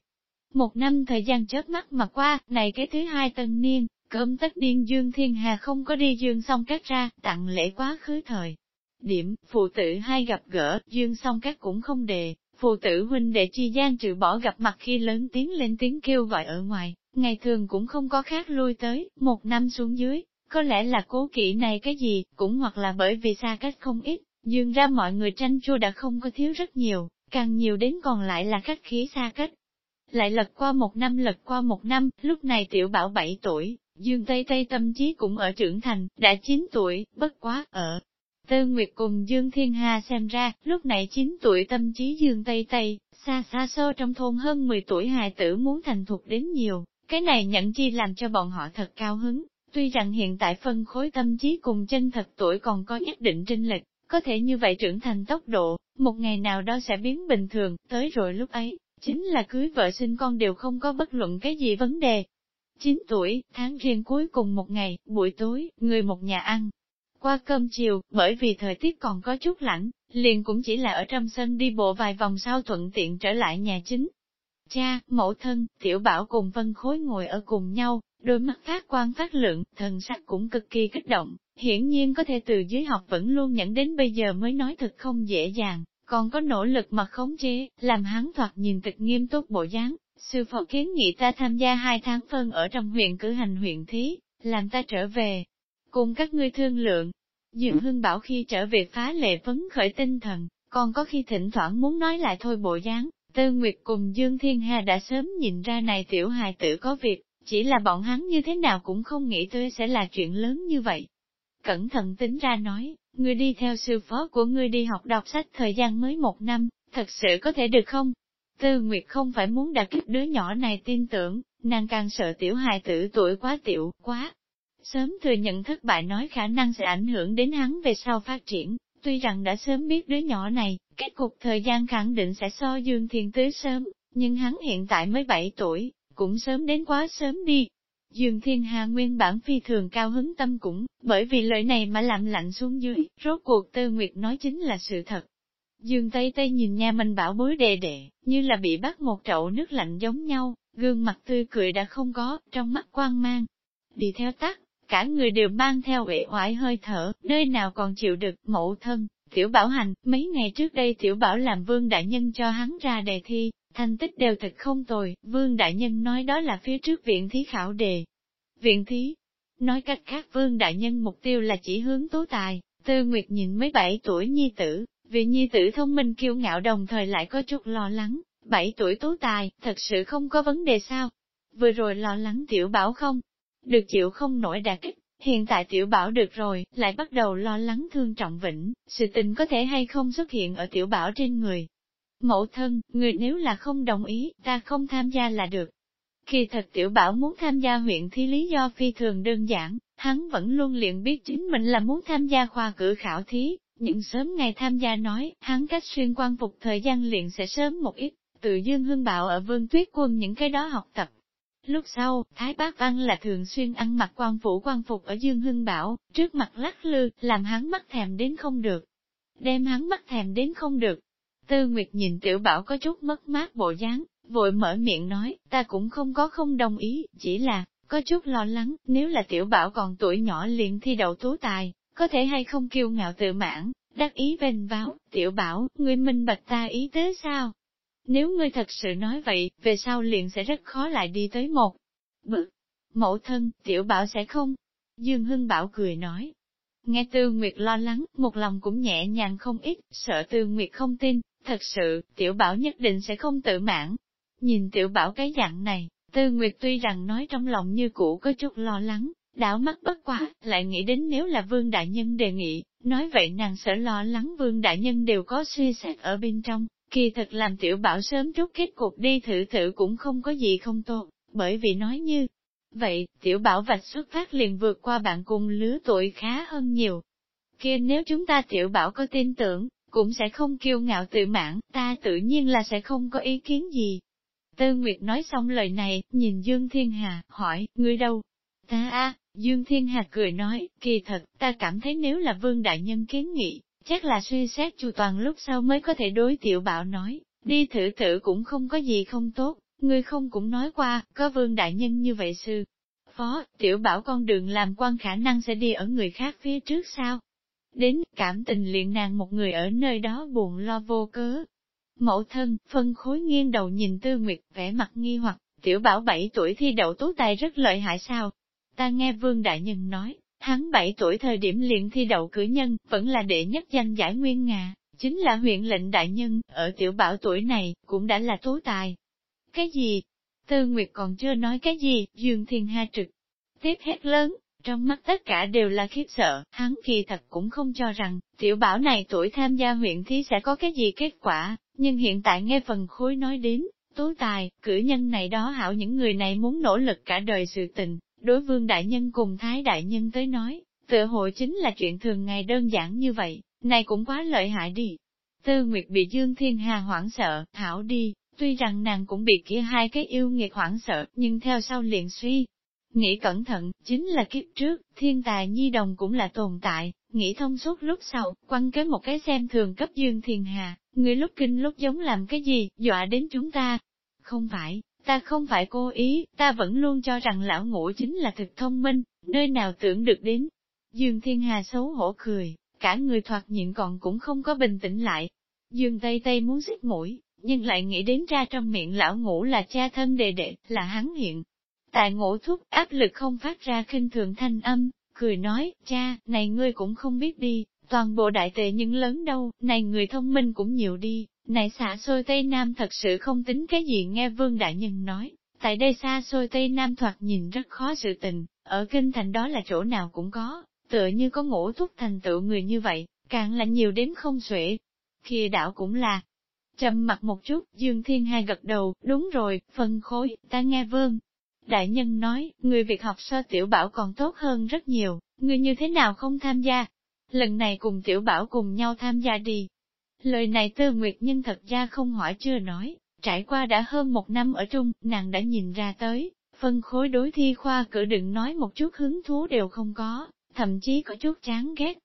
Một năm thời gian chớp mắt mà qua, này cái thứ hai tân niên, cơm tất điên Dương Thiên Hà không có đi Dương xong các ra, tặng lễ quá khứ thời. Điểm, phụ tử hai gặp gỡ, Dương xong các cũng không đề, phụ tử huynh đệ chi gian trừ bỏ gặp mặt khi lớn tiếng lên tiếng kêu gọi ở ngoài, ngày thường cũng không có khác lui tới, một năm xuống dưới, có lẽ là cố kỵ này cái gì, cũng hoặc là bởi vì xa cách không ít, dương ra mọi người tranh chua đã không có thiếu rất nhiều, càng nhiều đến còn lại là khách khí xa cách. Lại lật qua một năm lật qua một năm, lúc này tiểu bảo 7 tuổi, dương Tây Tây tâm trí cũng ở trưởng thành, đã 9 tuổi, bất quá, ở. Tư Nguyệt cùng Dương Thiên Hà xem ra, lúc này 9 tuổi tâm trí Dương Tây Tây, xa xa xô trong thôn hơn 10 tuổi hài tử muốn thành thục đến nhiều, cái này nhận chi làm cho bọn họ thật cao hứng, Tuy rằng hiện tại phân khối tâm trí cùng chân thật tuổi còn có nhất định trinh lệch, có thể như vậy trưởng thành tốc độ, một ngày nào đó sẽ biến bình thường, tới rồi lúc ấy, chính là cưới vợ sinh con đều không có bất luận cái gì vấn đề. 9 tuổi, tháng riêng cuối cùng một ngày, buổi tối, người một nhà ăn. Qua cơm chiều, bởi vì thời tiết còn có chút lạnh, liền cũng chỉ là ở trong sân đi bộ vài vòng sau thuận tiện trở lại nhà chính. Cha, mẫu thân, tiểu bảo cùng vân khối ngồi ở cùng nhau, Đôi mắt phát quan phát lượng, thần sắc cũng cực kỳ kích động, hiển nhiên có thể từ dưới học vẫn luôn nhận đến bây giờ mới nói thật không dễ dàng, còn có nỗ lực mà khống chế, làm hắn thoạt nhìn thật nghiêm túc bộ dáng. Sư phụ kiến nghị ta tham gia hai tháng phân ở trong huyện cử hành huyện thí, làm ta trở về. Cùng các ngươi thương lượng, Dường Hưng bảo khi trở về phá lệ phấn khởi tinh thần, còn có khi thỉnh thoảng muốn nói lại thôi bộ dáng, Tư Nguyệt cùng Dương Thiên Hà đã sớm nhìn ra này tiểu hài tử có việc, chỉ là bọn hắn như thế nào cũng không nghĩ tới sẽ là chuyện lớn như vậy. Cẩn thận tính ra nói, ngươi đi theo sư phó của ngươi đi học đọc sách thời gian mới một năm, thật sự có thể được không? Tư Nguyệt không phải muốn đặt kích đứa nhỏ này tin tưởng, nàng càng sợ tiểu hài tử tuổi quá tiểu, quá. Sớm thừa nhận thất bại nói khả năng sẽ ảnh hưởng đến hắn về sau phát triển, tuy rằng đã sớm biết đứa nhỏ này, kết cục thời gian khẳng định sẽ so Dương Thiên Tứ sớm, nhưng hắn hiện tại mới 7 tuổi, cũng sớm đến quá sớm đi. Dương Thiên Hà nguyên bản phi thường cao hứng tâm cũng, bởi vì lời này mà làm lạnh xuống dưới, rốt cuộc Tư Nguyệt nói chính là sự thật. Dương Tây Tây nhìn nhà mình bảo bối đề đệ, như là bị bắt một chậu nước lạnh giống nhau, gương mặt tươi cười đã không có, trong mắt quang mang. Đi theo tắt, cả người đều mang theo uể oải hơi thở, nơi nào còn chịu được mẫu thân, Tiểu Bảo hành, mấy ngày trước đây Tiểu Bảo làm Vương Đại Nhân cho hắn ra đề thi, thành tích đều thật không tồi, Vương Đại Nhân nói đó là phía trước viện thí khảo đề. Viện thí, nói cách khác Vương Đại Nhân mục tiêu là chỉ hướng tố tài, Tư Nguyệt nhìn mấy bảy tuổi nhi tử, vì nhi tử thông minh kiêu ngạo đồng thời lại có chút lo lắng, bảy tuổi tố tài, thật sự không có vấn đề sao? Vừa rồi lo lắng tiểu bảo không? Được chịu không nổi đà kích, hiện tại tiểu bảo được rồi, lại bắt đầu lo lắng thương trọng vĩnh, sự tình có thể hay không xuất hiện ở tiểu bảo trên người. Mẫu thân, người nếu là không đồng ý, ta không tham gia là được. Khi thật tiểu bảo muốn tham gia huyện thi lý do phi thường đơn giản, hắn vẫn luôn liền biết chính mình là muốn tham gia khoa cử khảo thí, những sớm ngày tham gia nói, hắn cách xuyên quan phục thời gian liền sẽ sớm một ít, tự dương hương bạo ở vương tuyết quân những cái đó học tập. Lúc sau, Thái Bác Văn là thường xuyên ăn mặc quan phủ quan phục ở Dương Hưng Bảo, trước mặt lắc lư, làm hắn mắt thèm đến không được. Đem hắn mắt thèm đến không được. Tư Nguyệt nhìn tiểu bảo có chút mất mát bộ dáng, vội mở miệng nói, ta cũng không có không đồng ý, chỉ là, có chút lo lắng, nếu là tiểu bảo còn tuổi nhỏ liền thi đậu tú tài, có thể hay không kiêu ngạo tự mãn, đắc ý vênh báo, tiểu bảo, ngươi minh bạch ta ý tế sao? Nếu ngươi thật sự nói vậy, về sau liền sẽ rất khó lại đi tới một bước Mẫu thân, tiểu bảo sẽ không? Dương Hưng Bảo cười nói. Nghe Tư Nguyệt lo lắng, một lòng cũng nhẹ nhàng không ít, sợ Tư Nguyệt không tin, thật sự, tiểu bảo nhất định sẽ không tự mãn. Nhìn tiểu bảo cái dạng này, Tư Nguyệt tuy rằng nói trong lòng như cũ có chút lo lắng, đảo mắt bất quá, lại nghĩ đến nếu là Vương Đại Nhân đề nghị, nói vậy nàng sợ lo lắng Vương Đại Nhân đều có suy xét ở bên trong, kỳ thật làm tiểu bảo sớm chút kết cục đi thử thử cũng không có gì không tốt, bởi vì nói như vậy, tiểu bảo vạch xuất phát liền vượt qua bạn cùng lứa tuổi khá hơn nhiều. Kia nếu chúng ta tiểu bảo có tin tưởng, cũng sẽ không kiêu ngạo tự mãn, ta tự nhiên là sẽ không có ý kiến gì. Tư Nguyệt nói xong lời này, nhìn Dương Thiên Hà, hỏi, ngươi đâu? Ta a Dương Thiên Hà cười nói, kỳ thật, ta cảm thấy nếu là Vương Đại Nhân kiến nghị, chắc là suy xét chu toàn lúc sau mới có thể đối tiểu bảo nói, đi thử thử cũng không có gì không tốt, người không cũng nói qua, có Vương Đại Nhân như vậy sư. Phó, tiểu bảo con đường làm quan khả năng sẽ đi ở người khác phía trước sao? Đến, cảm tình liền nàng một người ở nơi đó buồn lo vô cớ. Mẫu thân, phân khối nghiêng đầu nhìn Tư Nguyệt, vẻ mặt nghi hoặc, tiểu bảo 7 tuổi thi đậu tú tài rất lợi hại sao? Ta nghe Vương Đại Nhân nói, hắn 7 tuổi thời điểm liền thi đậu cử nhân, vẫn là đệ nhất danh giải nguyên ngà, chính là huyện lệnh đại nhân, ở tiểu bảo tuổi này, cũng đã là tố tài. Cái gì? Tư Nguyệt còn chưa nói cái gì, Dương Thiên Ha trực. Tiếp hét lớn, trong mắt tất cả đều là khiếp sợ, hắn kỳ thật cũng không cho rằng, tiểu bảo này tuổi tham gia huyện thí sẽ có cái gì kết quả, nhưng hiện tại nghe phần khối nói đến, tố tài, cử nhân này đó hảo những người này muốn nỗ lực cả đời sự tình, Đối vương đại nhân cùng thái đại nhân tới nói, tự hội chính là chuyện thường ngày đơn giản như vậy, này cũng quá lợi hại đi. Tư Nguyệt bị Dương Thiên Hà hoảng sợ, thảo đi, tuy rằng nàng cũng bị kia hai cái yêu nghiệt hoảng sợ, nhưng theo sau liền suy. Nghĩ cẩn thận, chính là kiếp trước, thiên tài nhi đồng cũng là tồn tại, nghĩ thông suốt lúc sau, quăng kế một cái xem thường cấp Dương Thiên Hà, người lúc kinh lúc giống làm cái gì, dọa đến chúng ta. Không phải, Ta không phải cố ý, ta vẫn luôn cho rằng lão ngũ chính là thực thông minh, nơi nào tưởng được đến. Dương Thiên Hà xấu hổ cười, cả người thoạt nhịn còn cũng không có bình tĩnh lại. Dương Tây Tây muốn giết mũi, nhưng lại nghĩ đến ra trong miệng lão ngũ là cha thân đề đệ, là hắn hiện. Tại ngũ thúc áp lực không phát ra khinh thường thanh âm, cười nói, cha, này ngươi cũng không biết đi, toàn bộ đại tệ nhưng lớn đâu, này người thông minh cũng nhiều đi, này xa xôi Tây Nam thật sự không tính cái gì nghe Vương Đại Nhân nói, tại đây xa xôi Tây Nam thoạt nhìn rất khó sự tình, ở kinh thành đó là chỗ nào cũng có, tựa như có ngũ thúc thành tựu người như vậy, càng là nhiều đến không xuể. Khi đảo cũng là, trầm mặt một chút, Dương Thiên Hai gật đầu, đúng rồi, phân khối, ta nghe Vương. Đại nhân nói, người việc học sơ tiểu bảo còn tốt hơn rất nhiều, người như thế nào không tham gia? Lần này cùng tiểu bảo cùng nhau tham gia đi, Lời này tư nguyệt nhân thật ra không hỏi chưa nói, trải qua đã hơn một năm ở trung, nàng đã nhìn ra tới, phân khối đối thi khoa cử đừng nói một chút hứng thú đều không có, thậm chí có chút chán ghét.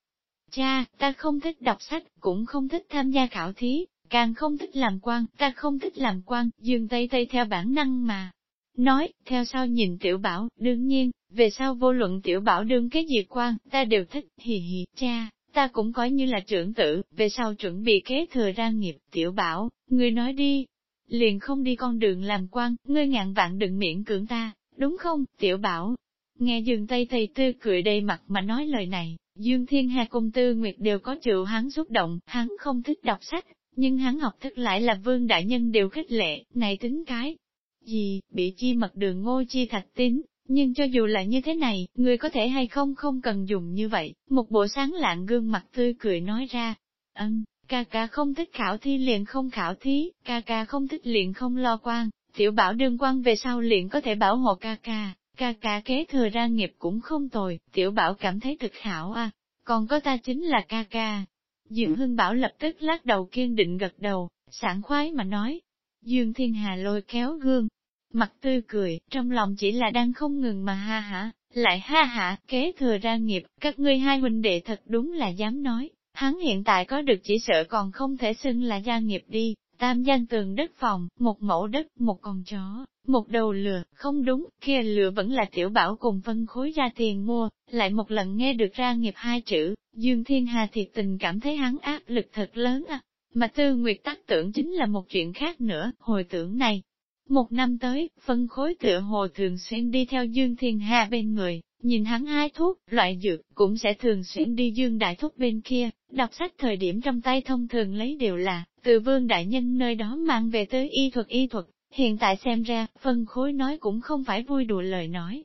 Cha, ta không thích đọc sách, cũng không thích tham gia khảo thí, càng không thích làm quan, ta không thích làm quan, dương tây tây theo bản năng mà. Nói, theo sau nhìn tiểu bảo, đương nhiên, về sau vô luận tiểu bảo đương cái gì quan, ta đều thích, hì hì, cha, ta cũng coi như là trưởng tử, về sau chuẩn bị kế thừa ra nghiệp, tiểu bảo, ngươi nói đi, liền không đi con đường làm quan, ngươi ngàn vạn đừng miễn cưỡng ta, đúng không, tiểu bảo. Nghe Dương Tây thầy tư cười đầy mặt mà nói lời này, Dương Thiên Hà công Tư Nguyệt đều có chịu hắn xúc động, hắn không thích đọc sách, nhưng hắn học thức lại là vương đại nhân đều khích lệ, này tính cái. Gì, bị chi mật đường ngô chi thạch tín, nhưng cho dù là như thế này, người có thể hay không không cần dùng như vậy, một bộ sáng lạng gương mặt tươi cười nói ra. Ân, ca ca không thích khảo thi liền không khảo thí, ca ca không thích liền không lo quan, tiểu bảo đương quan về sau liền có thể bảo hộ ca ca, ca ca kế thừa ra nghiệp cũng không tồi, tiểu bảo cảm thấy thực hảo à, còn có ta chính là ca ca. Dương Hưng Bảo lập tức lắc đầu kiên định gật đầu, sảng khoái mà nói. Dương Thiên Hà lôi kéo gương, mặt tươi cười, trong lòng chỉ là đang không ngừng mà ha hả, lại ha hả, kế thừa ra nghiệp, các ngươi hai huynh đệ thật đúng là dám nói, hắn hiện tại có được chỉ sợ còn không thể xưng là gia nghiệp đi, tam gian tường đất phòng, một mẫu đất, một con chó, một đầu lừa, không đúng, kia lừa vẫn là tiểu bảo cùng phân khối ra tiền mua, lại một lần nghe được ra nghiệp hai chữ, Dương Thiên Hà thiệt tình cảm thấy hắn áp lực thật lớn à, mà Tư Nguyệt tác tưởng chính là một chuyện khác nữa, hồi tưởng này, một năm tới, phân khối tựa hồ thường xuyên đi theo Dương Thiên Hà bên người, nhìn hắn hai thuốc, loại dược, cũng sẽ thường xuyên đi Dương Đại Thúc bên kia, đọc sách thời điểm trong tay thông thường lấy đều là, từ vương đại nhân nơi đó mang về tới y thuật y thuật, hiện tại xem ra, phân khối nói cũng không phải vui đùa lời nói.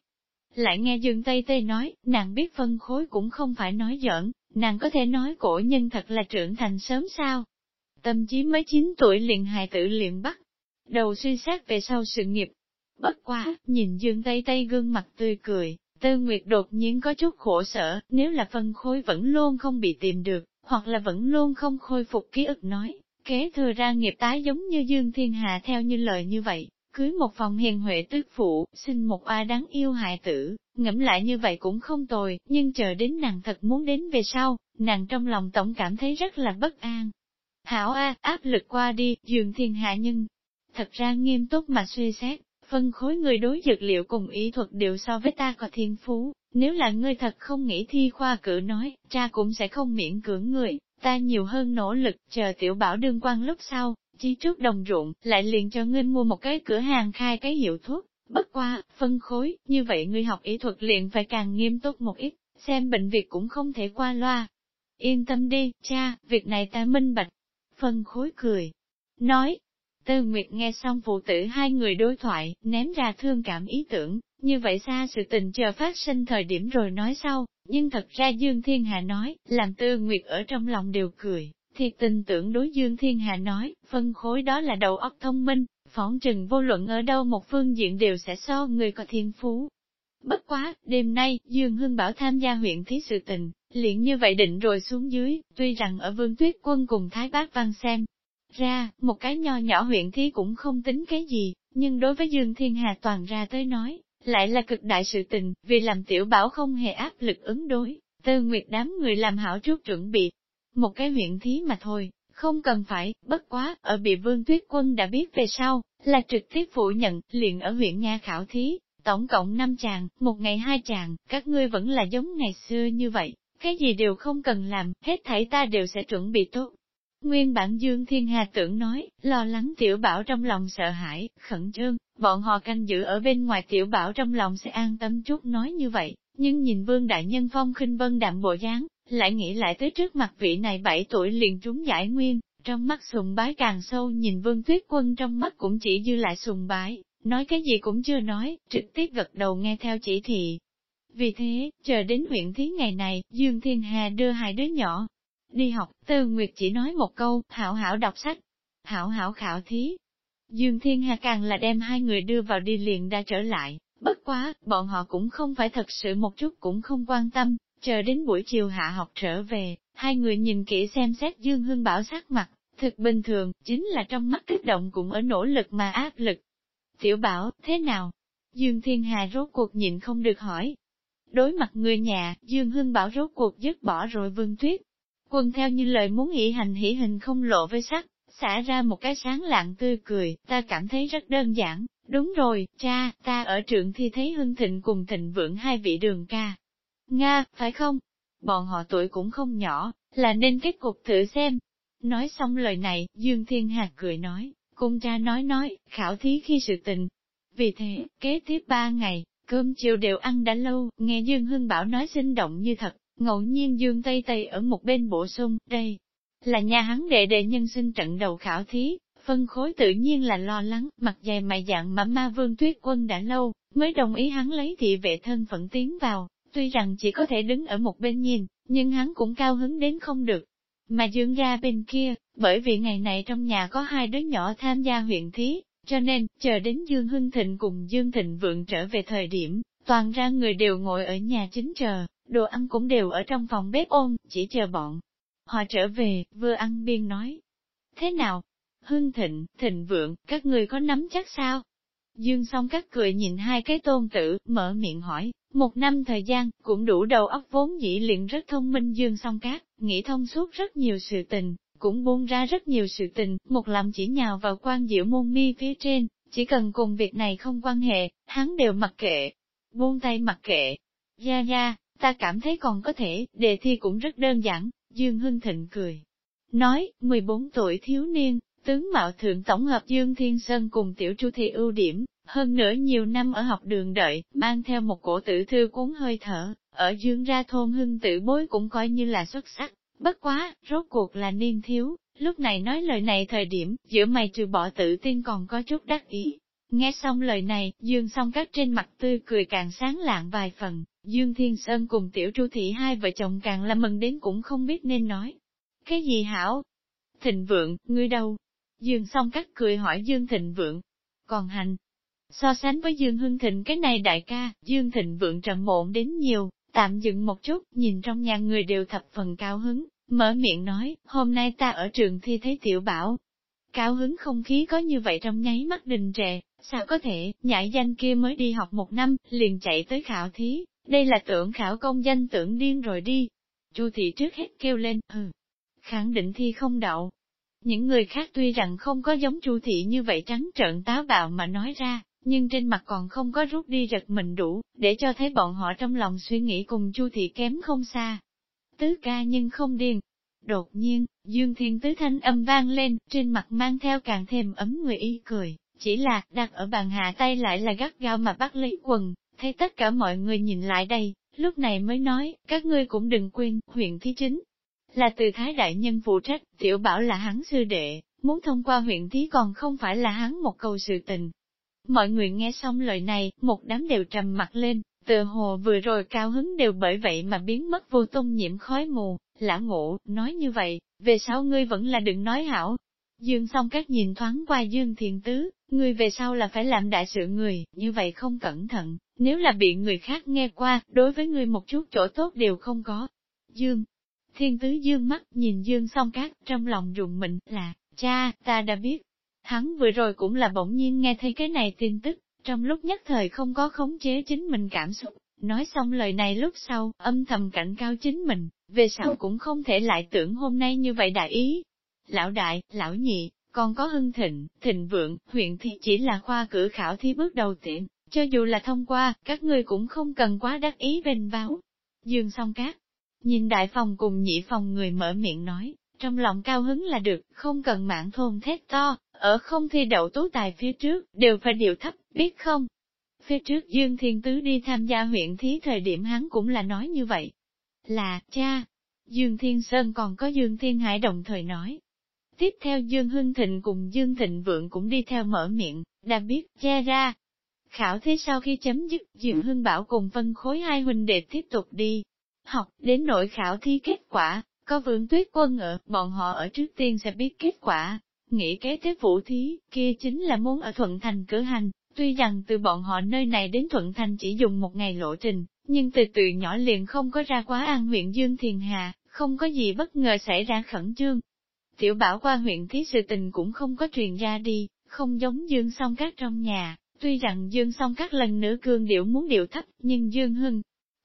Lại nghe Dương Tây Tây nói, nàng biết phân khối cũng không phải nói giỡn, nàng có thể nói cổ nhân thật là trưởng thành sớm sao. Tâm chí mới 9 tuổi liền hài tử liền bắt, đầu suy xét về sau sự nghiệp. Bất quá, nhìn Dương Tây Tây gương mặt tươi cười, Tư Nguyệt đột nhiên có chút khổ sở, nếu là phân khối vẫn luôn không bị tìm được, hoặc là vẫn luôn không khôi phục ký ức nói, kế thừa ra nghiệp tái giống như Dương Thiên Hà theo như lời như vậy, cưới một phòng hiền huệ tức phụ, sinh một a đáng yêu hại tử, ngẫm lại như vậy cũng không tồi, nhưng chờ đến nàng thật muốn đến về sau, nàng trong lòng tổng cảm thấy rất là bất an. Hảo A, áp lực qua đi, Dương Thiên Hà nhưng, Thật ra nghiêm túc mà suy xét, phân khối người đối dược liệu cùng ý thuật đều so với ta có thiên phú, nếu là ngươi thật không nghĩ thi khoa cử nói, cha cũng sẽ không miễn cưỡng người, ta nhiều hơn nỗ lực, chờ tiểu bảo đương quan lúc sau, chi trước đồng ruộng, lại liền cho ngươi mua một cái cửa hàng khai cái hiệu thuốc, bất qua, phân khối, như vậy ngươi học ý thuật liền phải càng nghiêm túc một ít, xem bệnh việc cũng không thể qua loa. Yên tâm đi, cha, việc này ta minh bạch. Phân khối cười, nói, Tư Nguyệt nghe xong phụ tử hai người đối thoại, ném ra thương cảm ý tưởng, như vậy xa sự tình chờ phát sinh thời điểm rồi nói sau, nhưng thật ra Dương Thiên Hà nói, làm Tư Nguyệt ở trong lòng đều cười, thiệt tình tưởng đối Dương Thiên Hà nói, phân khối đó là đầu óc thông minh, phỏng trừng vô luận ở đâu một phương diện đều sẽ so người có thiên phú. Bất quá, đêm nay, Dương Hưng Bảo tham gia huyện thí sự tình, liền như vậy định rồi xuống dưới, tuy rằng ở vương tuyết quân cùng Thái Bác Văn xem, ra, một cái nho nhỏ huyện thí cũng không tính cái gì, nhưng đối với Dương Thiên Hà toàn ra tới nói, lại là cực đại sự tình, vì làm tiểu bảo không hề áp lực ứng đối, tư nguyệt đám người làm hảo trước chuẩn bị. Một cái huyện thí mà thôi, không cần phải, bất quá, ở bị vương tuyết quân đã biết về sau, là trực tiếp phủ nhận, liền ở huyện Nha khảo thí, tổng cộng 5 chàng, một ngày hai chàng, các ngươi vẫn là giống ngày xưa như vậy, cái gì đều không cần làm, hết thảy ta đều sẽ chuẩn bị tốt, Nguyên bản Dương Thiên Hà tưởng nói, lo lắng tiểu bảo trong lòng sợ hãi, khẩn trương, bọn họ canh giữ ở bên ngoài tiểu bảo trong lòng sẽ an tâm chút nói như vậy, nhưng nhìn vương đại nhân phong khinh vân đạm bộ dáng, lại nghĩ lại tới trước mặt vị này 7 tuổi liền trúng giải nguyên, trong mắt sùng bái càng sâu nhìn vương tuyết quân trong mắt cũng chỉ dư lại sùng bái, nói cái gì cũng chưa nói, trực tiếp gật đầu nghe theo chỉ thị. Vì thế, chờ đến huyện thí ngày này, Dương Thiên Hà đưa hai đứa nhỏ, Đi học, Tư Nguyệt chỉ nói một câu, hảo hảo đọc sách, hảo hảo khảo thí. Dương Thiên Hà càng là đem hai người đưa vào đi liền đã trở lại, bất quá, bọn họ cũng không phải thật sự một chút cũng không quan tâm, chờ đến buổi chiều hạ học trở về, hai người nhìn kỹ xem xét Dương Hưng Bảo sắc mặt, thực bình thường, chính là trong mắt kích động cũng ở nỗ lực mà áp lực. Tiểu Bảo, thế nào? Dương Thiên Hà rốt cuộc nhịn không được hỏi. Đối mặt người nhà, Dương Hưng Bảo rốt cuộc dứt bỏ rồi Vương Tuyết, Quân theo như lời muốn hỷ hành hỉ hình không lộ với sắc, xả ra một cái sáng lạng tươi cười, ta cảm thấy rất đơn giản, đúng rồi, cha, ta ở trường thi thấy hưng thịnh cùng thịnh vượng hai vị đường ca. Nga, phải không? bọn họ tuổi cũng không nhỏ, là nên kết cục thử xem. Nói xong lời này, Dương Thiên Hạc cười nói, cung cha nói nói, khảo thí khi sự tình. Vì thế, kế tiếp ba ngày, cơm chiều đều ăn đã lâu, nghe Dương Hưng Bảo nói sinh động như thật, ngẫu nhiên Dương Tây Tây ở một bên bổ sung, đây là nhà hắn đệ đệ nhân sinh trận đầu khảo thí, phân khối tự nhiên là lo lắng, mặt dày mày dạng mà ma vương tuyết quân đã lâu, mới đồng ý hắn lấy thị vệ thân phận tiến vào, tuy rằng chỉ có thể đứng ở một bên nhìn, nhưng hắn cũng cao hứng đến không được. Mà dương ra bên kia, bởi vì ngày này trong nhà có hai đứa nhỏ tham gia huyện thí, cho nên, chờ đến Dương Hưng Thịnh cùng Dương Thịnh Vượng trở về thời điểm, toàn ra người đều ngồi ở nhà chính chờ, đồ ăn cũng đều ở trong phòng bếp ôn, chỉ chờ bọn. Họ trở về, vừa ăn biên nói. Thế nào? Hưng Thịnh, Thịnh Vượng, các người có nắm chắc sao? Dương song các cười nhìn hai cái tôn tử, mở miệng hỏi, một năm thời gian, cũng đủ đầu óc vốn dĩ liền rất thông minh Dương song các, nghĩ thông suốt rất nhiều sự tình, cũng buông ra rất nhiều sự tình, một làm chỉ nhào vào quan diệu môn mi phía trên, chỉ cần cùng việc này không quan hệ, hắn đều mặc kệ, buông tay mặc kệ. Gia gia, ta cảm thấy còn có thể, đề thi cũng rất đơn giản, Dương Hưng Thịnh cười. Nói, 14 tuổi thiếu niên, tướng mạo thượng tổng hợp Dương Thiên Sơn cùng tiểu chu thị ưu điểm, hơn nữa nhiều năm ở học đường đợi, mang theo một cổ tử thư cuốn hơi thở, ở Dương ra thôn hưng tử bối cũng coi như là xuất sắc, bất quá, rốt cuộc là niên thiếu, lúc này nói lời này thời điểm, giữa mày trừ bỏ tự tin còn có chút đắc ý. Nghe xong lời này, Dương song các trên mặt tươi cười càng sáng lạng vài phần, Dương Thiên Sơn cùng Tiểu Chu Thị hai vợ chồng càng là mừng đến cũng không biết nên nói. Cái gì hảo? Thịnh vượng, ngươi đâu? Dương song cắt cười hỏi Dương Thịnh vượng. Còn hành, so sánh với Dương Hưng Thịnh cái này đại ca, Dương Thịnh vượng trầm mộn đến nhiều, tạm dừng một chút, nhìn trong nhà người đều thập phần cao hứng, mở miệng nói, hôm nay ta ở trường thi thấy tiểu bảo. Cao hứng không khí có như vậy trong nháy mắt đình trệ, sao có thể, nhãi danh kia mới đi học một năm, liền chạy tới khảo thí, đây là tưởng khảo công danh tưởng điên rồi đi. Chu thị trước hết kêu lên, ừ, khẳng định thi không đậu. Những người khác tuy rằng không có giống chu thị như vậy trắng trợn táo bạo mà nói ra, nhưng trên mặt còn không có rút đi giật mình đủ, để cho thấy bọn họ trong lòng suy nghĩ cùng chu thị kém không xa. Tứ ca nhưng không điên. Đột nhiên, Dương Thiên Tứ thanh âm vang lên, trên mặt mang theo càng thêm ấm người y cười, chỉ là, đặt ở bàn hạ tay lại là gắt gao mà bắt lấy quần, thấy tất cả mọi người nhìn lại đây, lúc này mới nói, các ngươi cũng đừng quên, huyện thí chính. Là từ Thái Đại Nhân phụ trách, tiểu bảo là hắn sư đệ, muốn thông qua huyện thí còn không phải là hắn một câu sự tình. Mọi người nghe xong lời này, một đám đều trầm mặt lên, tựa hồ vừa rồi cao hứng đều bởi vậy mà biến mất vô tung nhiễm khói mù, lã ngộ, nói như vậy, về sau ngươi vẫn là đừng nói hảo. Dương song các nhìn thoáng qua Dương Thiện Tứ, người về sau là phải làm đại sự người, như vậy không cẩn thận, nếu là bị người khác nghe qua, đối với người một chút chỗ tốt đều không có. Dương, thiên tứ dương mắt nhìn dương song Các trong lòng rụng mình là, cha, ta đã biết. Hắn vừa rồi cũng là bỗng nhiên nghe thấy cái này tin tức, trong lúc nhất thời không có khống chế chính mình cảm xúc, nói xong lời này lúc sau, âm thầm cảnh cao chính mình, về sau cũng không thể lại tưởng hôm nay như vậy đại ý. Lão đại, lão nhị, còn có hưng thịnh, thịnh vượng, huyện thì chỉ là khoa cử khảo thi bước đầu tiên, cho dù là thông qua, các ngươi cũng không cần quá đắc ý bên báo. Dương song cát, nhìn đại phòng cùng nhị phòng người mở miệng nói, trong lòng cao hứng là được, không cần mạng thôn thét to, ở không thi đậu tú tài phía trước, đều phải điều thấp, biết không? Phía trước Dương Thiên Tứ đi tham gia huyện thí thời điểm hắn cũng là nói như vậy. Là, cha, Dương Thiên Sơn còn có Dương Thiên Hải đồng thời nói. Tiếp theo Dương Hưng Thịnh cùng Dương Thịnh Vượng cũng đi theo mở miệng, đã biết, che ra, Khảo thế sau khi chấm dứt, Diệu Hưng Bảo cùng phân khối hai huynh đệ tiếp tục đi. Học, đến nội khảo thi kết quả, có vượng tuyết quân ở, bọn họ ở trước tiên sẽ biết kết quả. Nghĩ kế tiếp vũ thí, kia chính là muốn ở Thuận Thành cử hành, tuy rằng từ bọn họ nơi này đến Thuận Thành chỉ dùng một ngày lộ trình, nhưng từ từ nhỏ liền không có ra quá an huyện Dương Thiền Hà, không có gì bất ngờ xảy ra khẩn trương. Tiểu bảo qua huyện thí sự tình cũng không có truyền ra đi, không giống Dương song các trong nhà, Tuy rằng Dương song các lần nữa cương điệu muốn điệu thấp, nhưng Dương Hưng,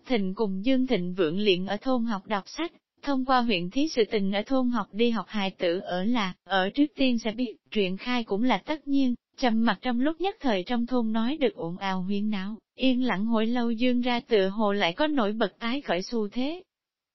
Thịnh cùng Dương Thịnh vượng luyện ở thôn học đọc sách, thông qua huyện thí sự tình ở thôn học đi học hài tử ở là, ở trước tiên sẽ biết, truyện khai cũng là tất nhiên, trầm mặt trong lúc nhất thời trong thôn nói được ồn ào huyên náo, yên lặng hồi lâu Dương ra tựa hồ lại có nổi bật tái khởi xu thế.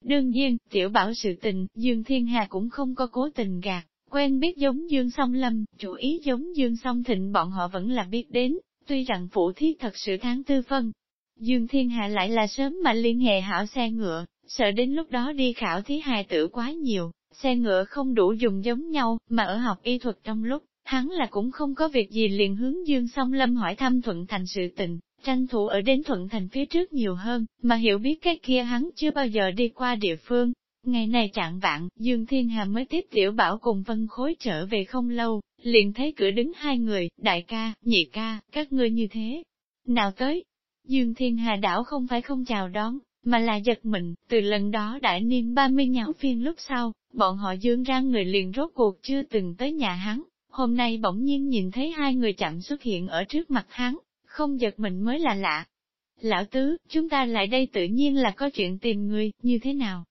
Đương nhiên, tiểu bảo sự tình, Dương Thiên Hà cũng không có cố tình gạt, quen biết giống Dương Song Lâm, chủ ý giống Dương Song Thịnh bọn họ vẫn là biết đến, tuy rằng phụ thiết thật sự tháng tư phân. Dương Thiên Hà lại là sớm mà liên hệ hảo xe ngựa, sợ đến lúc đó đi khảo thí hài tử quá nhiều, xe ngựa không đủ dùng giống nhau, mà ở học y thuật trong lúc, hắn là cũng không có việc gì liền hướng Dương Song Lâm hỏi thăm Thuận Thành sự tình, tranh thủ ở đến Thuận Thành phía trước nhiều hơn, mà hiểu biết cái kia hắn chưa bao giờ đi qua địa phương. Ngày này trạng vạn, Dương Thiên Hà mới tiếp tiểu bảo cùng Vân Khối trở về không lâu, liền thấy cửa đứng hai người, đại ca, nhị ca, các ngươi như thế. Nào tới? Dương Thiên Hà đảo không phải không chào đón, mà là giật mình, từ lần đó đại niên 30 nhão phiên lúc sau, bọn họ dương ra người liền rốt cuộc chưa từng tới nhà hắn, hôm nay bỗng nhiên nhìn thấy hai người chậm xuất hiện ở trước mặt hắn, không giật mình mới là lạ. Lão tứ, chúng ta lại đây tự nhiên là có chuyện tìm người, như thế nào?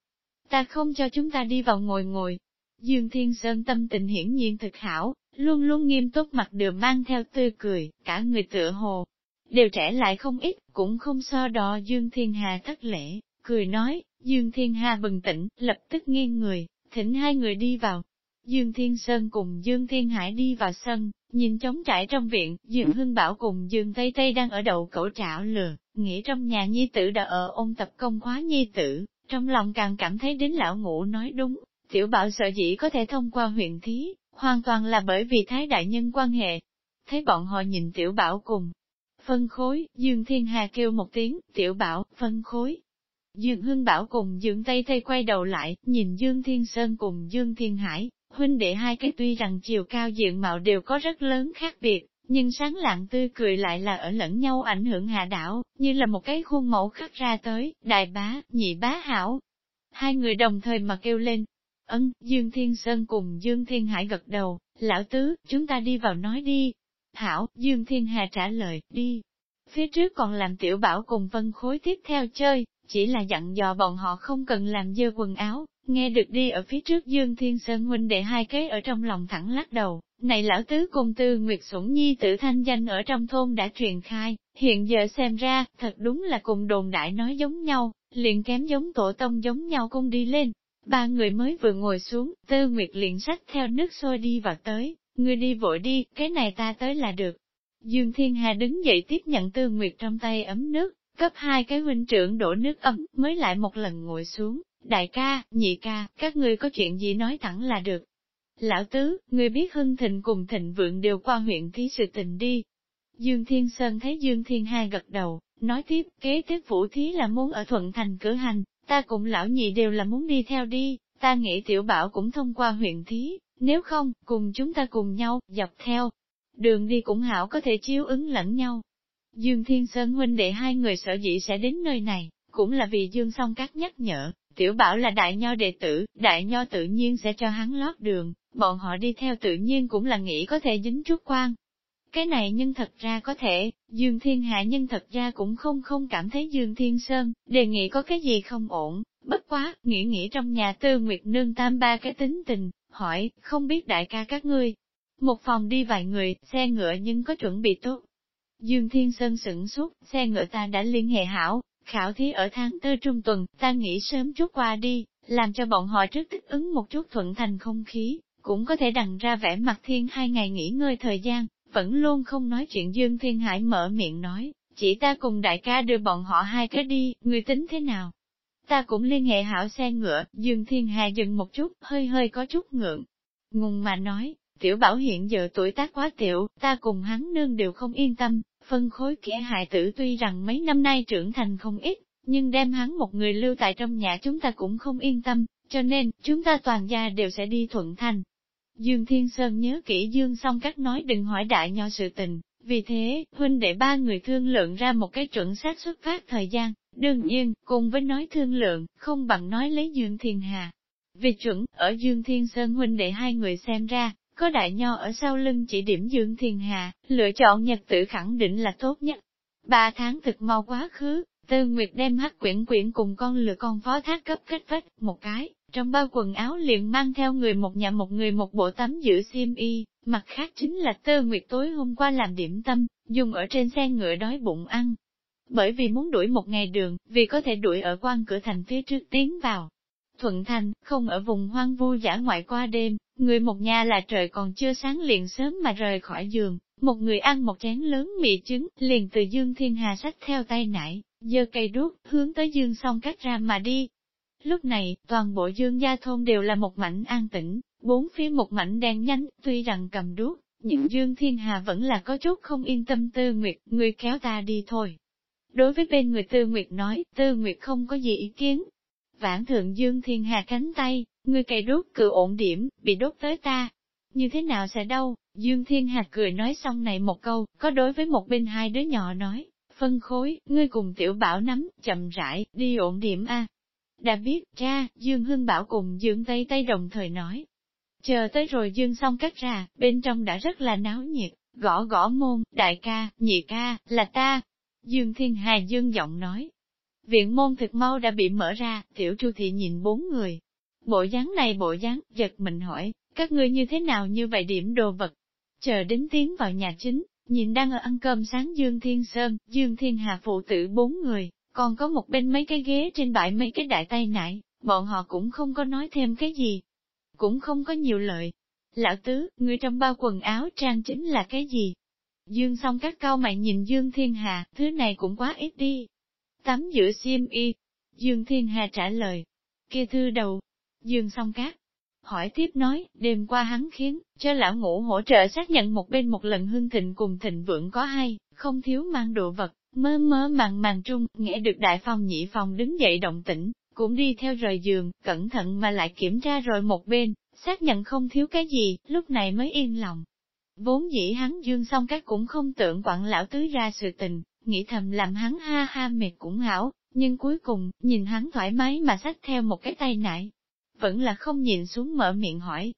Ta không cho chúng ta đi vào ngồi ngồi. Dương Thiên Sơn tâm tình hiển nhiên thực hảo, luôn luôn nghiêm túc mặt đều mang theo tươi cười, cả người tựa hồ. Đều trẻ lại không ít, cũng không so đo Dương Thiên Hà thất lễ, cười nói, Dương Thiên Hà bừng tỉnh, lập tức nghiêng người, thỉnh hai người đi vào. Dương Thiên Sơn cùng Dương Thiên Hải đi vào sân, nhìn trống trải trong viện, Dương Hưng Bảo cùng Dương Tây Tây đang ở đầu cẩu trảo lừa, nghĩ trong nhà nhi tử đã ở ôn tập công khóa nhi tử, trong lòng càng cảm thấy đến lão ngũ nói đúng, tiểu bảo sợ dĩ có thể thông qua huyện thí, hoàn toàn là bởi vì thái đại nhân quan hệ. Thấy bọn họ nhìn tiểu bảo cùng, phân khối, Dương Thiên Hà kêu một tiếng, tiểu bảo, phân khối. Dương Hưng Bảo cùng Dương Tây Tây quay đầu lại, nhìn Dương Thiên Sơn cùng Dương Thiên Hải, huynh đệ hai cái tuy rằng chiều cao diện mạo đều có rất lớn khác biệt, nhưng sáng lạng tươi cười lại là ở lẫn nhau ảnh hưởng hạ đảo, như là một cái khuôn mẫu khắc ra tới, đại bá, nhị bá hảo. Hai người đồng thời mà kêu lên. Ân Dương Thiên Sơn cùng Dương Thiên Hải gật đầu, lão tứ, chúng ta đi vào nói đi. Hảo, Dương Thiên Hà trả lời, đi. Phía trước còn làm tiểu bảo cùng vân khối tiếp theo chơi, chỉ là dặn dò bọn họ không cần làm dơ quần áo, nghe được đi ở phía trước Dương Thiên Sơn huynh đệ hai cái ở trong lòng thẳng lắc đầu, này lão tứ cùng tư Nguyệt Sủng Nhi tử thanh danh ở trong thôn đã truyền khai, hiện giờ xem ra, thật đúng là cùng đồn đại nói giống nhau, liền kém giống tổ tông giống nhau cung đi lên. Ba người mới vừa ngồi xuống, tư Nguyệt liền sách theo nước sôi đi vào tới, người đi vội đi, cái này ta tới là được. Dương Thiên Hà đứng dậy tiếp nhận tư Nguyệt trong tay ấm nước, cấp hai cái huynh trưởng đổ nước ấm, mới lại một lần ngồi xuống, đại ca, nhị ca, các ngươi có chuyện gì nói thẳng là được. Lão tứ, ngươi biết hưng thịnh cùng thịnh vượng đều qua huyện thí sự tình đi. Dương Thiên Sơn thấy Dương Thiên Hai gật đầu, nói tiếp, kế tiếp vũ thí là muốn ở thuận thành cử hành, ta cùng lão nhị đều là muốn đi theo đi, ta nghĩ tiểu bảo cũng thông qua huyện thí, nếu không, cùng chúng ta cùng nhau, dọc theo. Đường đi cũng hảo có thể chiếu ứng lẫn nhau, Dương Thiên Sơn huynh đệ hai người sợ dĩ sẽ đến nơi này, cũng là vì Dương song các nhắc nhở, tiểu bảo là đại nho đệ tử, đại nho tự nhiên sẽ cho hắn lót đường, bọn họ đi theo tự nhiên cũng là nghĩ có thể dính chút quan. Cái này nhưng thật ra có thể, Dương Thiên Hạ nhân thật ra cũng không không cảm thấy Dương Thiên Sơn, đề nghị có cái gì không ổn, bất quá, nghĩ nghĩ trong nhà tư nguyệt nương tam ba cái tính tình, hỏi, không biết đại ca các ngươi. Một phòng đi vài người, xe ngựa nhưng có chuẩn bị tốt, Dương Thiên Sơn sửng sốt, xe ngựa ta đã liên hệ hảo, khảo thí ở tháng tư trung tuần, ta nghĩ sớm chút qua đi, làm cho bọn họ trước thích ứng một chút thuận thành không khí, cũng có thể đằng ra vẻ mặt thiên hai ngày nghỉ ngơi thời gian, vẫn luôn không nói chuyện Dương Thiên Hải mở miệng nói, chỉ ta cùng đại ca đưa bọn họ hai cái đi, người tính thế nào? Ta cũng liên hệ hảo xe ngựa, Dương Thiên Hà dừng một chút, hơi hơi có chút ngượng. Ngùng mà nói, tiểu bảo hiện giờ tuổi tác quá tiểu, ta cùng hắn nương đều không yên tâm, Phân khối kẻ hại tử tuy rằng mấy năm nay trưởng thành không ít, nhưng đem hắn một người lưu tại trong nhà chúng ta cũng không yên tâm, cho nên, chúng ta toàn gia đều sẽ đi thuận thành. Dương Thiên Sơn nhớ kỹ Dương song các nói đừng hỏi đại nho sự tình, vì thế, huynh đệ ba người thương lượng ra một cái chuẩn xác xuất phát thời gian, đương nhiên, cùng với nói thương lượng, không bằng nói lấy Dương Thiên Hà. Vì chuẩn, ở Dương Thiên Sơn huynh đệ hai người xem ra, có đại nho ở sau lưng chỉ điểm Dương Thiên Hà, lựa chọn nhật tử khẳng định là tốt nhất. Ba tháng thực mau quá khứ, Tư Nguyệt đem hắc quyển quyển cùng con lừa con phó thác cấp kết vách, một cái, trong bao quần áo liền mang theo người một nhà một người một bộ tắm giữ xiêm y, mặt khác chính là Tư Nguyệt tối hôm qua làm điểm tâm, dùng ở trên xe ngựa đói bụng ăn. Bởi vì muốn đuổi một ngày đường, vì có thể đuổi ở quan cửa thành phía trước tiến vào, Thuận Thành, không ở vùng hoang vu giả ngoại qua đêm, người một nhà là trời còn chưa sáng liền sớm mà rời khỏi giường, một người ăn một chén lớn mì trứng, liền từ Dương Thiên Hà sách theo tay nải, giơ cây đuốc, hướng tới Dương song cắt ra mà đi. Lúc này, toàn bộ Dương gia thôn đều là một mảnh an tĩnh, bốn phía một mảnh đen nhánh, tuy rằng cầm đuốc, nhưng Dương Thiên Hà vẫn là có chút không yên tâm Tư Nguyệt, người kéo ta đi thôi. Đối với bên người Tư Nguyệt nói, Tư Nguyệt không có gì ý kiến. Vãn thượng Dương Thiên Hà cánh tay, Ngươi cày đốt cự ổn điểm, bị đốt tới ta. Như thế nào sẽ đâu? Dương Thiên Hạc cười nói xong này một câu, có đối với một bên hai đứa nhỏ nói, phân khối, ngươi cùng tiểu bảo nắm, chậm rãi, đi ổn điểm a. Đã biết, cha, Dương Hưng Bảo cùng Dương Tây Tây đồng thời nói. Chờ tới rồi Dương xong cắt ra, bên trong đã rất là náo nhiệt, gõ gõ môn, đại ca, nhị ca, là ta. Dương Thiên Hà Dương giọng nói. Viện môn thực mau đã bị mở ra, tiểu chu thị nhìn bốn người. Bộ dáng này bộ dáng, giật mình hỏi, các ngươi như thế nào như vậy điểm đồ vật? Chờ đến tiến vào nhà chính, nhìn đang ở ăn cơm sáng Dương Thiên Sơn, Dương Thiên Hà phụ tử bốn người, còn có một bên mấy cái ghế trên bãi mấy cái đại tay nải, bọn họ cũng không có nói thêm cái gì, cũng không có nhiều lợi. Lão tứ, người trong bao quần áo trang chính là cái gì? Dương song các cao mày nhìn Dương Thiên Hà, thứ này cũng quá ít đi. Tắm giữa xiêm y. Dương Thiên Hà trả lời. Kia thư đầu. Dương song cát Hỏi tiếp nói, đêm qua hắn khiến, cho lão ngũ hỗ trợ xác nhận một bên một lần hương thịnh cùng thịnh vượng có hay, không thiếu mang đồ vật, mơ mơ màng màng trung, nghe được đại phòng nhị phòng đứng dậy động tĩnh, cũng đi theo rời giường, cẩn thận mà lại kiểm tra rồi một bên, xác nhận không thiếu cái gì, lúc này mới yên lòng. Vốn dĩ hắn dương xong các cũng không tưởng quản lão tứ ra sự tình, nghĩ thầm làm hắn ha ha mệt cũng hảo, nhưng cuối cùng, nhìn hắn thoải mái mà xách theo một cái tay nải, vẫn là không nhìn xuống mở miệng hỏi.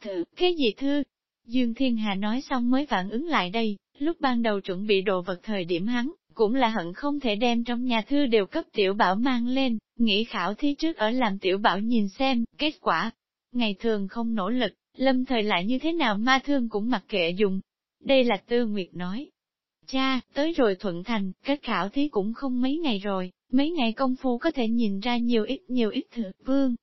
Thử, cái gì thư? Dương Thiên Hà nói xong mới phản ứng lại đây, lúc ban đầu chuẩn bị đồ vật thời điểm hắn, cũng là hận không thể đem trong nhà thư đều cấp tiểu bảo mang lên, nghĩ khảo thí trước ở làm tiểu bảo nhìn xem, kết quả. Ngày thường không nỗ lực, lâm thời lại như thế nào ma thương cũng mặc kệ dùng. Đây là Tư Nguyệt nói. Cha, tới rồi thuận thành, kết khảo thí cũng không mấy ngày rồi, mấy ngày công phu có thể nhìn ra nhiều ít nhiều ít thử, vương.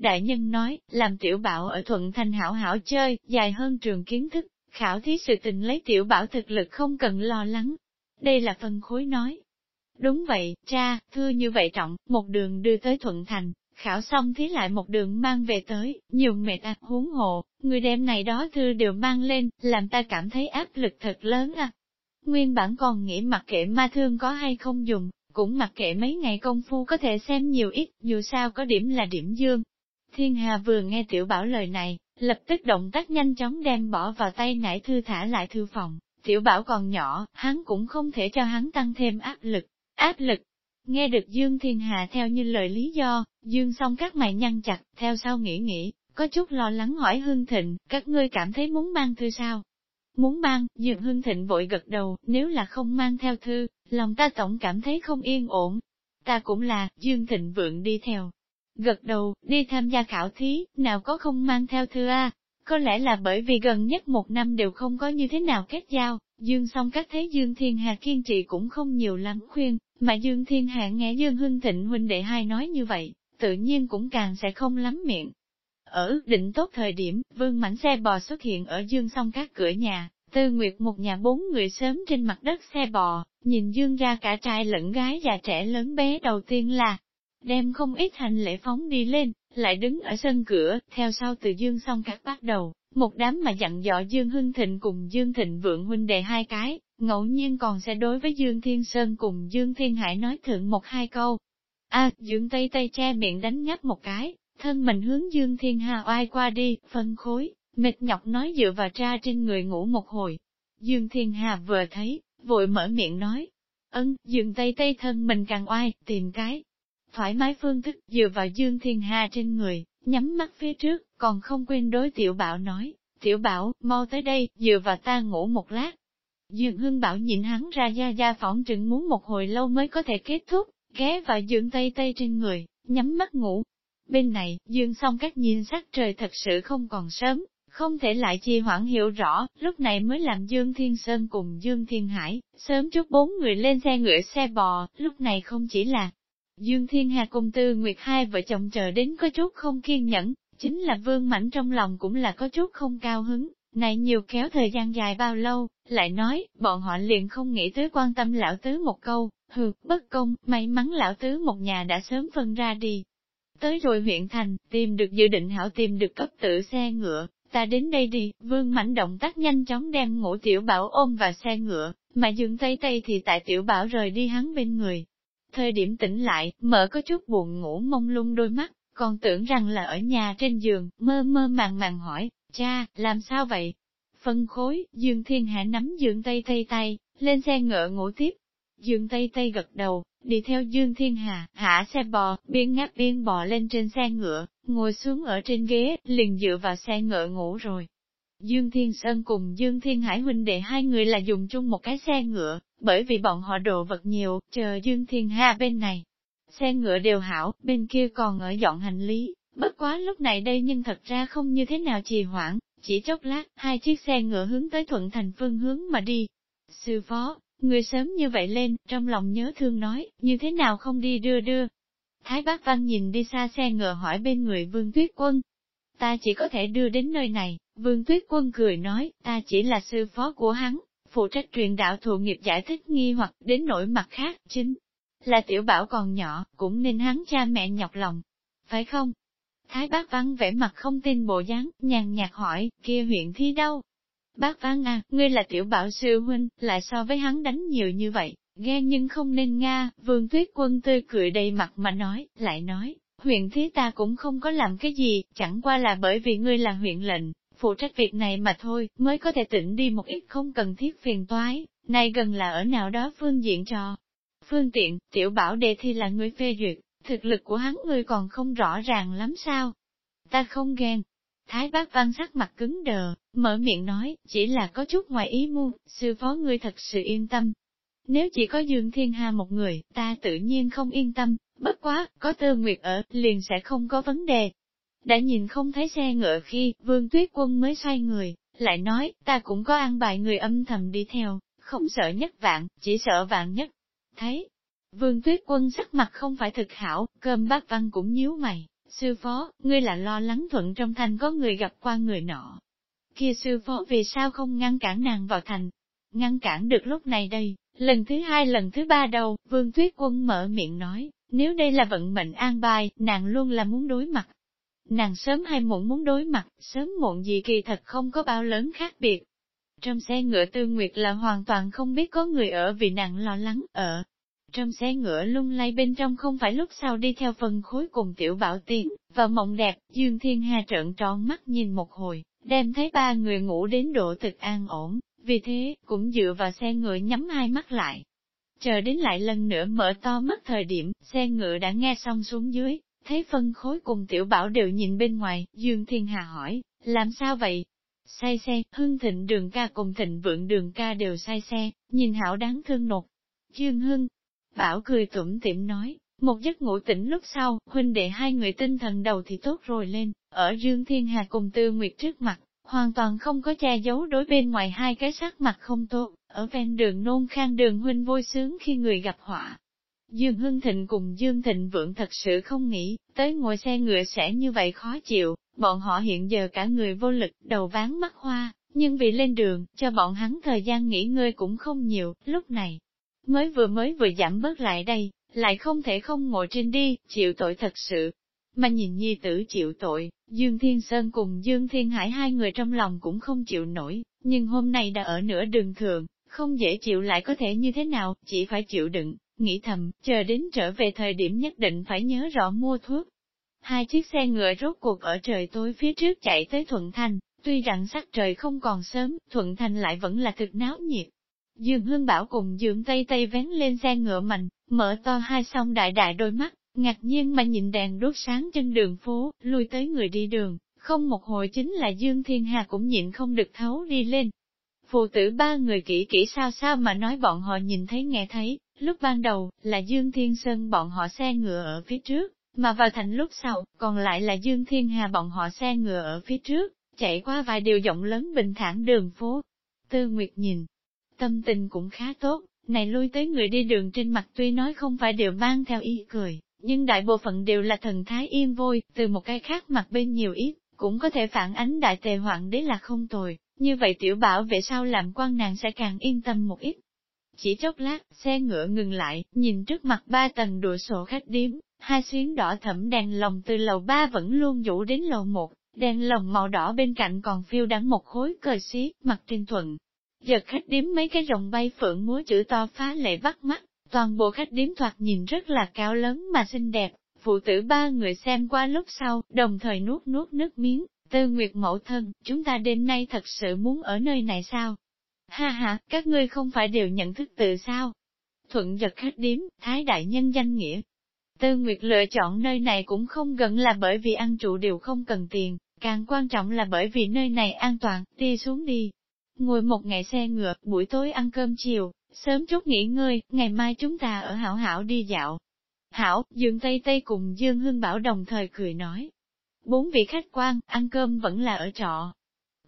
Đại nhân nói, làm tiểu bảo ở thuận thành hảo hảo chơi, dài hơn trường kiến thức, khảo thí sự tình lấy tiểu bảo thực lực không cần lo lắng, đây là phân khối nói. Đúng vậy, cha, thưa như vậy trọng, một đường đưa tới Thuận Thành, khảo xong thí lại một đường mang về tới, nhiều mệt à, huống hộ, người đem này đó thư đều mang lên, làm ta cảm thấy áp lực thật lớn à. Nguyên bản còn nghĩ mặc kệ ma thương có hay không dùng, cũng mặc kệ mấy ngày công phu có thể xem nhiều ít, dù sao có điểm là điểm dương. Thiên Hà vừa nghe tiểu bảo lời này, lập tức động tác nhanh chóng đem bỏ vào tay nải thư thả lại thư phòng, Tiểu bảo còn nhỏ, hắn cũng không thể cho hắn tăng thêm áp lực. Áp lực. Nghe được Dương Thiên Hà theo như lời lý do, Dương Song các mày nhăn chặt, theo sau nghĩ nghĩ, có chút lo lắng hỏi Hương Thịnh, các ngươi cảm thấy muốn mang thư sao? Muốn mang, Dương Hương Thịnh vội gật đầu, nếu là không mang theo thư, lòng ta tổng cảm thấy không yên ổn. Ta cũng là, Dương Thịnh vượng đi theo. Gật đầu, đi tham gia khảo thí, nào có không mang theo thư a có lẽ là bởi vì gần nhất một năm đều không có như thế nào kết giao, Dương song các thế Dương Thiên Hà kiên trì cũng không nhiều lắm khuyên, mà Dương Thiên Hà nghe Dương Hưng Thịnh huynh đệ hai nói như vậy, tự nhiên cũng càng sẽ không lắm miệng. Ở định tốt thời điểm, vương mảnh xe bò xuất hiện ở Dương song các cửa nhà, Tư Nguyệt một nhà bốn người sớm trên mặt đất xe bò, nhìn Dương ra cả trai lẫn gái già trẻ lớn bé đầu tiên là, đem không ít hành lễ phóng đi lên, lại đứng ở sân cửa, theo sau từ Dương song các bắt đầu, một đám mà dặn dò Dương Hưng Thịnh cùng Dương Thịnh Vượng huynh đệ hai cái, ngẫu nhiên còn sẽ đối với Dương Thiên Sơn cùng Dương Thiên Hải nói thượng một hai câu. A, Dương Tây Tây che miệng đánh ngáp một cái, thân mình hướng Dương Thiên Hà oai qua đi, phân khối, mệt nhọc nói dựa vào tra trên người ngủ một hồi. Dương Thiên Hà vừa thấy, vội mở miệng nói, ân, Dương Tây Tây thân mình càng oai, tìm cái, thoải mái phương thức dựa vào Dương Thiên Hà trên người, nhắm mắt phía trước, còn không quên đối tiểu bảo nói, tiểu bảo, mau tới đây, dựa vào ta ngủ một lát. Dương Hưng Bảo nhìn hắn ra da da phỏng trừng muốn một hồi lâu mới có thể kết thúc, ghé vào Dương Tây Tây trên người, nhắm mắt ngủ. Bên này, Dương song các nhìn sắc trời thật sự không còn sớm, không thể lại chi hoãn hiểu rõ, lúc này mới làm Dương Thiên Sơn cùng Dương Thiên Hải, sớm chút bốn người lên xe ngựa xe bò, lúc này không chỉ là Dương Thiên Hà cùng Tư Nguyệt hai vợ chồng chờ đến có chút không kiên nhẫn, chính là Vương Mảnh trong lòng cũng là có chút không cao hứng, này nhiều kéo thời gian dài bao lâu, lại nói, bọn họ liền không nghĩ tới quan tâm lão tứ một câu, hừ, bất công, may mắn lão tứ một nhà đã sớm phân ra đi. Tới rồi huyện thành, tìm được dự định hảo tìm được cấp tự xe ngựa, ta đến đây đi, vương mảnh động tác nhanh chóng đem ngũ tiểu bảo ôm vào xe ngựa, mà dừng tay tay thì tại tiểu bảo rời đi hắn bên người. Thời điểm tỉnh lại, mở có chút buồn ngủ mông lung đôi mắt, còn tưởng rằng là ở nhà trên giường, mơ mơ màng màng hỏi, cha, làm sao vậy? Phân khối, Dương Thiên Hạ nắm Dương Tây Tây tay, lên xe ngựa ngủ tiếp. Dương Tây Tây gật đầu, đi theo Dương Thiên Hà, hạ xe bò, biên ngáp biên bò lên trên xe ngựa, ngồi xuống ở trên ghế, liền dựa vào xe ngựa ngủ rồi. Dương Thiên Sơn cùng Dương Thiên Hải huynh đệ hai người là dùng chung một cái xe ngựa, bởi vì bọn họ đồ vật nhiều, chờ Dương Thiên Hà bên này. Xe ngựa đều hảo, bên kia còn ở dọn hành lý, bất quá lúc này đây nhưng thật ra không như thế nào trì hoãn, chỉ chốc lát, hai chiếc xe ngựa hướng tới thuận thành phương hướng mà đi. Sư phó, người sớm như vậy lên, trong lòng nhớ thương nói, như thế nào không đi đưa đưa. Thái bác văn nhìn đi xa xe ngựa hỏi bên người vương tuyết quân. Ta chỉ có thể đưa đến nơi này, vương tuyết quân cười nói, ta chỉ là sư phó của hắn, phụ trách truyền đạo thụ nghiệp giải thích nghi hoặc đến nỗi mặt khác, chính là tiểu bảo còn nhỏ, cũng nên hắn cha mẹ nhọc lòng. Phải không? Thái bác văn vẻ mặt không tin bộ dáng, nhàn nhạt hỏi, kia huyện thi đâu? Bác văn à, ngươi là tiểu bảo sư huynh, lại so với hắn đánh nhiều như vậy, ghe nhưng không nên nga, vương tuyết quân tươi cười đầy mặt mà nói, lại nói, huyện thí ta cũng không có làm cái gì, chẳng qua là bởi vì ngươi là huyện lệnh, phụ trách việc này mà thôi, mới có thể tỉnh đi một ít không cần thiết phiền toái, này gần là ở nào đó phương diện cho. Phương tiện, tiểu bảo đề thi là người phê duyệt, thực lực của hắn ngươi còn không rõ ràng lắm sao? Ta không ghen. Thái bác văn sắc mặt cứng đờ, mở miệng nói, chỉ là có chút ngoài ý muốn sư phó ngươi thật sự yên tâm. Nếu chỉ có Dương Thiên Hà một người, ta tự nhiên không yên tâm, bất quá, có tơ nguyệt ở, liền sẽ không có vấn đề. Đã nhìn không thấy xe ngựa khi, vương tuyết quân mới xoay người, lại nói, ta cũng có ăn bài người âm thầm đi theo, không sợ nhất vạn, chỉ sợ vạn nhất. Thấy, Vương Tuyết Quân sắc mặt không phải thực hảo, cơm bác văn cũng nhíu mày, sư phó, ngươi là lo lắng thuận trong thành có người gặp qua người nọ. Kia sư phó vì sao không ngăn cản nàng vào thành? Ngăn cản được lúc này đây, lần thứ hai lần thứ ba đầu Vương Tuyết Quân mở miệng nói, nếu đây là vận mệnh an bài, nàng luôn là muốn đối mặt. Nàng sớm hay muộn muốn đối mặt, sớm muộn gì kỳ thật không có bao lớn khác biệt. Trong xe ngựa tư nguyệt là hoàn toàn không biết có người ở vì nàng lo lắng, ở, trong xe ngựa lung lay bên trong không phải lúc sau đi theo phần khối cùng tiểu bảo tiền, và mộng đẹp, Dương Thiên Hà trợn tròn mắt nhìn một hồi, đem thấy ba người ngủ đến độ thực an ổn, vì thế, cũng dựa vào xe ngựa nhắm hai mắt lại. Chờ đến lại lần nữa mở to mắt thời điểm, xe ngựa đã nghe xong xuống dưới, thấy phân khối cùng tiểu bảo đều nhìn bên ngoài, Dương Thiên Hà hỏi, làm sao vậy? Say xe, hưng thịnh đường ca cùng thịnh vượng đường ca đều say xe, nhìn hảo đáng thương nột. Dương Hưng, Bảo cười tủm tỉm nói, một giấc ngủ tỉnh lúc sau, huynh đệ hai người tinh thần đầu thì tốt rồi lên, ở Dương Thiên Hà cùng Tư Nguyệt trước mặt, hoàn toàn không có che giấu đối bên ngoài hai cái sắc mặt không tốt, ở ven đường nôn khang đường huynh vui sướng khi người gặp họa. Dương Hưng Thịnh cùng Dương Thịnh Vượng thật sự không nghĩ, tới ngồi xe ngựa sẽ như vậy khó chịu, bọn họ hiện giờ cả người vô lực, đầu ván mắt hoa, nhưng vì lên đường, cho bọn hắn thời gian nghỉ ngơi cũng không nhiều, lúc này, mới vừa mới vừa giảm bớt lại đây, lại không thể không ngồi trên đi, chịu tội thật sự. Mà nhìn nhi tử chịu tội, Dương Thiên Sơn cùng Dương Thiên Hải hai người trong lòng cũng không chịu nổi, nhưng hôm nay đã ở nửa đường thường, không dễ chịu lại có thể như thế nào, chỉ phải chịu đựng, nghĩ thầm, chờ đến trở về thời điểm nhất định phải nhớ rõ mua thuốc. Hai chiếc xe ngựa rốt cuộc ở trời tối phía trước chạy tới Thuận Thành, tuy rằng sắc trời không còn sớm, Thuận Thành lại vẫn là thực náo nhiệt, Dương Hương Bảo cùng Dương Tây Tây vén lên xe ngựa mạnh, mở to hai song đại đại đôi mắt, ngạc nhiên mà nhìn đèn đốt sáng trên đường phố, lui tới người đi đường, không một hồi chính là Dương Thiên Hà cũng nhịn không được thấu đi lên. Phụ tử ba người kỹ kỹ sao sao mà nói bọn họ nhìn thấy nghe thấy, lúc ban đầu, là Dương Thiên Sơn bọn họ xe ngựa ở phía trước, mà vào thành lúc sau, còn lại là Dương Thiên Hà bọn họ xe ngựa ở phía trước, chạy qua vài điều rộng lớn bình thản đường phố. Tư Nguyệt nhìn, tâm tình cũng khá tốt, này lui tới người đi đường trên mặt tuy nói không phải đều mang theo ý cười, nhưng đại bộ phận đều là thần thái yên vui. từ một cái khác mặt bên nhiều ít, cũng có thể phản ánh đại tề hoạn đế là không tồi, như vậy tiểu bảo về sau làm quan nàng sẽ càng yên tâm một ít. Chỉ chốc lát, xe ngựa ngừng lại, nhìn trước mặt ba tầng đùa sổ khách điếm, hai xuyến đỏ thẫm đèn lồng từ lầu ba vẫn luôn vũ đến lầu một, đèn lồng màu đỏ bên cạnh còn phiêu đắng một khối cờ xí, mặt trên thuận. Giật khách điếm mấy cái rồng bay phượng múa chữ to phá lệ bắt mắt, toàn bộ khách điếm thoạt nhìn rất là cao lớn mà xinh đẹp, phụ tử ba người xem qua lúc sau, đồng thời nuốt nuốt nước miếng, tư nguyệt mẫu thân, chúng ta đêm nay thật sự muốn ở nơi này sao? Ha ha, các ngươi không phải đều nhận thức từ sao? Thuận giật khách điếm, thái đại nhân danh nghĩa. Tư Nguyệt lựa chọn nơi này cũng không gần là bởi vì ăn trụ đều không cần tiền, càng quan trọng là bởi vì nơi này an toàn, đi xuống đi. Ngồi một ngày xe ngựa, buổi tối ăn cơm chiều, sớm chút nghỉ ngơi, ngày mai chúng ta ở Hảo Hảo đi dạo. Hảo, Dương Tây Tây cùng Dương Hưng Bảo đồng thời cười nói. Bốn vị khách quan, ăn cơm vẫn là ở trọ.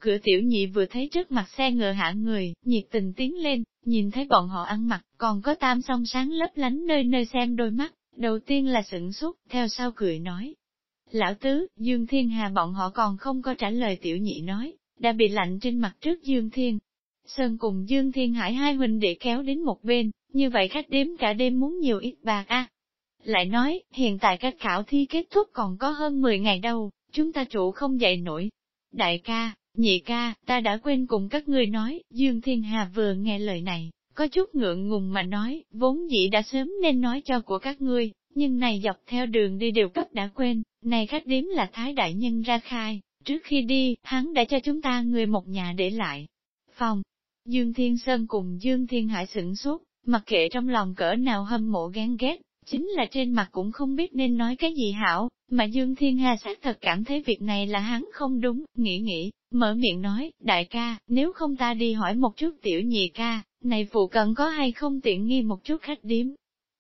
Cửa tiểu nhị vừa thấy trước mặt xe ngựa hạ người, nhiệt tình tiến lên, nhìn thấy bọn họ ăn mặc, còn có tam song sáng lấp lánh nơi nơi xem đôi mắt, đầu tiên là sửng sốt, theo sau cười nói. Lão tứ, Dương Thiên Hà bọn họ còn không có trả lời tiểu nhị nói, đã bị lạnh trên mặt trước Dương Thiên. Sơn cùng Dương Thiên Hải hai huynh để kéo đến một bên, như vậy khách đếm cả đêm muốn nhiều ít bạc a. Lại nói, hiện tại các khảo thi kết thúc còn có hơn 10 ngày đâu, chúng ta chủ không dậy nổi. Đại ca, nhị ca, ta đã quên cùng các ngươi nói, Dương Thiên Hà vừa nghe lời này, có chút ngượng ngùng mà nói, vốn dĩ đã sớm nên nói cho của các ngươi, nhưng này dọc theo đường đi đều cấp đã quên, này khách điếm là Thái Đại Nhân ra khai, trước khi đi, hắn đã cho chúng ta người một nhà để lại. Phòng, Dương Thiên Sơn cùng Dương Thiên Hải sửng sốt, mặc kệ trong lòng cỡ nào hâm mộ ghen ghét, chính là trên mặt cũng không biết nên nói cái gì hảo, mà Dương Thiên Hà xác thật cảm thấy việc này là hắn không đúng, nghĩ nghĩ, mở miệng nói, đại ca, nếu không ta đi hỏi một chút tiểu nhị ca, này phụ cận có hay không tiện nghi một chút khách điếm.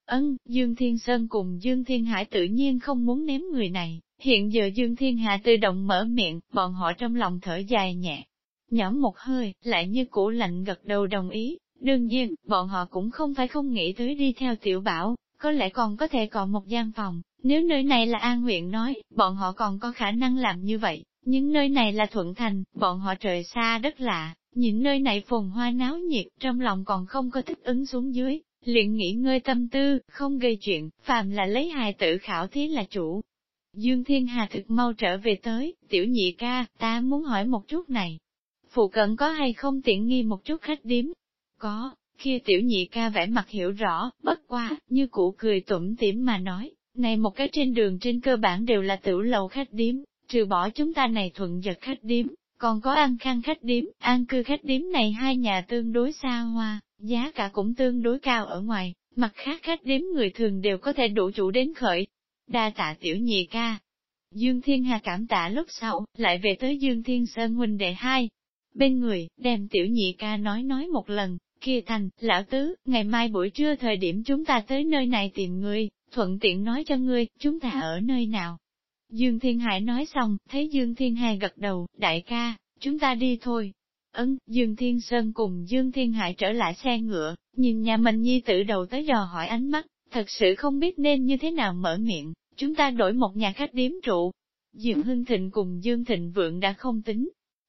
Ân, Dương Thiên Sơn cùng Dương Thiên Hải tự nhiên không muốn ném người này, hiện giờ Dương Thiên hà tự động mở miệng, bọn họ trong lòng thở dài nhẹ. nhõm một hơi, lại như cũ lạnh gật đầu đồng ý, đương nhiên, bọn họ cũng không phải không nghĩ tới đi theo tiểu bảo, có lẽ còn có thể còn một gian phòng, nếu nơi này là An huyện nói, bọn họ còn có khả năng làm như vậy, nhưng nơi này là Thuận Thành, bọn họ trời xa đất lạ, những nơi này phồn hoa náo nhiệt, trong lòng còn không có thích ứng xuống dưới, liền nghỉ ngơi tâm tư, không gây chuyện, phàm là lấy hài tử khảo thí là chủ. Dương Thiên Hà thực mau trở về tới, tiểu nhị ca, ta muốn hỏi một chút này. Phụ cận có hay không tiện nghi một chút khách điếm? Có, kia tiểu nhị ca vẻ mặt hiểu rõ, bất qua, như cũ cười tủm tỉm mà nói, này một cái trên đường trên cơ bản đều là tiểu lầu khách điếm, trừ bỏ chúng ta này thuận giật khách điếm, còn có ăn khăn khách điếm, an cư khách điếm này hai nhà tương đối xa hoa, giá cả cũng tương đối cao ở ngoài, mặt khác khách điếm người thường đều có thể đủ chủ đến khởi. Đa tạ tiểu nhị ca. Dương Thiên Hà cảm tạ lúc sau, lại về tới Dương Thiên Sơn huynh đệ hai. Bên người, đem tiểu nhị ca nói nói một lần, kia thành, lão tứ, ngày mai buổi trưa thời điểm chúng ta tới nơi này tìm ngươi, thuận tiện nói cho ngươi, chúng ta ở nơi nào. Dương Thiên Hải nói xong, thấy Dương Thiên Hà gật đầu, đại ca, chúng ta đi thôi. Ấn, Dương Thiên Sơn cùng Dương Thiên Hải trở lại xe ngựa, nhìn nhà mình nhi tử đầu tới dò hỏi ánh mắt, thật sự không biết nên như thế nào mở miệng, chúng ta đổi một nhà khách điếm trụ. Dương Hưng Thịnh cùng Dương Thịnh Vượng đã không tính.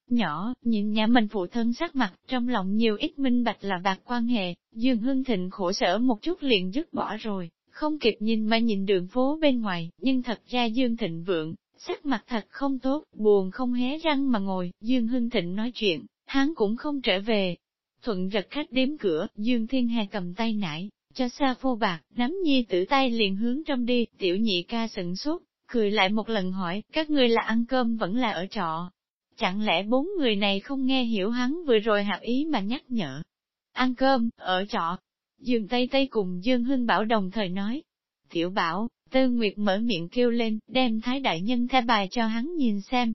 Nhỏ, nhìn nhà mình phụ thân sắc mặt, trong lòng nhiều ít minh bạch là bạc quan hệ, Dương Hưng Thịnh khổ sở một chút liền dứt bỏ rồi, không kịp nhìn mà nhìn đường phố bên ngoài, nhưng thật ra Dương Thịnh Vượng, sắc mặt thật không tốt, buồn không hé răng mà ngồi, Dương Hưng Thịnh nói chuyện, hắn cũng không trở về. Thuận giật khách đếm cửa, Dương Thiên Hà cầm tay nải, cho xa phô bạc, nắm nhi tử tay liền hướng trong đi, tiểu nhị ca sửng sốt, cười lại một lần hỏi, các người là ăn cơm vẫn là ở trọ. Chẳng lẽ bốn người này không nghe hiểu hắn vừa rồi hạp ý mà nhắc nhở. Ăn cơm, ở trọ. Dương Tây Tây cùng Dương Hưng Bảo đồng thời nói. Tiểu Bảo, Tư Nguyệt mở miệng kêu lên, đem Thái Đại Nhân thẻ bài cho hắn nhìn xem.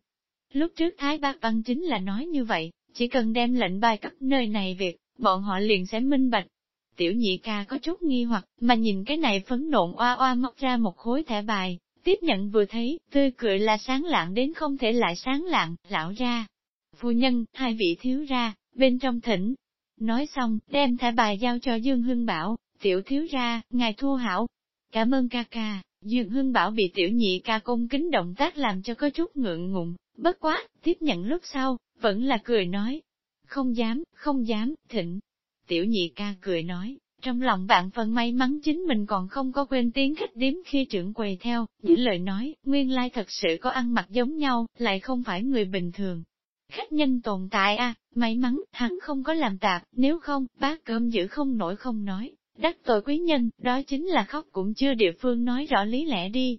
Lúc trước Thái Bác Văn chính là nói như vậy, chỉ cần đem lệnh bài cấp nơi này việc, bọn họ liền sẽ minh bạch. Tiểu nhị ca có chút nghi hoặc, mà nhìn cái này phấn nộn oa oa móc ra một khối thẻ bài, tiếp nhận vừa thấy, tươi cười là sáng lạng đến không thể lại sáng lạng, lão ra. Phu nhân, hai vị thiếu ra, bên trong thỉnh. Nói xong, đem thẻ bài giao cho Dương Hưng Bảo, tiểu thiếu ra, ngài thua hảo. Cảm ơn ca ca. Dương Hưng Bảo bị tiểu nhị ca cung kính động tác làm cho có chút ngượng ngùng, bất quá, tiếp nhận lúc sau, vẫn là cười nói. Không dám, không dám, thịnh. Tiểu nhị ca cười nói, trong lòng bạn phần may mắn chính mình còn không có quên tiếng khách điếm khi trưởng quầy theo, những lời nói, nguyên lai thật sự có ăn mặc giống nhau, lại không phải người bình thường. Khách nhân tồn tại à, may mắn, hắn không có làm tạp, nếu không, bác cơm giữ không nổi không nói. Đắc tội quý nhân, đó chính là khóc cũng chưa địa phương nói rõ lý lẽ đi.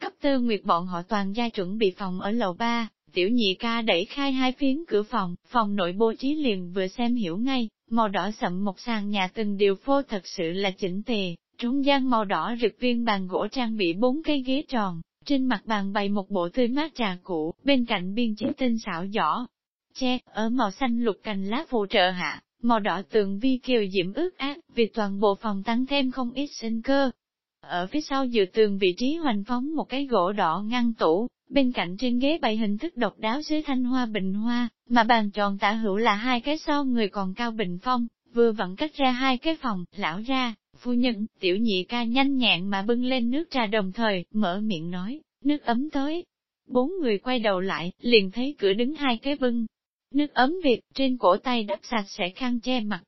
Cấp tư nguyệt bọn họ toàn gia chuẩn bị phòng ở lầu ba, tiểu nhị ca đẩy khai hai phiến cửa phòng, phòng nội bố trí liền vừa xem hiểu ngay, màu đỏ sậm một sàn nhà từng điều phô thật sự là chỉnh tề, trung gian màu đỏ rực viên bàn gỗ trang bị bốn cái ghế tròn, trên mặt bàn bày một bộ tươi mát trà cũ, bên cạnh biên chế tinh xảo giỏ. Che, ở màu xanh lục cành lá phụ trợ hạ, màu đỏ tường vi kiều diễm ướt ác, vì toàn bộ phòng tăng thêm không ít sinh cơ. Ở phía sau dựa tường vị trí hoành phóng một cái gỗ đỏ ngăn tủ, bên cạnh trên ghế bày hình thức độc đáo dưới thanh hoa bình hoa, mà bàn tròn tả hữu là hai cái so người còn cao bình phong, vừa vặn cách ra hai cái phòng, lão ra, phu nhân, tiểu nhị ca nhanh nhẹn mà bưng lên nước trà đồng thời, mở miệng nói, nước ấm tới. Bốn người quay đầu lại, liền thấy cửa đứng hai cái bưng. Nước ấm Việt, trên cổ tay đắp sạch sẽ khăn che mặt.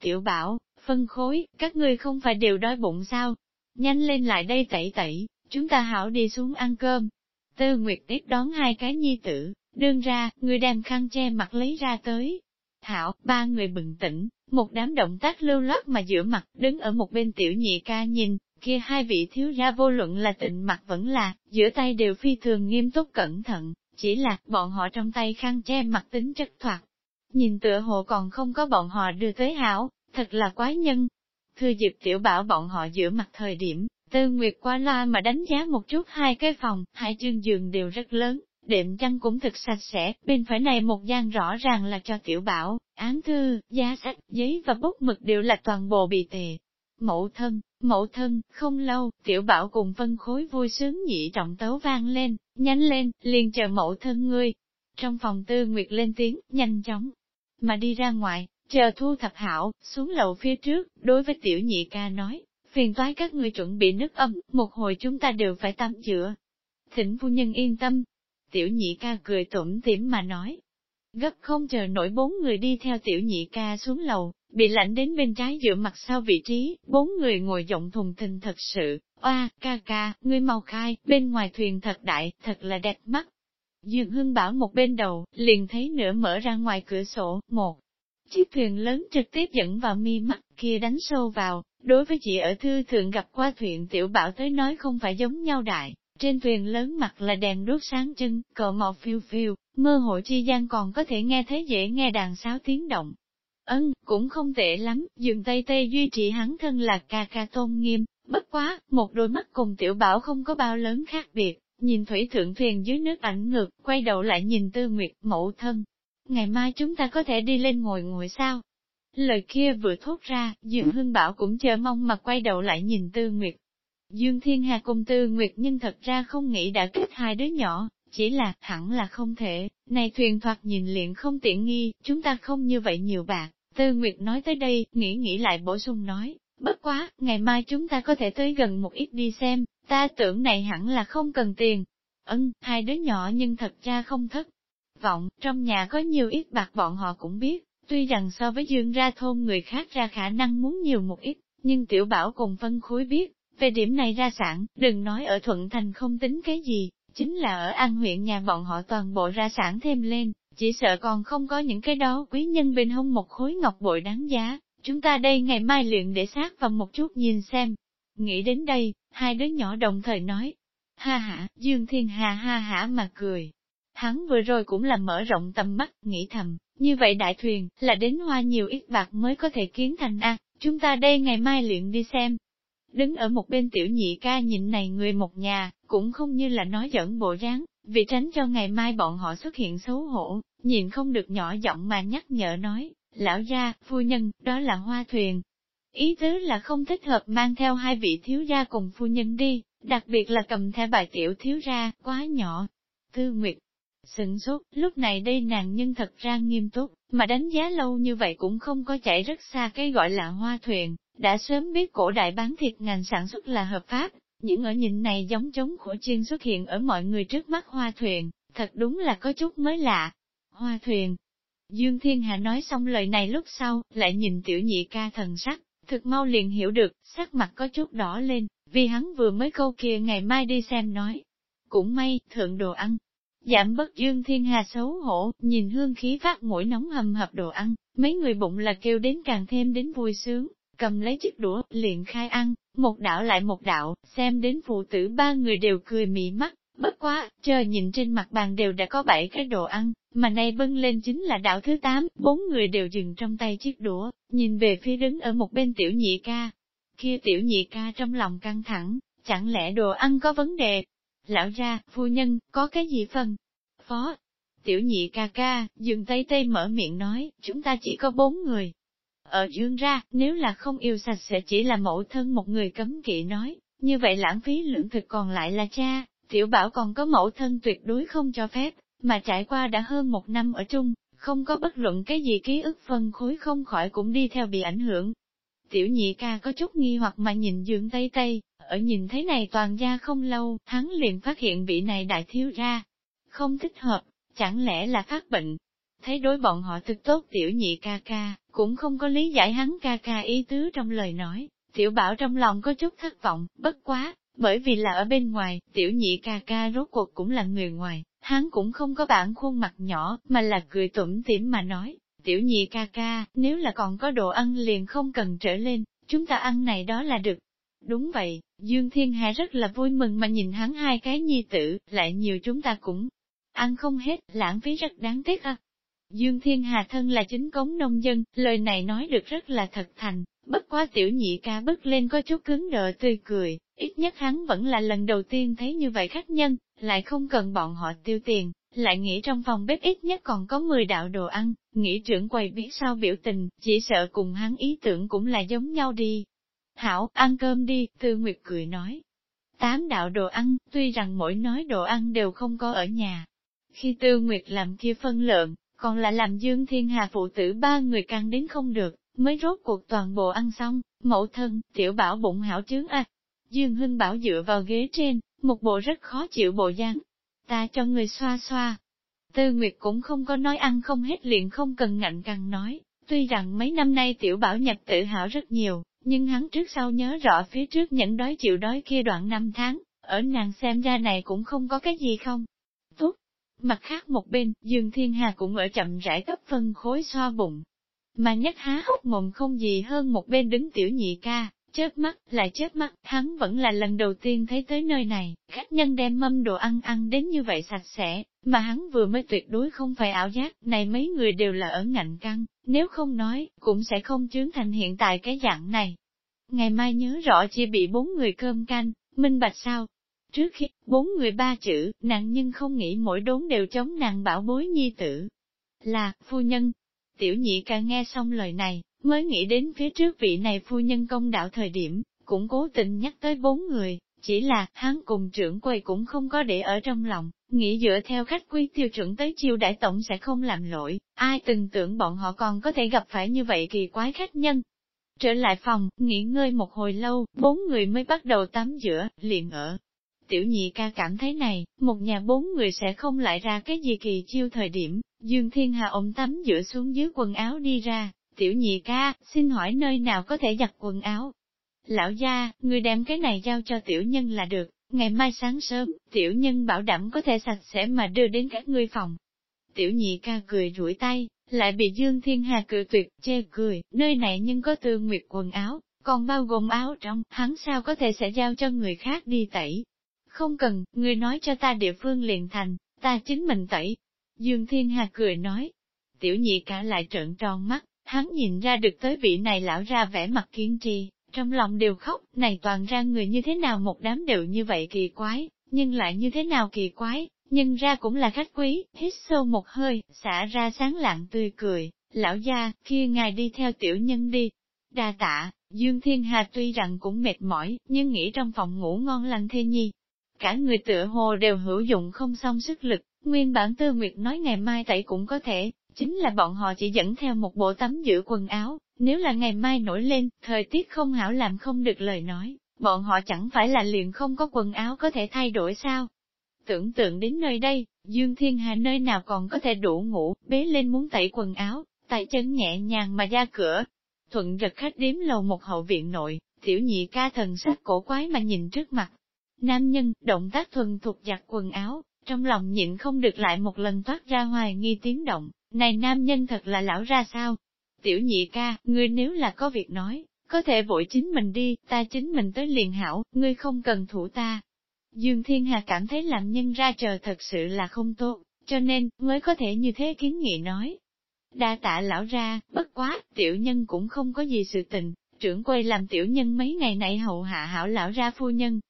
Tiểu bảo, phân khối, các ngươi không phải đều đói bụng sao? Nhanh lên lại đây tẩy tẩy, chúng ta hảo đi xuống ăn cơm. Tư Nguyệt tiếp đón hai cái nhi tử, đương ra, người đem khăn che mặt lấy ra tới. Thảo, ba người bừng tỉnh, một đám động tác lưu loát mà giữa mặt, đứng ở một bên tiểu nhị ca nhìn, kia hai vị thiếu gia vô luận là tịnh mặt vẫn là, giữa tay đều phi thường nghiêm túc cẩn thận, chỉ là, bọn họ trong tay khăn che mặt tính chất thoạt. Nhìn tựa hồ còn không có bọn họ đưa tới hảo, thật là quái nhân. thưa dịp tiểu bảo bọn họ giữa mặt thời điểm, tư nguyệt qua loa mà đánh giá một chút hai cái phòng, hai chương giường đều rất lớn, đệm chăn cũng thực sạch sẽ, bên phải này một gian rõ ràng là cho tiểu bảo, án thư, giá sách, giấy và bút mực đều là toàn bộ bị tề. Mẫu thân, mẫu thân, không lâu, tiểu bảo cùng phân khối vui sướng nhị trọng tấu vang lên, nhanh lên, liền chờ mẫu thân ngươi. Trong phòng tư nguyệt lên tiếng, nhanh chóng, mà đi ra ngoài, chờ thu thập hảo, xuống lầu phía trước, đối với tiểu nhị ca nói, phiền toái các người chuẩn bị nước âm, một hồi chúng ta đều phải tắm chữa. Thỉnh phu nhân yên tâm, Tiểu nhị ca cười tủm tỉm mà nói. Gấp không chờ nổi bốn người đi theo tiểu nhị ca xuống lầu, bị lạnh đến bên trái giữa mặt sau vị trí, bốn người ngồi giọng thùng thình thật sự, oa, ca ca, ngươi mau khai, bên ngoài thuyền thật đại, thật là đẹp mắt. Dương Hưng bảo một bên đầu, liền thấy nửa mở ra ngoài cửa sổ, một chiếc thuyền lớn trực tiếp dẫn vào mi mắt kia đánh sâu vào, đối với chị ở thư thượng gặp qua thuyền tiểu bảo tới nói không phải giống nhau đại, trên thuyền lớn mặt là đèn đốt sáng trưng, cờ màu phiêu phiêu, mơ hồ chi gian còn có thể nghe thấy dễ nghe đàn sáo tiếng động. Ân, cũng không tệ lắm, dường Tây Tây duy trì hắn thân là ca ca tôn nghiêm, bất quá, một đôi mắt cùng tiểu bảo không có bao lớn khác biệt, nhìn thủy thượng thuyền dưới nước ảnh ngược, quay đầu lại nhìn tư nguyệt mẫu thân. Ngày mai chúng ta có thể đi lên ngồi ngồi sao? Lời kia vừa thốt ra, Dường Hưng Bảo cũng chờ mong mà quay đầu lại nhìn Tư Nguyệt, Dương Thiên Hà cùng Tư Nguyệt nhưng thật ra không nghĩ đã kết hai đứa nhỏ, chỉ là, hẳn là không thể, này thuyền thoạt nhìn liền không tiện nghi, chúng ta không như vậy nhiều bạc. Tư Nguyệt nói tới đây, nghĩ nghĩ lại bổ sung nói, bất quá, ngày mai chúng ta có thể tới gần một ít đi xem, ta tưởng này hẳn là không cần tiền. Ân, hai đứa nhỏ nhưng thật ra không thất. Vọng, trong nhà có nhiều ít bạc bọn họ cũng biết, tuy rằng so với dương ra thôn người khác ra khả năng muốn nhiều một ít, nhưng tiểu bảo cùng phân khối biết, về điểm này ra sản, đừng nói ở Thuận Thành không tính cái gì, chính là ở An huyện nhà bọn họ toàn bộ ra sản thêm lên, chỉ sợ còn không có những cái đó quý nhân bên hông một khối ngọc bội đáng giá, chúng ta đây ngày mai luyện để sát vào một chút nhìn xem. Nghĩ đến đây, hai đứa nhỏ đồng thời nói, ha ha, Dương Thiên Hà ha hả mà cười. Hắn vừa rồi cũng là mở rộng tầm mắt, nghĩ thầm, như vậy đại thuyền, là đến hoa nhiều ít bạc mới có thể kiến thành A, chúng ta đây ngày mai luyện đi xem, Đứng ở một bên tiểu nhị ca nhìn này người một nhà, cũng không như là nói giỡn bộ dáng, vì tránh cho ngày mai bọn họ xuất hiện xấu hổ, nhìn không được nhỏ giọng mà nhắc nhở nói, lão gia, phu nhân, đó là hoa thuyền. Ý tứ là không thích hợp mang theo hai vị thiếu gia cùng phu nhân đi, đặc biệt là cầm theo bài tiểu thiếu gia, quá nhỏ. Tư Nguyệt, sừng sốt, lúc này đây nàng nhân thật ra nghiêm túc, mà đánh giá lâu như vậy cũng không có chạy rất xa cái gọi là hoa thuyền, đã sớm biết cổ đại bán thịt ngành sản xuất là hợp pháp, Những ở nhìn này giống trống khổ chiên xuất hiện ở mọi người trước mắt hoa thuyền, thật đúng là có chút mới lạ. Hoa thuyền. Dương Thiên Hà nói xong lời này lúc sau, lại nhìn tiểu nhị ca thần sắc, thực mau liền hiểu được, sắc mặt có chút đỏ lên, vì hắn vừa mới câu kia ngày mai đi xem nói. Cũng may, thượng đồ ăn. Giảm bất Dương Thiên Hà xấu hổ, nhìn hương khí phát mũi nóng hầm hập đồ ăn, mấy người bụng là kêu đến càng thêm đến vui sướng, cầm lấy chiếc đũa, liền khai ăn, một đạo lại một đạo, xem đến phụ tử ba người đều cười mị mắt, bất quá, chờ nhìn trên mặt bàn đều đã có bảy cái đồ ăn, mà nay bưng lên chính là đạo thứ tám, bốn người đều dừng trong tay chiếc đũa, nhìn về phía đứng ở một bên tiểu nhị ca. Kia tiểu nhị ca trong lòng căng thẳng, chẳng lẽ đồ ăn có vấn đề? Lão ra, phu nhân, có cái gì phân? Phó, tiểu nhị ca ca, dừng tay tay mở miệng nói, chúng ta chỉ có bốn người, ở dương ra, nếu là không yêu sạch sẽ chỉ là mẫu thân một người cấm kỵ nói, như vậy lãng phí lưỡng thực còn lại là cha, tiểu bảo còn có mẫu thân tuyệt đối không cho phép, mà trải qua đã hơn một năm ở chung, không có bất luận cái gì ký ức phân khối không khỏi cũng đi theo bị ảnh hưởng. Tiểu nhị ca có chút nghi hoặc mà nhìn dương tây tây, ở nhìn thấy này toàn gia không lâu, hắn liền phát hiện vị này đại thiếu ra. Không thích hợp, chẳng lẽ là phát bệnh, thấy đối bọn họ thực tốt tiểu nhị ca ca, cũng không có lý giải hắn ca ca ý tứ trong lời nói, tiểu bảo trong lòng có chút thất vọng, bất quá, bởi vì là ở bên ngoài, tiểu nhị ca ca rốt cuộc cũng là người ngoài, hắn cũng không có bản khuôn mặt nhỏ, mà là cười tủm tỉm mà nói, tiểu nhị ca ca, nếu là còn có đồ ăn liền không cần trở lên, chúng ta ăn này đó là được. Đúng vậy, Dương Thiên Hà rất là vui mừng mà nhìn hắn hai cái nhi tử, lại nhiều chúng ta cũng ăn không hết, lãng phí rất đáng tiếc à. Dương Thiên Hà thân là chính cống nông dân, lời này nói được rất là thật thành, bất quá tiểu nhị ca bước lên có chút cứng đờ tươi cười, ít nhất hắn vẫn là lần đầu tiên thấy như vậy khách nhân, lại không cần bọn họ tiêu tiền, lại nghĩ trong phòng bếp ít nhất còn có 10 đạo đồ ăn, nghĩ trưởng quầy biết sao biểu tình, chỉ sợ cùng hắn ý tưởng cũng là giống nhau đi. Hảo, ăn cơm đi, Tư Nguyệt cười nói. Tám đạo đồ ăn, tuy rằng mỗi nói đồ ăn đều không có ở nhà. Khi Tư Nguyệt làm kia phân lượng, còn là làm Dương Thiên Hà phụ tử ba người căng đến không được, mới rốt cuộc toàn bộ ăn xong, mẫu thân, tiểu bảo bụng hảo chướng à. Dương Hưng Bảo dựa vào ghế trên, một bộ rất khó chịu bộ dáng. Ta cho người xoa xoa. Tư Nguyệt cũng không có nói ăn không hết liền không cần ngạnh càng nói, tuy rằng mấy năm nay tiểu bảo nhập tự hào rất nhiều, nhưng hắn trước sau nhớ rõ phía trước nhẫn đói chịu đói kia đoạn năm tháng, ở nàng xem ra này cũng không có cái gì không. Mặt khác một bên, Dương Thiên Hà cũng ở chậm rãi cấp phân khối xoa bụng. Mà nhất há hốc mồm không gì hơn một bên đứng tiểu nhị ca, chớp mắt, lại chớp mắt, hắn vẫn là lần đầu tiên thấy tới nơi này, khách nhân đem mâm đồ ăn ăn đến như vậy sạch sẽ, mà hắn vừa mới tuyệt đối không phải ảo giác, này mấy người đều là ở ngạnh căng, nếu không nói, cũng sẽ không chướng thành hiện tại cái dạng này. Ngày mai nhớ rõ chỉ bị bốn người cơm canh, minh bạch sao, Trước khi, bốn người ba chữ, nàng nhưng không nghĩ mỗi đốn đều chống nàng bảo bối nhi tử. Là, phu nhân. Tiểu nhị ca nghe xong lời này, mới nghĩ đến phía trước vị này phu nhân công đạo thời điểm, cũng cố tình nhắc tới bốn người, chỉ là, hắn cùng trưởng quầy cũng không có để ở trong lòng, nghĩ dựa theo khách quy tiêu chuẩn tới chiêu đại tổng sẽ không làm lỗi, ai từng tưởng bọn họ còn có thể gặp phải như vậy kỳ quái khách nhân. Trở lại phòng, nghỉ ngơi một hồi lâu, bốn người mới bắt đầu tắm giữa, liền ở, Tiểu nhị ca cảm thấy này, một nhà bốn người sẽ không lại ra cái gì kỳ chiêu thời điểm, Dương Thiên Hà ôm tắm giữa xuống dưới quần áo đi ra, tiểu nhị ca, xin hỏi nơi nào có thể giặt quần áo. Lão gia, người đem cái này giao cho tiểu nhân là được, ngày mai sáng sớm, tiểu nhân bảo đảm có thể sạch sẽ mà đưa đến các ngươi phòng. Tiểu nhị ca cười rủi tay, lại bị Dương Thiên Hà cười tuyệt, chê cười, nơi này nhưng có tư nguyệt quần áo, còn bao gồm áo trong, hắn sao có thể sẽ giao cho người khác đi tẩy. Không cần, người nói cho ta địa phương liền thành, ta chính mình tẩy. Dương Thiên Hà cười nói. Tiểu nhị cả lại trợn tròn mắt, hắn nhìn ra được tới vị này lão ra vẻ mặt kiên trì, trong lòng đều khóc, này toàn ra người như thế nào một đám đều như vậy kỳ quái, nhưng lại như thế nào kỳ quái, nhưng ra cũng là khách quý, hít sâu một hơi, xả ra sáng lạng tươi cười, lão gia, kia ngài đi theo tiểu nhân đi. Đa tạ, Dương Thiên Hà tuy rằng cũng mệt mỏi, nhưng nghĩ trong phòng ngủ ngon lành thê nhi, cả người tựa hồ đều hữu dụng không xong sức lực, nguyên bản tư nguyệt nói ngày mai tẩy cũng có thể, chính là bọn họ chỉ dẫn theo một bộ tắm giữ quần áo, nếu là ngày mai nổi lên, thời tiết không hảo làm không được lời nói, bọn họ chẳng phải là liền không có quần áo có thể thay đổi sao? Tưởng tượng đến nơi đây, Dương Thiên Hà nơi nào còn có thể đủ ngủ, bế lên muốn tẩy quần áo, tay chân nhẹ nhàng mà ra cửa. Thuận giật khách điếm lầu một hậu viện nội, tiểu nhị ca thần sắc cổ quái mà nhìn trước mặt. Nam nhân, động tác thuần thuộc giặt quần áo, trong lòng nhịn không được lại một lần toát ra hoài nghi tiếng động, này nam nhân thật là lão ra sao? Tiểu nhị ca, ngươi nếu là có việc nói, có thể vội chính mình đi, ta chính mình tới liền hảo, ngươi không cần thủ ta. Dương Thiên Hà cảm thấy làm nhân ra chờ thật sự là không tốt, cho nên, mới có thể như thế kiến nghị nói. Đa tạ lão ra, bất quá, tiểu nhân cũng không có gì sự tình, trưởng quay làm tiểu nhân mấy ngày này hậu hạ hảo lão ra phu nhân.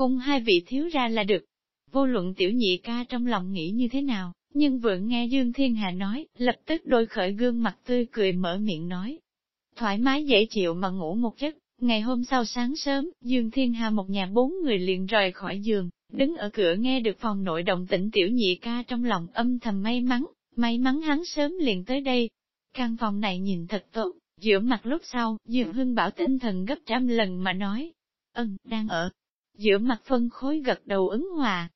Cùng hai vị thiếu ra là được. Vô luận tiểu nhị ca trong lòng nghĩ như thế nào, nhưng vừa nghe Dương Thiên Hà nói, lập tức đôi khởi gương mặt tươi cười mở miệng nói. Thoải mái dễ chịu mà ngủ một giấc, ngày hôm sau sáng sớm, Dương Thiên Hà một nhà bốn người liền rời khỏi giường, đứng ở cửa nghe được phòng nội động tĩnh tiểu nhị ca trong lòng âm thầm may mắn, may mắn hắn sớm liền tới đây. Căn phòng này nhìn thật tốt, giữa mặt lúc sau, Dương Hưng bảo tinh thần gấp trăm lần mà nói. Ân, đang ở. Giữa mặt phân khối gật đầu ứng hòa,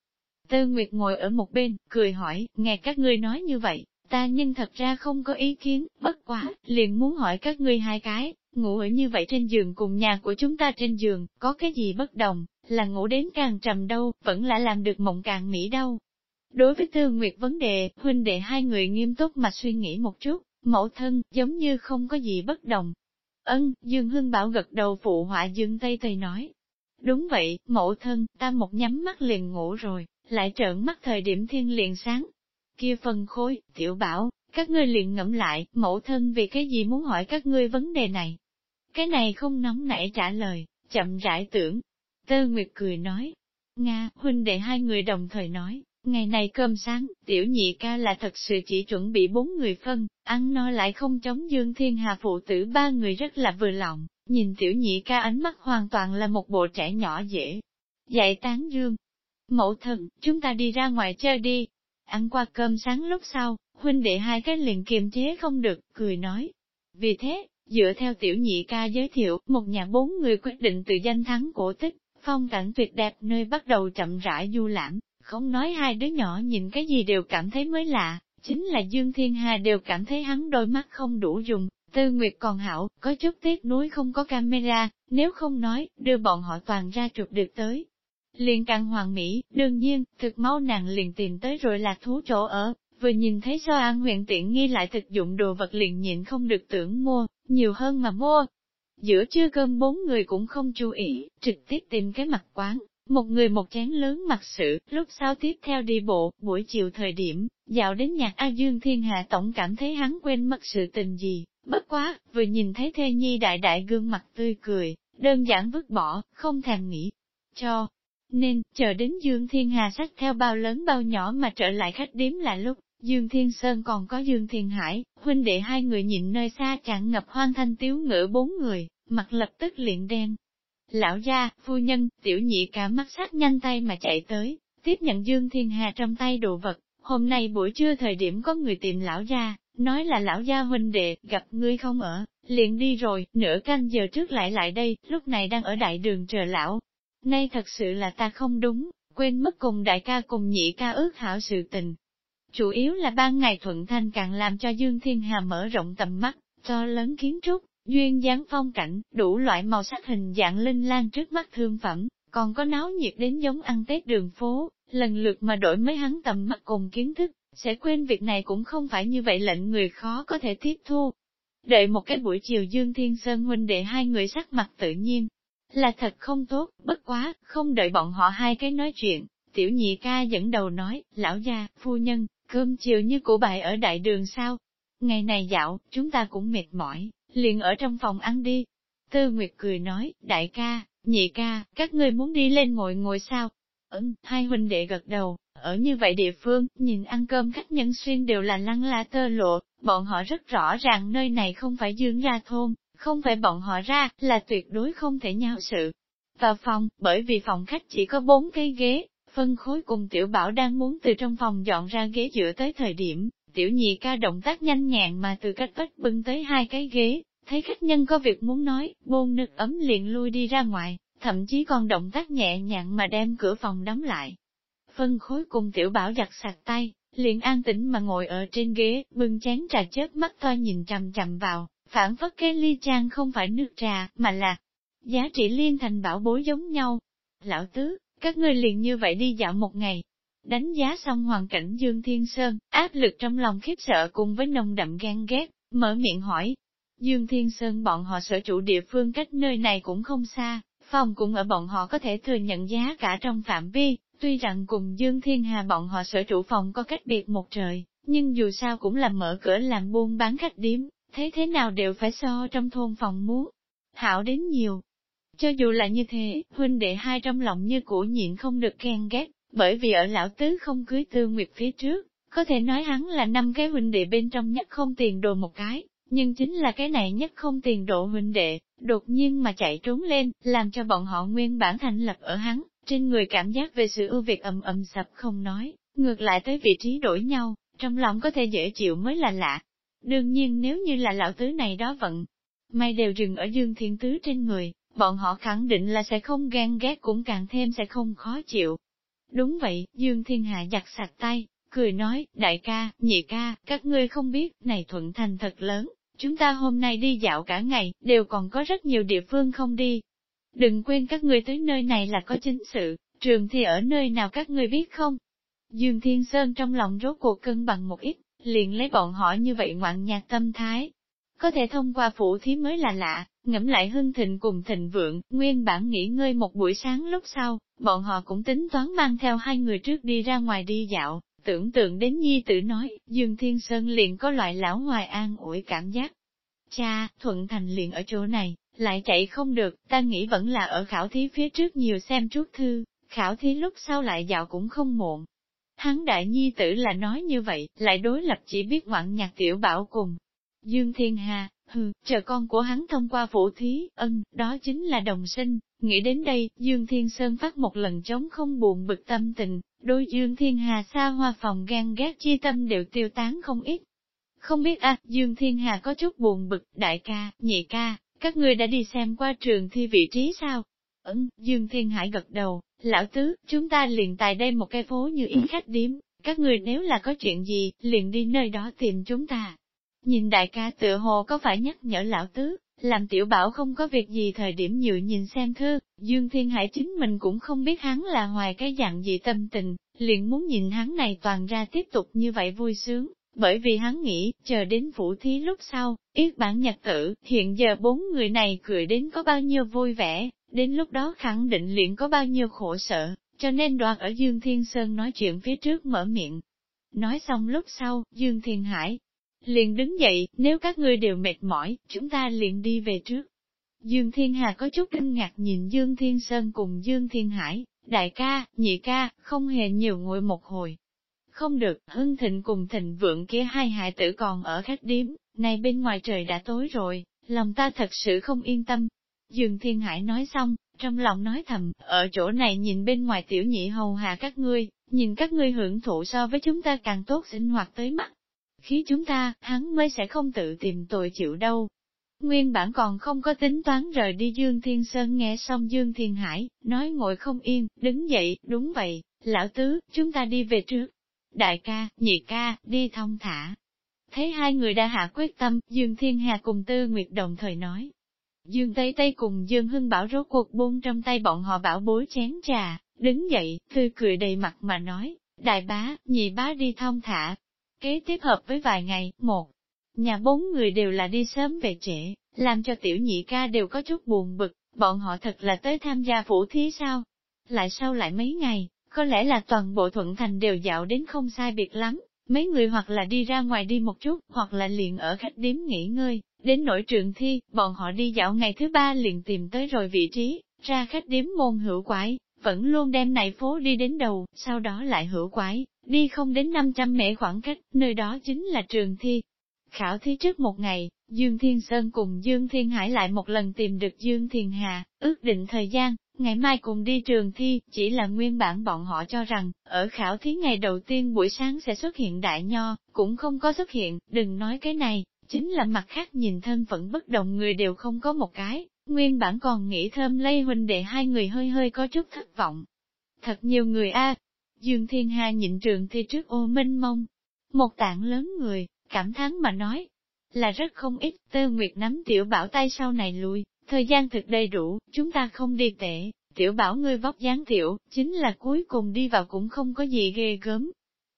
Tư Nguyệt ngồi ở một bên, cười hỏi, nghe các ngươi nói như vậy, ta nhưng thật ra không có ý kiến, bất quá, liền muốn hỏi các ngươi hai cái, ngủ ở như vậy trên giường cùng nhà của chúng ta trên giường, có cái gì bất đồng, là ngủ đến càng trầm đâu, vẫn là làm được mộng càng mỹ đâu. Đối với Tư Nguyệt vấn đề, huynh đệ hai người nghiêm túc mà suy nghĩ một chút, mẫu thân, giống như không có gì bất đồng. Ân, Dương Hưng Bảo gật đầu phụ họa Dương Tây Tây nói. Đúng vậy, mẫu thân, ta một nhắm mắt liền ngủ rồi, lại trợn mắt thời điểm thiên liền sáng. Kia phân khối, tiểu bảo, các ngươi liền ngẫm lại, mẫu thân vì cái gì muốn hỏi các ngươi vấn đề này. Cái này không nóng nảy trả lời, chậm rãi tưởng. Tơ Nguyệt cười nói, Nga, huynh đệ hai người đồng thời nói, ngày này cơm sáng, tiểu nhị ca là thật sự chỉ chuẩn bị bốn người phân, ăn no lại không chống dương thiên hà phụ tử ba người rất là vừa lòng, nhìn tiểu nhị ca ánh mắt hoàn toàn là một bộ trẻ nhỏ dễ. Dạy tán dương, Mẫu thần, chúng ta đi ra ngoài chơi đi. Ăn qua cơm sáng lúc sau, huynh đệ hai cái liền kiềm chế không được, cười nói. Vì thế, dựa theo tiểu nhị ca giới thiệu, một nhà bốn người quyết định từ danh thắng cổ tích, phong cảnh tuyệt đẹp nơi bắt đầu chậm rãi du lãm, không nói hai đứa nhỏ nhìn cái gì đều cảm thấy mới lạ, chính là Dương Thiên Hà đều cảm thấy hắn đôi mắt không đủ dùng, Tư Nguyệt còn hảo, có chút tiếc núi không có camera, nếu không nói, đưa bọn họ toàn ra chụp được tới liền càng hoàng mỹ, đương nhiên, thực mau nàng liền tìm tới rồi là thú chỗ ở, vừa nhìn thấy do an huyện tiện nghi lại thực dụng đồ vật liền nhịn không được tưởng mua, nhiều hơn mà mua. Giữa trưa cơm bốn người cũng không chú ý, trực tiếp tìm cái mặt quán, một người một chén lớn mặc sự, lúc sau tiếp theo đi bộ, buổi chiều thời điểm, dạo đến nhạc A Dương Thiên Hạ Tổng cảm thấy hắn quên mất sự tình gì, bất quá, vừa nhìn thấy thê nhi đại đại gương mặt tươi cười, đơn giản vứt bỏ, không thèm nghĩ. Cho, nên, chờ đến Dương Thiên Hà sách theo bao lớn bao nhỏ mà trở lại khách điếm là lúc, Dương Thiên Sơn còn có Dương Thiên Hải, huynh đệ hai người nhìn nơi xa chẳng ngập hoang thanh tiếu ngữ bốn người, mặt lập tức liền đen. Lão gia, phu nhân, tiểu nhị cả mắt sắc nhanh tay mà chạy tới, tiếp nhận Dương Thiên Hà trong tay đồ vật, hôm nay buổi trưa thời điểm có người tìm lão gia, nói là lão gia huynh đệ, gặp ngươi không ở, liền đi rồi, nửa canh giờ trước lại lại đây, lúc này đang ở đại đường chờ lão, Nay thật sự là ta không đúng, quên mất cùng đại ca cùng nhị ca ước hảo sự tình. Chủ yếu là ban ngày thuận thanh càng làm cho Dương Thiên Hà mở rộng tầm mắt, to lớn kiến trúc, duyên dáng phong cảnh, đủ loại màu sắc hình dạng linh lan trước mắt thương phẩm, còn có náo nhiệt đến giống ăn Tết đường phố, lần lượt mà đổi mới hắn tầm mắt cùng kiến thức, sẽ quên việc này cũng không phải như vậy lệnh người khó có thể tiếp thu. Đợi một cái buổi chiều Dương Thiên Sơn huynh đệ hai người sắc mặt tự nhiên, là thật không tốt, bất quá, không đợi bọn họ hai cái nói chuyện, tiểu nhị ca dẫn đầu nói, lão gia, phu nhân, cơm chiều như của bài ở đại đường sao? Ngày này dạo, chúng ta cũng mệt mỏi, liền ở trong phòng ăn đi. Tư Nguyệt cười nói, đại ca, nhị ca, các ngươi muốn đi lên ngồi ngồi sao? Ừm, hai huynh đệ gật đầu, ở như vậy địa phương, nhìn ăn cơm khách nhân xuyên đều là lăng la tơ lộ, bọn họ rất rõ ràng nơi này không phải dương ra thôn, không phải bọn họ ra, là tuyệt đối không thể nhau sự. Vào phòng, bởi vì phòng khách chỉ có bốn cái ghế, phân khối cùng tiểu bảo đang muốn từ trong phòng dọn ra ghế giữa tới thời điểm, tiểu nhị ca động tác nhanh nhẹn mà từ cách vách bưng tới hai cái ghế, thấy khách nhân có việc muốn nói, bôn nực ấm liền lui đi ra ngoài, thậm chí còn động tác nhẹ nhàng mà đem cửa phòng đóng lại. Phân khối cùng tiểu bảo giặt sạc tay, liền an tĩnh mà ngồi ở trên ghế, bưng chén trà chớp mắt to nhìn chằm chằm vào, phản phất cái ly trang không phải nước trà, mà là giá trị liên thành bảo bối giống nhau. Lão tứ, các ngươi liền như vậy đi dạo một ngày. Đánh giá xong hoàn cảnh Dương Thiên Sơn, áp lực trong lòng khiếp sợ cùng với nồng đậm ghen ghét, mở miệng hỏi. Dương Thiên Sơn bọn họ sở chủ địa phương cách nơi này cũng không xa, phòng cũng ở bọn họ có thể thừa nhận giá cả trong phạm vi, tuy rằng cùng Dương Thiên Hà bọn họ sở chủ phòng có cách biệt một trời, nhưng dù sao cũng là mở cửa làm buôn bán khách điếm, thế thế nào đều phải so trong thôn phòng muốn. Hảo đến nhiều, cho dù là như thế, huynh đệ hai trong lòng như cũ nhịn không được ghen ghét, bởi vì ở lão tứ không cưới tư nguyệt phía trước, có thể nói hắn là năm cái huynh đệ bên trong nhất không tiền đồ một cái, nhưng chính là cái này nhất không tiền độ huynh đệ, đột nhiên mà chạy trốn lên, làm cho bọn họ nguyên bản thành lập ở hắn, trên người cảm giác về sự ưu việt ầm ầm sập không nói, ngược lại tới vị trí đổi nhau, trong lòng có thể dễ chịu mới là lạ. Đương nhiên nếu như là lão tứ này đó vận, may đều dừng ở dương thiên tứ trên người, bọn họ khẳng định là sẽ không ghen ghét cũng càng thêm sẽ không khó chịu. Đúng vậy, Dương Thiên Hạ giặt sạch tay, cười nói, đại ca, nhị ca, các ngươi không biết, này thuận thành thật lớn, chúng ta hôm nay đi dạo cả ngày, đều còn có rất nhiều địa phương không đi. Đừng quên các ngươi tới nơi này là có chính sự, trường thì ở nơi nào các ngươi biết không? Dương Thiên Sơn trong lòng rốt cuộc cân bằng một ít, liền lấy bọn họ như vậy ngoạn nhạc tâm thái. Có thể thông qua phủ thí mới là lạ, Ngẫm lại hưng thịnh cùng thịnh vượng, nguyên bản nghỉ ngơi một buổi sáng lúc sau, bọn họ cũng tính toán mang theo hai người trước đi ra ngoài đi dạo, tưởng tượng đến nhi tử nói, Dương Thiên Sơn liền có loại lão ngoài an ủi cảm giác. Cha, Thuận Thành liền ở chỗ này, lại chạy không được, ta nghĩ vẫn là ở khảo thí phía trước nhiều xem chút thư, khảo thí lúc sau lại dạo cũng không muộn. Hắn đại nhi tử là nói như vậy, lại đối lập chỉ biết ngoạn nhạc tiểu bảo cùng. Dương Thiên Hà, Hừ, chờ con của hắn thông qua phổ thí, ân, đó chính là đồng sinh. Nghĩ đến đây, Dương Thiên Sơn phát một lần chống không buồn bực tâm tình, đôi Dương Thiên Hà xa hoa phòng gan ghét chi tâm đều tiêu tán không ít. Không biết à, Dương Thiên Hà có chút buồn bực, đại ca, nhị ca, các ngươi đã đi xem qua trường thi vị trí sao? Ấn, Dương Thiên Hải gật đầu, lão tứ, chúng ta liền tại đây một cái phố như ý khách điếm, các người nếu là có chuyện gì, liền đi nơi đó tìm chúng ta. Nhìn đại ca tựa hồ có phải nhắc nhở lão tứ, làm tiểu bảo không có việc gì thời điểm nhiều nhìn xem thư, Dương Thiên Hải chính mình cũng không biết hắn là ngoài cái dạng gì tâm tình, liền muốn nhìn hắn này toàn ra tiếp tục như vậy vui sướng, bởi vì hắn nghĩ, chờ đến phủ thí lúc sau, yết bản nhật tử, hiện giờ bốn người này cười đến có bao nhiêu vui vẻ, đến lúc đó khẳng định liền có bao nhiêu khổ sở, cho nên đoàn ở Dương Thiên Sơn nói chuyện phía trước mở miệng. Nói xong lúc sau, Dương Thiên Hải, liền đứng dậy, nếu các ngươi đều mệt mỏi, chúng ta liền đi về trước. Dương Thiên Hà có chút kinh ngạc nhìn Dương Thiên Sơn cùng Dương Thiên Hải, đại ca, nhị ca, không hề nhiều ngồi một hồi. Không được, hưng thịnh cùng thịnh vượng kia hai hại tử còn ở khách điếm, này bên ngoài trời đã tối rồi, lòng ta thật sự không yên tâm. Dương Thiên Hải nói xong, trong lòng nói thầm, ở chỗ này nhìn bên ngoài tiểu nhị hầu hạ các ngươi, nhìn các ngươi hưởng thụ so với chúng ta càng tốt sinh hoạt tới mắt, khí chúng ta, hắn mới sẽ không tự tìm tội chịu đâu. Nguyên bản còn không có tính toán rời đi Dương Thiên Sơn nghe xong Dương Thiên Hải, nói ngồi không yên, đứng dậy, đúng vậy, lão tứ, chúng ta đi về trước. Đại ca, nhị ca, đi thông thả. Thấy hai người đã hạ quyết tâm, Dương Thiên Hà cùng Tư Nguyệt đồng thời nói. Dương Tây Tây cùng Dương Hưng Bảo rốt cuộc buông trong tay bọn họ bảo bối chén trà, đứng dậy, tươi cười đầy mặt mà nói, đại bá, nhị bá đi thông thả, Kế tiếp hợp với vài ngày, một, nhà bốn người đều là đi sớm về trễ, làm cho tiểu nhị ca đều có chút buồn bực, bọn họ thật là tới tham gia phủ thí sao? Lại sau lại mấy ngày, có lẽ là toàn bộ thuận thành đều dạo đến không sai biệt lắm, mấy người hoặc là đi ra ngoài đi một chút, hoặc là liền ở khách điếm nghỉ ngơi, đến nội trường thi, bọn họ đi dạo ngày thứ ba liền tìm tới rồi vị trí, ra khách điếm môn hữu quái, vẫn luôn đem này phố đi đến đầu, sau đó lại hữu quái, đi không đến 500 mễ khoảng cách, nơi đó chính là trường thi. Khảo thí trước một ngày, Dương Thiên Sơn cùng Dương Thiên Hải lại một lần tìm được Dương Thiên Hà, ước định thời gian, ngày mai cùng đi trường thi, chỉ là nguyên bản bọn họ cho rằng, ở khảo thí ngày đầu tiên buổi sáng sẽ xuất hiện đại nho, cũng không có xuất hiện, đừng nói cái này, chính là mặt khác nhìn thân phận bất đồng người đều không có một cái, Nguyên bản còn nghĩ thơm lây huynh đệ hai người hơi hơi có chút thất vọng. Thật nhiều người a Dương Thiên Hà nhịn trường thi trước ô minh mông. Một tảng lớn người, cảm thán mà nói. Là rất không ít, tơ nguyệt nắm tiểu bảo tay sau này lui, thời gian thực đầy đủ, chúng ta không đi tệ, tiểu bảo ngươi vóc dáng tiểu, chính là cuối cùng đi vào cũng không có gì ghê gớm.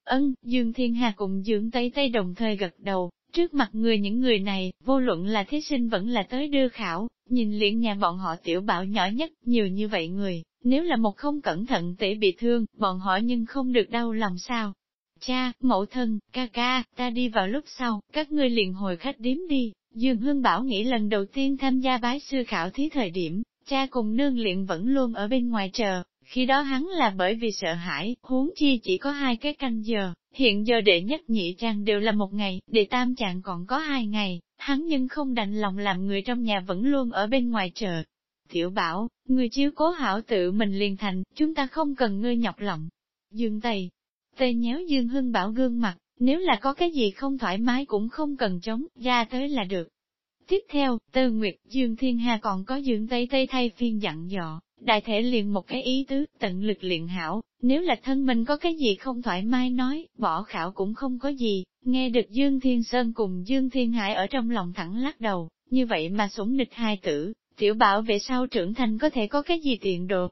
Ân, Dương Thiên Hà cùng Dương Tây Tây đồng thời gật đầu, trước mặt người những người này, vô luận là thí sinh vẫn là tới đưa khảo, nhìn liền nhà bọn họ tiểu bảo nhỏ nhất, nhiều như vậy người, nếu là một không cẩn thận tỉ bị thương, bọn họ nhưng không được đau lòng sao. Cha, mẫu thân, ca ca, ta đi vào lúc sau, các ngươi liền hồi khách điếm đi. Dương Hương Bảo nghĩ lần đầu tiên tham gia bái sư khảo thí thời điểm, cha cùng nương luyện vẫn luôn ở bên ngoài chờ, khi đó hắn là bởi vì sợ hãi, huống chi chỉ có hai cái canh giờ, hiện giờ đệ nhất nhị trang đều là một ngày, đệ tam trạng còn có hai ngày, hắn nhưng không đành lòng làm người trong nhà vẫn luôn ở bên ngoài chờ. Tiểu bảo, người chiếu cố hảo tự mình liền thành, chúng ta không cần ngươi nhọc lòng. Dương Tây, Tây nhéo Dương Hưng bảo gương mặt, nếu là có cái gì không thoải mái cũng không cần chống, ra tới là được. Tiếp theo, Tư Nguyệt, Dương Thiên Hà còn có Dương Tây Tây thay phiên dặn dò, đại thể liền một cái ý tứ, tận lực luyện hảo, nếu là thân mình có cái gì không thoải mái nói, bỏ khảo cũng không có gì, nghe được Dương Thiên Sơn cùng Dương Thiên Hải ở trong lòng thẳng lắc đầu, như vậy mà sủng địch hai tử, tiểu bảo về sau trưởng thành có thể có cái gì tiện đồ.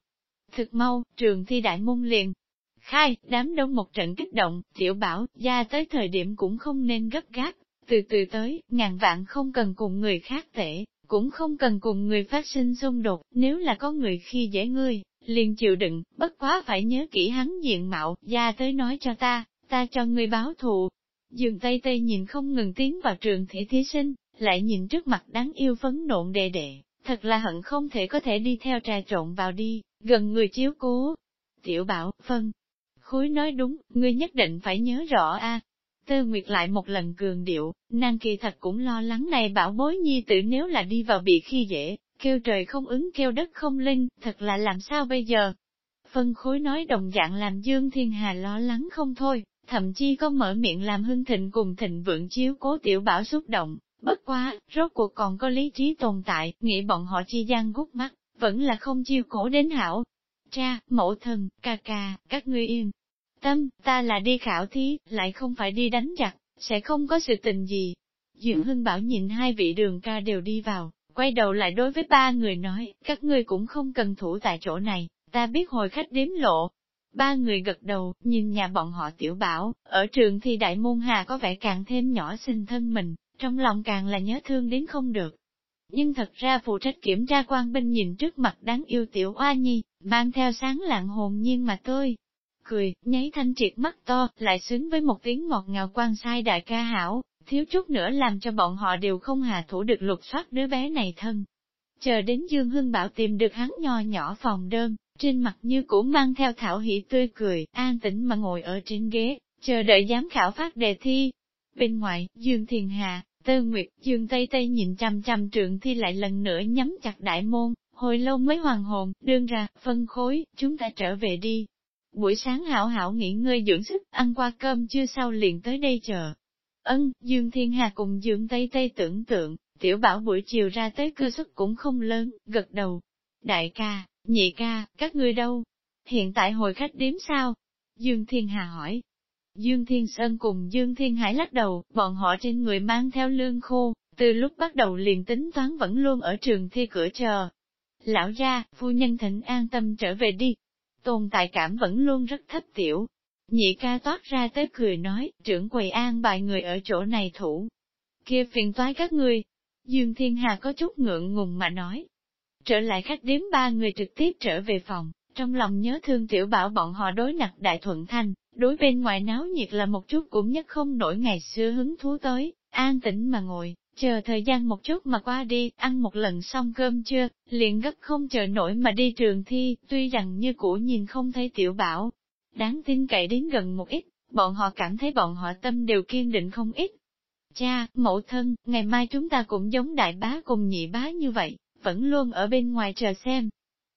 Thực mau, trường thi đại môn liền. Khai, đám đông một trận kích động, tiểu bảo, ra tới thời điểm cũng không nên gấp gáp, từ từ tới, ngàn vạn không cần cùng người khác tệ, cũng không cần cùng người phát sinh xung đột, nếu là có người khi dễ ngươi, liền chịu đựng, bất quá phải nhớ kỹ hắn diện mạo, ra tới nói cho ta, ta cho ngươi báo thù. Dường Tây Tây nhìn không ngừng tiến vào trường thể thí sinh, lại nhìn trước mặt đáng yêu phấn nộn đệ đệ, thật là hận không thể có thể đi theo trà trộn vào đi, gần người chiếu cố. Tiểu bảo, phân. Khối nói đúng, ngươi nhất định phải nhớ rõ a, Tư Nguyệt lại một lần cường điệu, nàng kỳ thật cũng lo lắng này bảo bối nhi tử nếu là đi vào bị khi dễ, kêu trời không ứng kêu đất không linh, thật là làm sao bây giờ? Phân khối nói đồng dạng làm Dương Thiên Hà lo lắng không thôi, thậm chí có mở miệng làm hưng thịnh cùng thịnh vượng chiếu cố tiểu bảo xúc động, bất quá, rốt cuộc còn có lý trí tồn tại, nghĩ bọn họ chi gian gút mắt, vẫn là không chiêu cổ đến hảo. Cha, mẫu thần, ca ca, các ngươi yên, tâm, ta là đi khảo thí, lại không phải đi đánh giặc, sẽ không có sự tình gì. Dượng Hưng Bảo nhìn hai vị đường ca đều đi vào, quay đầu lại đối với ba người nói, các ngươi cũng không cần thủ tại chỗ này, ta biết hồi khách đếm lộ. Ba người gật đầu, nhìn nhà bọn họ tiểu bảo, ở trường thì đại môn hà có vẻ càng thêm nhỏ xinh thân mình, trong lòng càng là nhớ thương đến không được. Nhưng thật ra phụ trách kiểm tra quan binh nhìn trước mặt đáng yêu tiểu oa nhi, mang theo sáng lạng hồn nhiên mà tôi, cười, nháy thanh triệt mắt to, lại xứng với một tiếng ngọt ngào quan sai đại ca hảo, thiếu chút nữa làm cho bọn họ đều không hà thủ được lục soát đứa bé này thân. Chờ đến Dương Hưng Bảo tìm được hắn nho nhỏ phòng đơn, trên mặt như cũ mang theo thảo hỷ tươi cười, an tĩnh mà ngồi ở trên ghế, chờ đợi giám khảo phát đề thi. Bên ngoài, Dương Thiền Hà, Tơ Nguyệt, Dương Tây Tây nhìn chằm chằm trượng thi lại lần nữa nhắm chặt đại môn, hồi lâu mới hoàn hồn, đương ra, phân khối, chúng ta trở về đi, buổi sáng hảo hảo nghỉ ngơi dưỡng sức, ăn qua cơm chưa sau liền tới đây chờ. Ân, Dương Thiên Hà cùng Dương Tây Tây tưởng tượng, tiểu bảo buổi chiều ra tới cơ suất cũng không lớn, gật đầu. Đại ca, nhị ca, các ngươi đâu? Hiện tại hồi khách điếm sao? Dương Thiên Hà hỏi. Dương Thiên Sơn cùng Dương Thiên Hải lắc đầu, bọn họ trên người mang theo lương khô, từ lúc bắt đầu liền tính toán vẫn luôn ở trường thi cửa chờ. Lão gia, phu nhân thỉnh an tâm trở về đi, tồn tại cảm vẫn luôn rất thấp tiểu. Nhị ca toát ra tới cười nói, trưởng quầy an bài người ở chỗ này thủ. kia phiền toái các ngươi. Dương Thiên Hà có chút ngượng ngùng mà nói. Trở lại khách điếm ba người trực tiếp trở về phòng, trong lòng nhớ thương tiểu bảo bọn họ đối nặc đại thuận thanh, đối bên ngoài náo nhiệt là một chút cũng nhất không nổi ngày xưa hứng thú tới, an tĩnh mà ngồi, chờ thời gian một chút mà qua đi, ăn một lần xong cơm chưa, liền gấp không chờ nổi mà đi trường thi, tuy rằng như cũ nhìn không thấy tiểu bảo. Đáng tin cậy đến gần một ít, bọn họ cảm thấy bọn họ tâm đều kiên định không ít. Cha, mẫu thân, ngày mai chúng ta cũng giống đại bá cùng nhị bá như vậy, vẫn luôn ở bên ngoài chờ xem.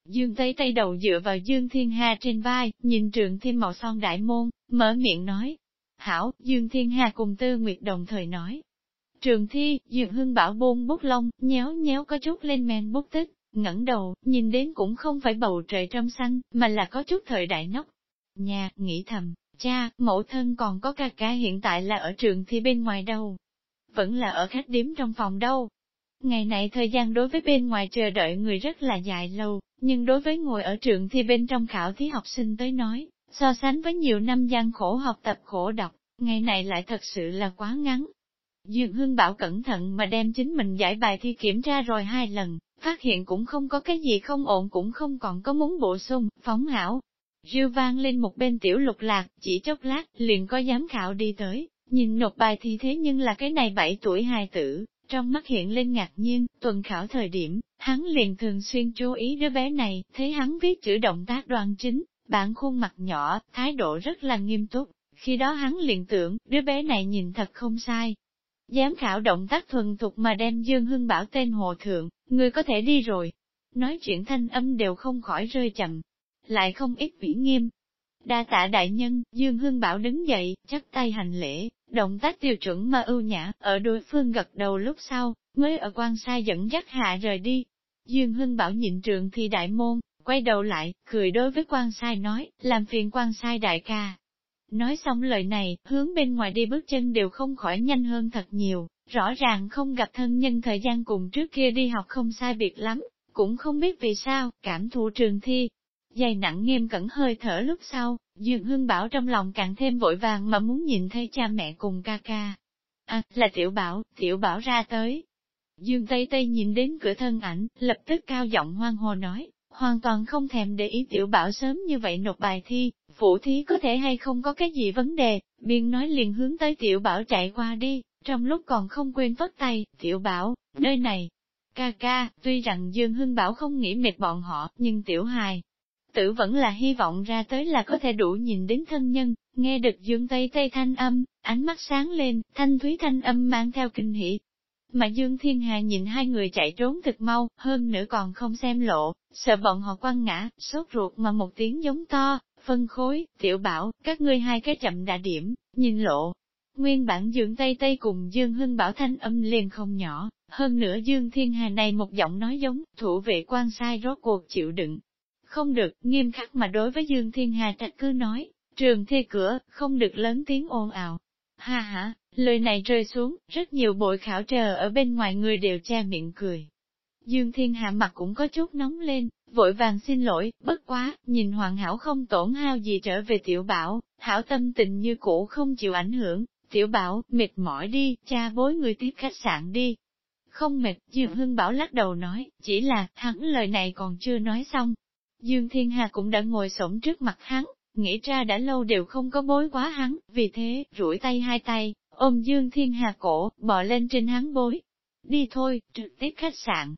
Dương Tây tay đầu dựa vào Dương Thiên Hà trên vai, nhìn trường thi màu son đại môn, mở miệng nói. Hảo, Dương Thiên Hà cùng Tư Nguyệt đồng thời nói, Trường thi, Dược Hương Bảo bôn bút lông, nhéo nhéo có chút lên men bút tích, ngẩng đầu, nhìn đến cũng không phải bầu trời trong xanh, mà là có chút thời đại nóc. Nhà, nghĩ thầm, cha, mẫu thân còn có ca ca hiện tại là ở trường thi bên ngoài đâu. Vẫn là ở khách điếm trong phòng đâu. Ngày này thời gian đối với bên ngoài chờ đợi người rất là dài lâu, nhưng đối với ngồi ở trường thi bên trong khảo thí học sinh tới nói, so sánh với nhiều năm gian khổ học tập khổ đọc, ngày này lại thật sự là quá ngắn. Dương Hương Bảo cẩn thận mà đem chính mình giải bài thi kiểm tra rồi hai lần, phát hiện cũng không có cái gì không ổn cũng không còn có muốn bổ sung, phóng hảo. Rêu vang lên một bên tiểu lục lạc, chỉ chốc lát, liền có giám khảo đi tới, nhìn nộp bài thi thế nhưng là cái này bảy tuổi hài tử, trong mắt hiện lên ngạc nhiên, tuần khảo thời điểm, hắn liền thường xuyên chú ý đứa bé này, thấy hắn viết chữ động tác đoan chính, bản khuôn mặt nhỏ, thái độ rất là nghiêm túc, khi đó hắn liền tưởng, đứa bé này nhìn thật không sai. Giám khảo động tác thuần thục mà đem Dương Hưng Bảo tên hồ thượng, người có thể đi rồi. Nói chuyện thanh âm đều không khỏi rơi chậm, lại không ít vĩ nghiêm. Đa tạ đại nhân, Dương Hưng Bảo đứng dậy, chắc tay hành lễ, động tác tiêu chuẩn mà ưu nhã, ở đối phương gật đầu lúc sau, mới ở quan sai dẫn dắt hạ rời đi. Dương Hưng Bảo nhịn trường thi đại môn, quay đầu lại, cười đối với quan sai nói, làm phiền quan sai đại ca. Nói xong lời này, hướng bên ngoài đi bước chân đều không khỏi nhanh hơn thật nhiều, rõ ràng không gặp thân nhân thời gian cùng trước kia đi học không sai biệt lắm, cũng không biết vì sao, cảm thụ trường thi. Dày nặng nghiêm cẩn hơi thở lúc sau, Dương Hương Bảo trong lòng càng thêm vội vàng mà muốn nhìn thấy cha mẹ cùng ca ca. À, là Tiểu Bảo, Tiểu Bảo ra tới. Dương Tây Tây nhìn đến cửa thân ảnh, lập tức cao giọng hoang hồ nói, hoàn toàn không thèm để ý tiểu bảo sớm như vậy nộp bài thi, phụ thí có thể hay không có cái gì vấn đề, biên nói liền hướng tới tiểu bảo chạy qua đi, trong lúc còn không quên vất tay, tiểu bảo, nơi này, ca ca, tuy rằng Dương Hưng Bảo không nghĩ mệt bọn họ, nhưng tiểu hài, tử vẫn là hy vọng ra tới là có thể đủ nhìn đến thân nhân, nghe được Dương Tây Tây thanh âm, ánh mắt sáng lên, thanh thúy thanh âm mang theo kinh hỉ, mà Dương Thiên Hà nhìn hai người chạy trốn thực mau, hơn nữa còn không xem lộ, sợ bọn họ quăng ngã, sốt ruột mà một tiếng giống to, phân khối, tiểu bảo, các ngươi hai cái chậm đã điểm, nhìn lộ. Nguyên bản Dương Tây Tây cùng Dương Hưng Bảo thanh âm liền không nhỏ, hơn nữa Dương Thiên Hà này một giọng nói giống, thủ vệ quan sai rốt cuộc chịu đựng. Không được, nghiêm khắc mà đối với Dương Thiên Hà trạch cứ nói, trường thi cửa, không được lớn tiếng ồn ào. Ha ha, Lời này rơi xuống, rất nhiều bội khảo chờ ở bên ngoài người đều che miệng cười. Dương Thiên Hạ mặt cũng có chút nóng lên, vội vàng xin lỗi, bất quá, nhìn hoàn hảo không tổn hao gì trở về tiểu bảo, hảo tâm tình như cũ không chịu ảnh hưởng, tiểu bảo, mệt mỏi đi, cha bối người tiếp khách sạn đi. Không mệt, Dương Hưng Bảo lắc đầu nói, chỉ là, hắn lời này còn chưa nói xong. Dương Thiên Hà cũng đã ngồi xổm trước mặt hắn, nghĩ ra đã lâu đều không có bối quá hắn, vì thế, rủi tay hai tay, ôm Dương Thiên Hà cổ, bò lên trên hắn bối. Đi thôi, trực tiếp khách sạn.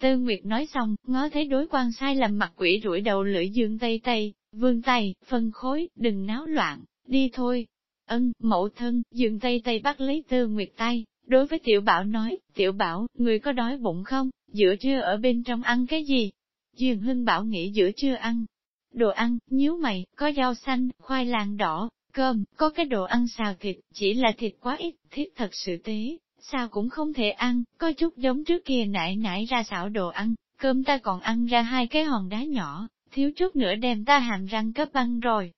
Tư Nguyệt nói xong, ngó thấy đối quan sai lầm mặt quỷ rủi đầu lưỡi Dương Tây Tây, vương tay, phân khối, đừng náo loạn, đi thôi. Ân, mẫu thân, Dương Tây Tây bắt lấy Tư Nguyệt tay, đối với Tiểu Bảo nói, Tiểu Bảo, người có đói bụng không, giữa trưa ở bên trong ăn cái gì? Dương Hưng Bảo nghĩ giữa trưa ăn. Đồ ăn, nhíu mày, có rau xanh, khoai lang đỏ, Cơm, có cái đồ ăn xào thịt, chỉ là thịt quá ít, thiết thật sự tế, sao cũng không thể ăn, có chút giống trước kia nãy nãy ra xảo đồ ăn, cơm ta còn ăn ra hai cái hòn đá nhỏ, thiếu chút nữa đem ta hàm răng cấp băng rồi.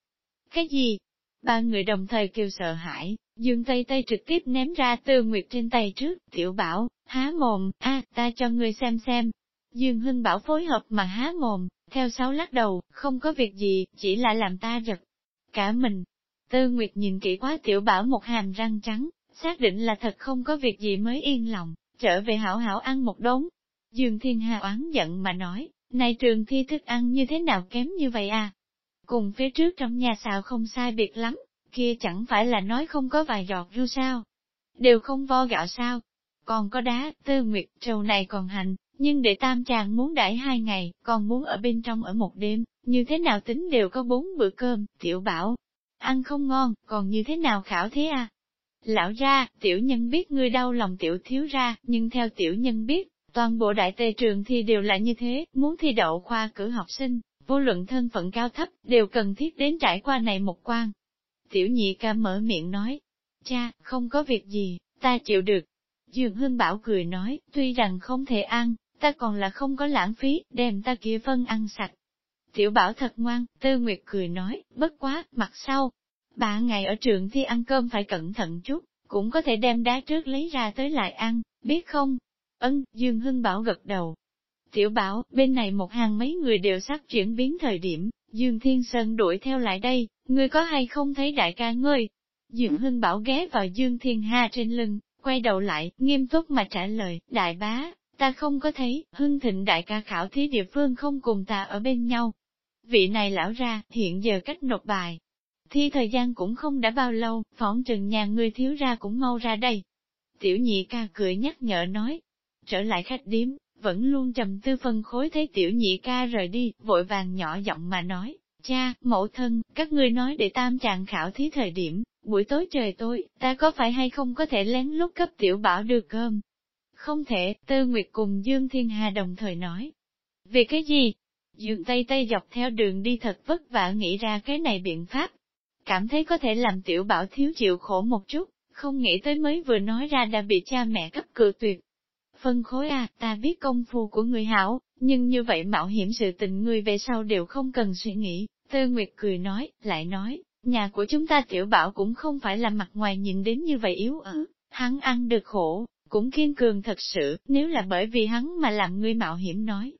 Cái gì? Ba người đồng thời kêu sợ hãi, dương tay tay trực tiếp ném ra tư nguyệt trên tay trước, tiểu bảo, há mồm, a ta cho người xem xem. Dương Hưng Bảo phối hợp mà há mồm, theo sáu lắc đầu, không có việc gì, chỉ là làm ta giật. Cả mình, Tư Nguyệt nhìn kỹ quá tiểu bảo một hàm răng trắng, xác định là thật không có việc gì mới yên lòng, trở về hảo hảo ăn một đống. Dương Thiên Hà oán giận mà nói, này trường thi thức ăn như thế nào kém như vậy à? Cùng phía trước trong nhà xào không sai biệt lắm, kia chẳng phải là nói không có vài giọt ru sao? Đều không vo gạo sao? Còn có đá, tư nguyệt, trầu này còn hành, nhưng để tam chàng muốn đãi hai ngày, còn muốn ở bên trong ở một đêm, như thế nào tính đều có bốn bữa cơm, tiểu bảo, ăn không ngon, còn như thế nào khảo thế à? Lão ra, tiểu nhân biết ngươi đau lòng tiểu thiếu ra, nhưng theo tiểu nhân biết, toàn bộ đại tề trường thi đều là như thế, muốn thi đậu khoa cử học sinh, vô luận thân phận cao thấp, đều cần thiết đến trải qua này một quan. Tiểu nhị ca mở miệng nói, cha, không có việc gì, ta chịu được. Dương Hưng Bảo cười nói, tuy rằng không thể ăn, ta còn là không có lãng phí, đem ta kia phân ăn sạch. Tiểu Bảo thật ngoan, Tư Nguyệt cười nói, bất quá, mặt sau. Ba ngày ở trường thi ăn cơm phải cẩn thận chút, cũng có thể đem đá trước lấy ra tới lại ăn, biết không? Ân, Dương Hưng Bảo gật đầu. Tiểu Bảo, bên này một hàng mấy người đều sắp chuyển biến thời điểm, Dương Thiên Sơn đuổi theo lại đây, người có hay không thấy đại ca ngươi? Dương Hưng Bảo ghé vào Dương Thiên Hà trên lưng, quay đầu lại, nghiêm túc mà trả lời, đại bá, ta không có thấy, Hưng Thịnh đại ca khảo thí địa phương không cùng ta ở bên nhau. Vị này lão ra, hiện giờ cách nộp bài. Thi thời gian cũng không đã bao lâu, phỏng trừng nhà người thiếu ra cũng mau ra đây. Tiểu nhị ca cười nhắc nhở nói, trở lại khách điếm, vẫn luôn trầm tư phân khối thấy tiểu nhị ca rời đi, vội vàng nhỏ giọng mà nói, cha, mẫu thân, các ngươi nói để tam chàng khảo thí thời điểm, buổi tối trời tối, ta có phải hay không có thể lén lút cấp tiểu bảo đưa cơm? Không thể, Tư Nguyệt cùng Dương Thiên Hà đồng thời nói. Vì cái gì? Dương Tây Tây dọc theo đường đi thật vất vả nghĩ ra cái này biện pháp. Cảm thấy có thể làm tiểu bảo thiếu chịu khổ một chút, không nghĩ tới mới vừa nói ra đã bị cha mẹ cấp cự tuyệt. Phân khối à, ta biết công phu của người hảo, nhưng như vậy mạo hiểm sự tình người về sau đều không cần suy nghĩ. Tư Nguyệt cười nói, lại nói, nhà của chúng ta tiểu bảo cũng không phải là mặt ngoài nhìn đến như vậy yếu ở, hắn ăn được khổ, cũng kiên cường thật sự, nếu là bởi vì hắn mà làm ngươi mạo hiểm nói.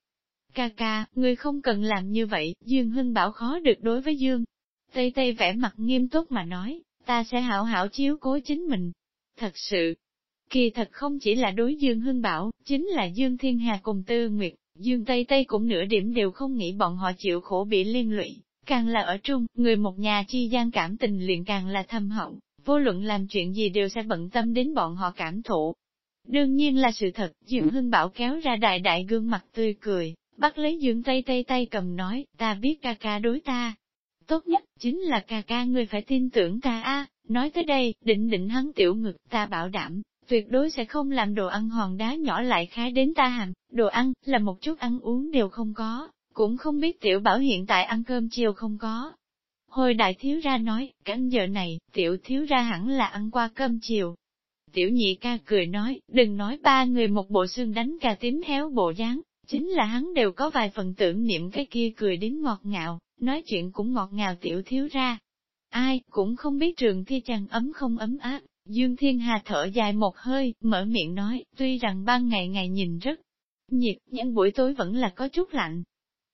Ca ca, ngươi không cần làm như vậy, Dương Hưng bảo khó được đối với Dương. Tây Tây vẽ mặt nghiêm túc mà nói, ta sẽ hảo hảo chiếu cố chính mình. Thật sự, kỳ thật không chỉ là đối Dương Hưng Bảo, chính là Dương Thiên Hà cùng Tư Nguyệt, Dương Tây Tây cũng nửa điểm đều không nghĩ bọn họ chịu khổ bị liên lụy. Càng là ở trung, người một nhà chi gian cảm tình liền càng là thâm hậu, vô luận làm chuyện gì đều sẽ bận tâm đến bọn họ cảm thụ. Đương nhiên là sự thật, Dương Hưng Bảo kéo ra đại đại gương mặt tươi cười, bắt lấy Dương Tây Tây tay cầm nói, ta biết ca ca đối ta. Tốt nhất, chính là ca ca ngươi phải tin tưởng ta a. nói tới đây, định định hắn tiểu ngực, ta bảo đảm, tuyệt đối sẽ không làm đồ ăn hòn đá nhỏ lại khái đến ta hàm, đồ ăn, là một chút ăn uống đều không có, cũng không biết tiểu bảo hiện tại ăn cơm chiều không có. Hồi đại thiếu ra nói, cánh giờ này, tiểu thiếu ra hẳn là ăn qua cơm chiều. Tiểu nhị ca cười nói, đừng nói ba người một bộ xương đánh cà tím héo bộ dáng, chính là hắn đều có vài phần tưởng niệm cái kia cười đến ngọt ngào, nói chuyện cũng ngọt ngào tiểu thiếu ra. Ai, cũng không biết trường thi chàng ấm không ấm áp, Dương Thiên Hà thở dài một hơi, mở miệng nói, tuy rằng ban ngày ngày nhìn rất nhiệt, nhưng buổi tối vẫn là có chút lạnh.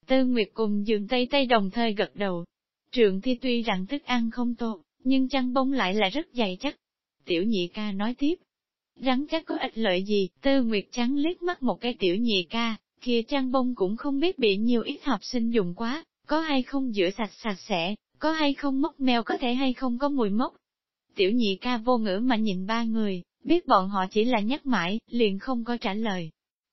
Tư Nguyệt cùng Dương Tây Tây đồng thời gật đầu. Trường thi tuy rằng thức ăn không tốt, nhưng chăn bông lại là rất dày chắc. Tiểu nhị ca nói tiếp, rắn chắc có ích lợi gì, Tư Nguyệt trắng liếc mắt một cái tiểu nhị ca, kia chăn bông cũng không biết bị nhiều ít học sinh dùng quá, có hay không rửa sạch sạch sẽ, có hay không móc mèo có thể hay không có mùi mốc, Tiểu nhị ca vô ngữ mà nhìn ba người, biết bọn họ chỉ là nhắc mãi, liền không có trả lời.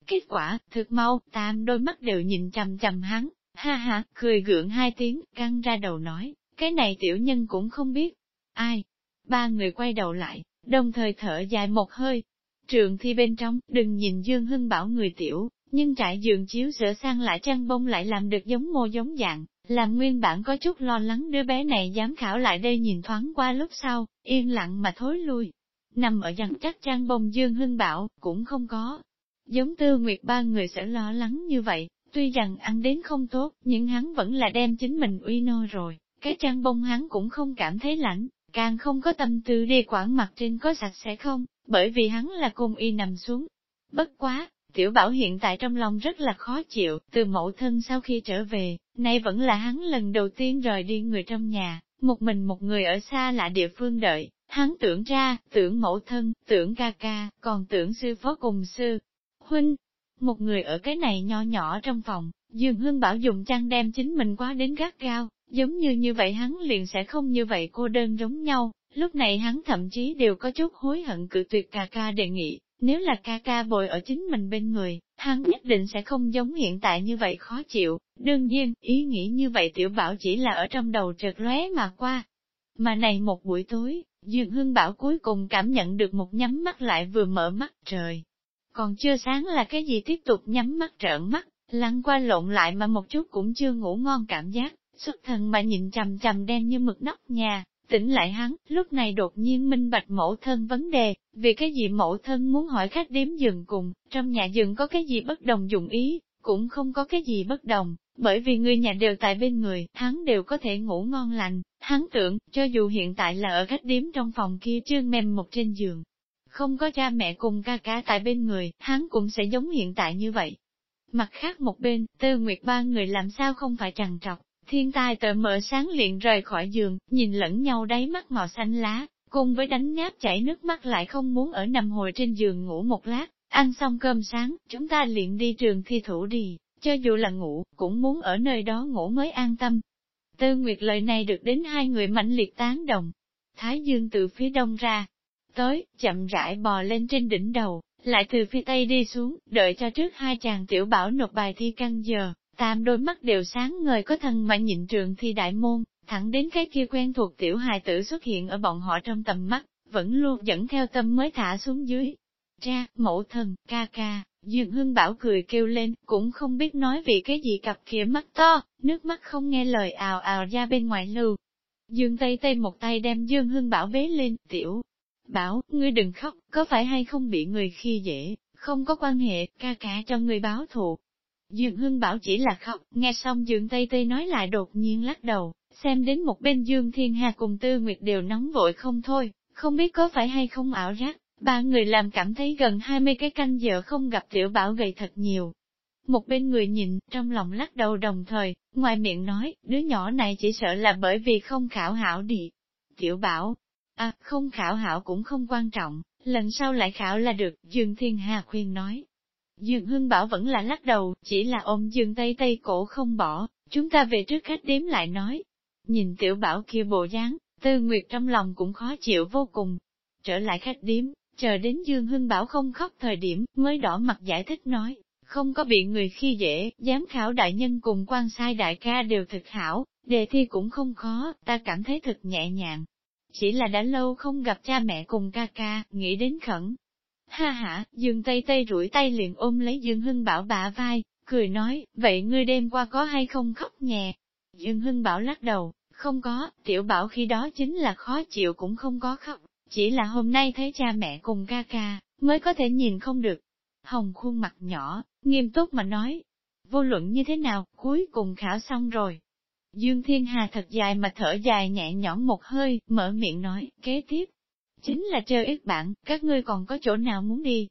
Kết quả, thực mau, tam đôi mắt đều nhìn chầm chầm hắn, ha ha, cười gượng hai tiếng, căng ra đầu nói, cái này tiểu nhân cũng không biết. Ai? Ba người quay đầu lại, đồng thời thở dài một hơi. Trường thi bên trong, đừng nhìn Dương Hưng bảo người tiểu, nhưng trại giường chiếu sửa sang lại trang bông lại làm được giống mô giống dạng, làm nguyên bản có chút lo lắng đứa bé này dám khảo lại đây nhìn thoáng qua lúc sau, yên lặng mà thối lui. Nằm ở dặn chắc trang bông dương hưng bảo, cũng không có. Giống tư nguyệt ba người sẽ lo lắng như vậy, tuy rằng ăn đến không tốt, nhưng hắn vẫn là đem chính mình uy nô rồi. Cái trang bông hắn cũng không cảm thấy lạnh, càng không có tâm tư đi quản mặt trên có sạch sẽ không, bởi vì hắn là cùng y nằm xuống. Bất quá, Tiểu bảo hiện tại trong lòng rất là khó chịu, từ mẫu thân sau khi trở về, nay vẫn là hắn lần đầu tiên rời đi người trong nhà, một mình một người ở xa lạ địa phương đợi, hắn tưởng ra, tưởng mẫu thân, tưởng ca ca, còn tưởng sư phó cùng sư. Huynh, một người ở cái này nho nhỏ trong phòng, Dương Hương Bảo dùng chăn đem chính mình quá đến gắt gao, giống như như vậy hắn liền sẽ không như vậy cô đơn giống nhau, lúc này hắn thậm chí đều có chút hối hận cự tuyệt ca ca đề nghị, nếu là ca ca bồi ở chính mình bên người, hắn nhất định sẽ không giống hiện tại như vậy khó chịu. Đương nhiên, ý nghĩ như vậy tiểu bảo chỉ là ở trong đầu trượt lóe mà qua. Mà này một buổi tối, Dương Hương Bảo cuối cùng cảm nhận được một nhắm mắt lại vừa mở mắt trời. Còn chưa sáng là cái gì tiếp tục nhắm mắt trợn mắt, lăn qua lộn lại mà một chút cũng chưa ngủ ngon cảm giác, xuất thần mà nhìn chầm chầm đen như mực nóc nhà, tỉnh lại hắn, lúc này đột nhiên minh bạch mẫu thân vấn đề, vì cái gì mẫu thân muốn hỏi khách điếm dừng cùng, trong nhà dừng có cái gì bất đồng dụng ý, cũng không có cái gì bất đồng, bởi vì người nhà đều tại bên người, hắn đều có thể ngủ ngon lành, hắn tưởng, cho dù hiện tại là ở khách điếm trong phòng kia trương mềm một trên giường, không có cha mẹ cùng ca ca tại bên người, hắn cũng sẽ giống hiện tại như vậy. Mặt khác một bên, tư nguyệt ba người làm sao không phải trằn trọc, thiên tai tờ mở sáng liền rời khỏi giường, nhìn lẫn nhau đáy mắt màu xanh lá, cùng với đánh ngáp chảy nước mắt lại không muốn ở nằm hồi trên giường ngủ một lát, ăn xong cơm sáng, chúng ta liền đi trường thi thủ đi, cho dù là ngủ, cũng muốn ở nơi đó ngủ mới an tâm. Tư Nguyệt lời này được đến hai người mãnh liệt tán đồng. Thái Dương từ phía đông ra, tới, chậm rãi bò lên trên đỉnh đầu, lại từ phía tây đi xuống, đợi cho trước hai chàng tiểu bảo nộp bài thi căng giờ, tam đôi mắt đều sáng ngời có thần mà nhịn trường thi đại môn, thẳng đến cái kia quen thuộc tiểu hài tử xuất hiện ở bọn họ trong tầm mắt, vẫn luôn dẫn theo tâm mới thả xuống dưới. Cha, mẫu thần, ca ca, Dương Hương Bảo cười kêu lên, cũng không biết nói vì cái gì cặp kia mắt to, nước mắt không nghe lời ào ào ra bên ngoài lưu. Dương Tây Tây một tay đem Dương Hương Bảo bế lên, tiểu. Bảo, ngươi đừng khóc, có phải hay không bị người khi dễ, không có quan hệ, ca ca cho người báo thù. Dương Hưng Bảo chỉ là khóc, nghe xong Dương Tây Tây nói lại đột nhiên lắc đầu, xem đến một bên Dương Thiên Hà cùng Tư Nguyệt đều nóng vội không thôi, không biết có phải hay không ảo giác, ba người làm cảm thấy gần 20 cái canh giờ không gặp tiểu bảo gầy thật nhiều. Một bên người nhìn, trong lòng lắc đầu đồng thời, ngoài miệng nói, đứa nhỏ này chỉ sợ là bởi vì không khảo hảo đi. Tiểu bảo, à, không khảo hảo cũng không quan trọng, lần sau lại khảo là được, Dương Thiên Hà khuyên nói. Dương Hưng Bảo vẫn là lắc đầu, chỉ là ôm Dương Tây Tây cổ không bỏ, chúng ta về trước khách điếm lại nói. Nhìn tiểu bảo kia bộ dáng, tư nguyệt trong lòng cũng khó chịu vô cùng. Trở lại khách điếm, chờ đến Dương Hưng Bảo không khóc thời điểm, mới đỏ mặt giải thích nói, không có bị người khi dễ, giám khảo đại nhân cùng quan sai đại ca đều thực hảo, đề thi cũng không khó, ta cảm thấy thật nhẹ nhàng. Chỉ là đã lâu không gặp cha mẹ cùng ca ca, nghĩ đến khẩn. Ha ha, Dương Tây Tây rủi tay liền ôm lấy Dương Hưng Bảo bả vai, cười nói, vậy ngươi đêm qua có hay không khóc nhẹ? Dương Hưng Bảo lắc đầu, không có, tiểu bảo khi đó chính là khó chịu cũng không có khóc, chỉ là hôm nay thấy cha mẹ cùng ca ca, mới có thể nhìn không được. Hồng khuôn mặt nhỏ, nghiêm túc mà nói, vô luận như thế nào, cuối cùng khảo xong rồi. Dương Thiên Hà thật dài mà thở dài nhẹ nhõm một hơi, mở miệng nói, kế tiếp. Chính là chơi ít bạn, các ngươi còn có chỗ nào muốn đi?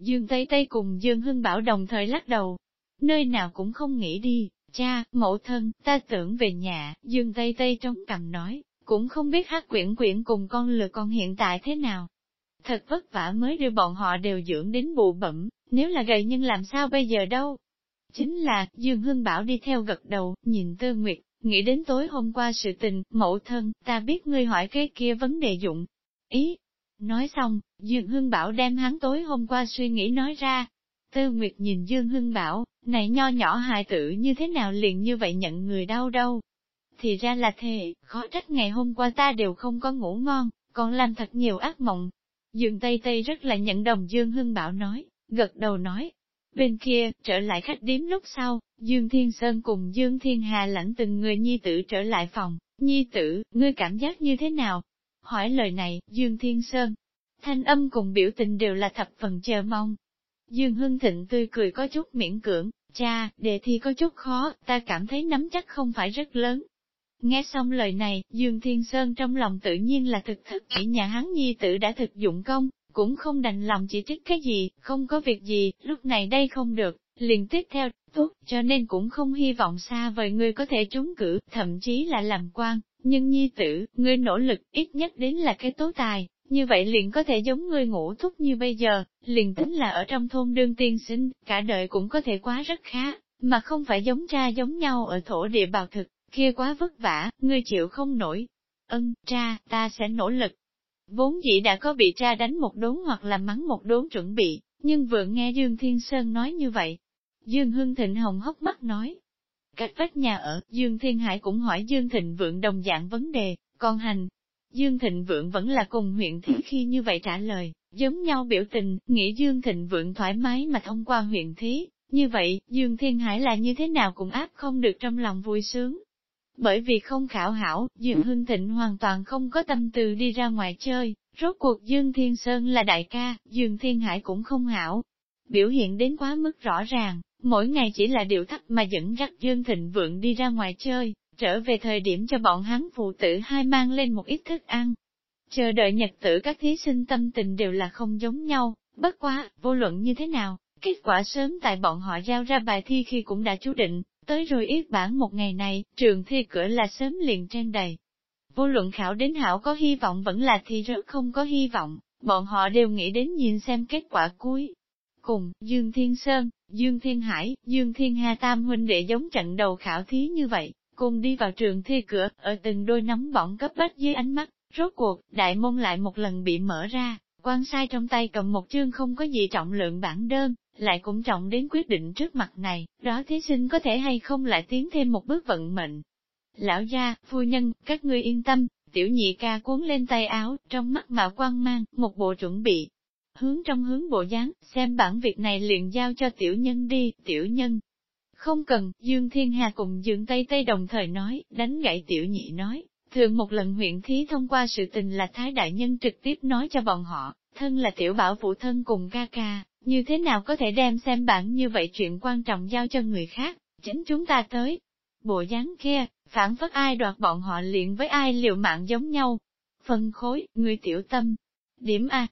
Dương Tây Tây cùng Dương Hưng Bảo đồng thời lắc đầu. Nơi nào cũng không nghĩ đi, cha, mẫu thân, ta tưởng về nhà, Dương Tây Tây trong cầm nói, cũng không biết hát quyển quyển cùng con lừa con hiện tại thế nào. Thật vất vả mới đưa bọn họ đều dưỡng đến bụ bẩm, nếu là gầy nhưng làm sao bây giờ đâu. Chính là, Dương Hưng Bảo đi theo gật đầu, nhìn Tư Nguyệt, nghĩ đến tối hôm qua sự tình, mẫu thân, ta biết ngươi hỏi cái kia vấn đề dụng. Ý, nói xong, Dương Hưng Bảo đem hắn tối hôm qua suy nghĩ nói ra. Tư Nguyệt nhìn Dương Hưng Bảo, này nho nhỏ hài tử như thế nào liền như vậy nhận người đau đâu, thì ra là thế, khó trách ngày hôm qua ta đều không có ngủ ngon, còn làm thật nhiều ác mộng. Dương Tây Tây rất là nhận đồng Dương Hưng Bảo nói, gật đầu nói. Bên kia, trở lại khách điếm lúc sau, Dương Thiên Sơn cùng Dương Thiên Hà lãnh từng người nhi tử trở lại phòng. Nhi tử, ngươi cảm giác như thế nào? Hỏi lời này, Dương Thiên Sơn. Thanh âm cùng biểu tình đều là thập phần chờ mong. Dương Hưng Thịnh tươi cười có chút miễn cưỡng, cha, đề thi có chút khó, ta cảm thấy nắm chắc không phải rất lớn, Nghe xong lời này, Dương Thiên Sơn trong lòng tự nhiên là thực thức nghĩ nhà hắn nhi tử đã thực dụng công, cũng không đành lòng chỉ trích cái gì, không có việc gì, lúc này đây không được, liền tiếp theo, tốt, cho nên cũng không hy vọng xa vời người có thể trúng cử, thậm chí là làm quan, nhưng nhi tử, ngươi nỗ lực, ít nhất đến là cái tố tài, như vậy liền có thể giống ngươi ngủ thúc như bây giờ, liền tính là ở trong thôn đương tiên sinh, cả đời cũng có thể quá rất khá, mà không phải giống cha giống nhau ở thổ địa bào thực, kia quá vất vả, ngươi chịu không nổi. Ân, cha, ta sẽ nỗ lực. Vốn dĩ đã có bị cha đánh một đốn hoặc là mắng một đốn chuẩn bị, nhưng vừa nghe Dương Thiên Sơn nói như vậy. Dương Hưng Thịnh Hồng hốc mắt nói. Cách vách nhà ở, Dương Thiên Hải cũng hỏi Dương Thịnh Vượng đồng dạng vấn đề, còn hành. Dương Thịnh Vượng vẫn là cùng huyện Thí khi như vậy trả lời, giống nhau biểu tình, nghĩ Dương Thịnh Vượng thoải mái mà thông qua huyện Thí. Như vậy, Dương Thiên Hải là như thế nào cũng áp không được trong lòng vui sướng. Bởi vì không khảo hảo, Dương Hưng Thịnh hoàn toàn không có tâm tư đi ra ngoài chơi, rốt cuộc Dương Thiên Sơn là đại ca, Dương Thiên Hải cũng không hảo. Biểu hiện đến quá mức rõ ràng, mỗi ngày chỉ là điều thắt mà dẫn dắt Dương Thịnh Vượng đi ra ngoài chơi, trở về thời điểm cho bọn hắn phụ tử hai mang lên một ít thức ăn. Chờ đợi nhật tử các thí sinh tâm tình đều là không giống nhau, bất quá, vô luận như thế nào, kết quả sớm tại bọn họ giao ra bài thi khi cũng đã chú định, tới rồi yết bản một ngày này, trường thi cửa là sớm liền trên đầy. Vô luận khảo đến hảo có hy vọng vẫn là thi rớt không có hy vọng, bọn họ đều nghĩ đến nhìn xem kết quả cuối. Cùng, Dương Thiên Sơn, Dương Thiên Hải, Dương Thiên Hà Tam huynh đệ giống trận đầu khảo thí như vậy, cùng đi vào trường thi cửa, ở từng đôi nóng bỏng cấp bách dưới ánh mắt, rốt cuộc, đại môn lại một lần bị mở ra, quan sai trong tay cầm một chương không có gì trọng lượng bản đơn, lại cũng trọng đến quyết định trước mặt này, đó thí sinh có thể hay không lại tiến thêm một bước vận mệnh. Lão gia, phu nhân, các ngươi yên tâm, tiểu nhị ca cuốn lên tay áo, trong mắt mạo quan mang, một bộ chuẩn bị. Hướng trong hướng bộ dáng, xem bản việc này liền giao cho tiểu nhân đi, tiểu nhân. Không cần, Dương Thiên Hà cùng Dương Tây Tây đồng thời nói, đánh gãy tiểu nhị nói, thường một lần huyện thí thông qua sự tình là Thái Đại Nhân trực tiếp nói cho bọn họ, thân là tiểu bảo phụ thân cùng ca ca, như thế nào có thể đem xem bản như vậy chuyện quan trọng giao cho người khác, chính chúng ta tới. Bộ dáng kia, phản phất ai đoạt bọn họ liền với ai liều mạng giống nhau. Phân khối, người tiểu tâm. Điểm A.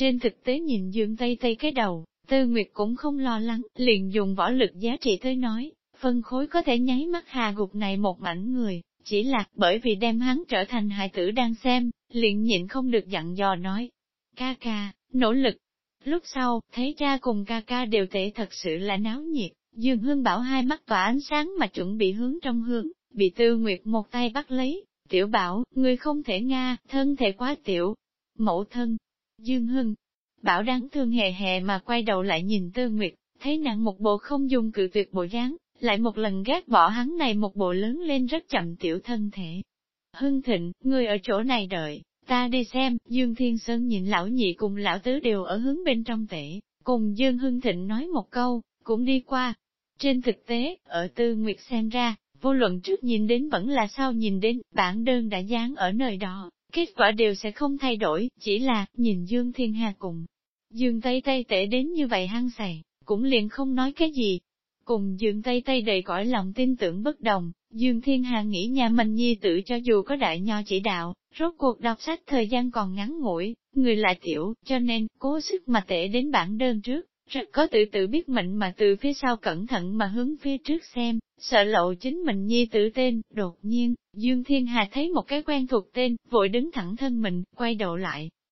Trên thực tế nhìn Dương Tây Tây cái đầu, Tư Nguyệt cũng không lo lắng, liền dùng võ lực giá trị tới nói, phân khối có thể nháy mắt hà gục này một mảnh người, chỉ là bởi vì đem hắn trở thành hại tử đang xem, liền nhịn không được dặn dò nói. Ca ca, nỗ lực, Lúc sau, thấy cha cùng ca ca đều tệ thật sự là náo nhiệt, Dương Hương Bảo hai mắt tỏa ánh sáng mà chuẩn bị hướng trong hướng, bị Tư Nguyệt một tay bắt lấy, tiểu bảo, người không thể nga, thân thể quá tiểu. Mẫu thân, Dương Hưng, Bảo đáng thương hề hề mà quay đầu lại nhìn Tư Nguyệt, thấy nặng một bộ không dùng cự tuyệt bộ dáng, lại một lần ghét bỏ hắn này một bộ lớn lên rất chậm tiểu thân thể. Hưng Thịnh, người ở chỗ này đợi, Ta đi xem, Dương Thiên Sơn nhìn lão nhị cùng lão tứ đều ở hướng bên trong tể, cùng Dương Hưng Thịnh nói một câu, cũng đi qua. Trên thực tế, ở Tư Nguyệt xem ra, vô luận trước nhìn đến vẫn là sau nhìn đến, bản đơn đã dán ở nơi đó, kết quả đều sẽ không thay đổi, chỉ là, nhìn Dương Thiên Hà cùng. Dương Tây Tây tệ đến như vậy hăng sày, cũng liền không nói cái gì. Cùng Dương Tây Tây đầy cõi lòng tin tưởng bất đồng, Dương Thiên Hà nghĩ nhà mình nhi tử cho dù có đại nho chỉ đạo, rốt cuộc đọc sách thời gian còn ngắn ngủi, người lại tiểu, cho nên, cố sức mà tệ đến bản đơn trước, rất có tự tự biết mệnh mà từ phía sau cẩn thận mà hướng phía trước xem, sợ lộ chính mình nhi tử tên, đột nhiên, Dương Thiên Hà thấy một cái quen thuộc tên, vội đứng thẳng thân mình, quay đầu lại,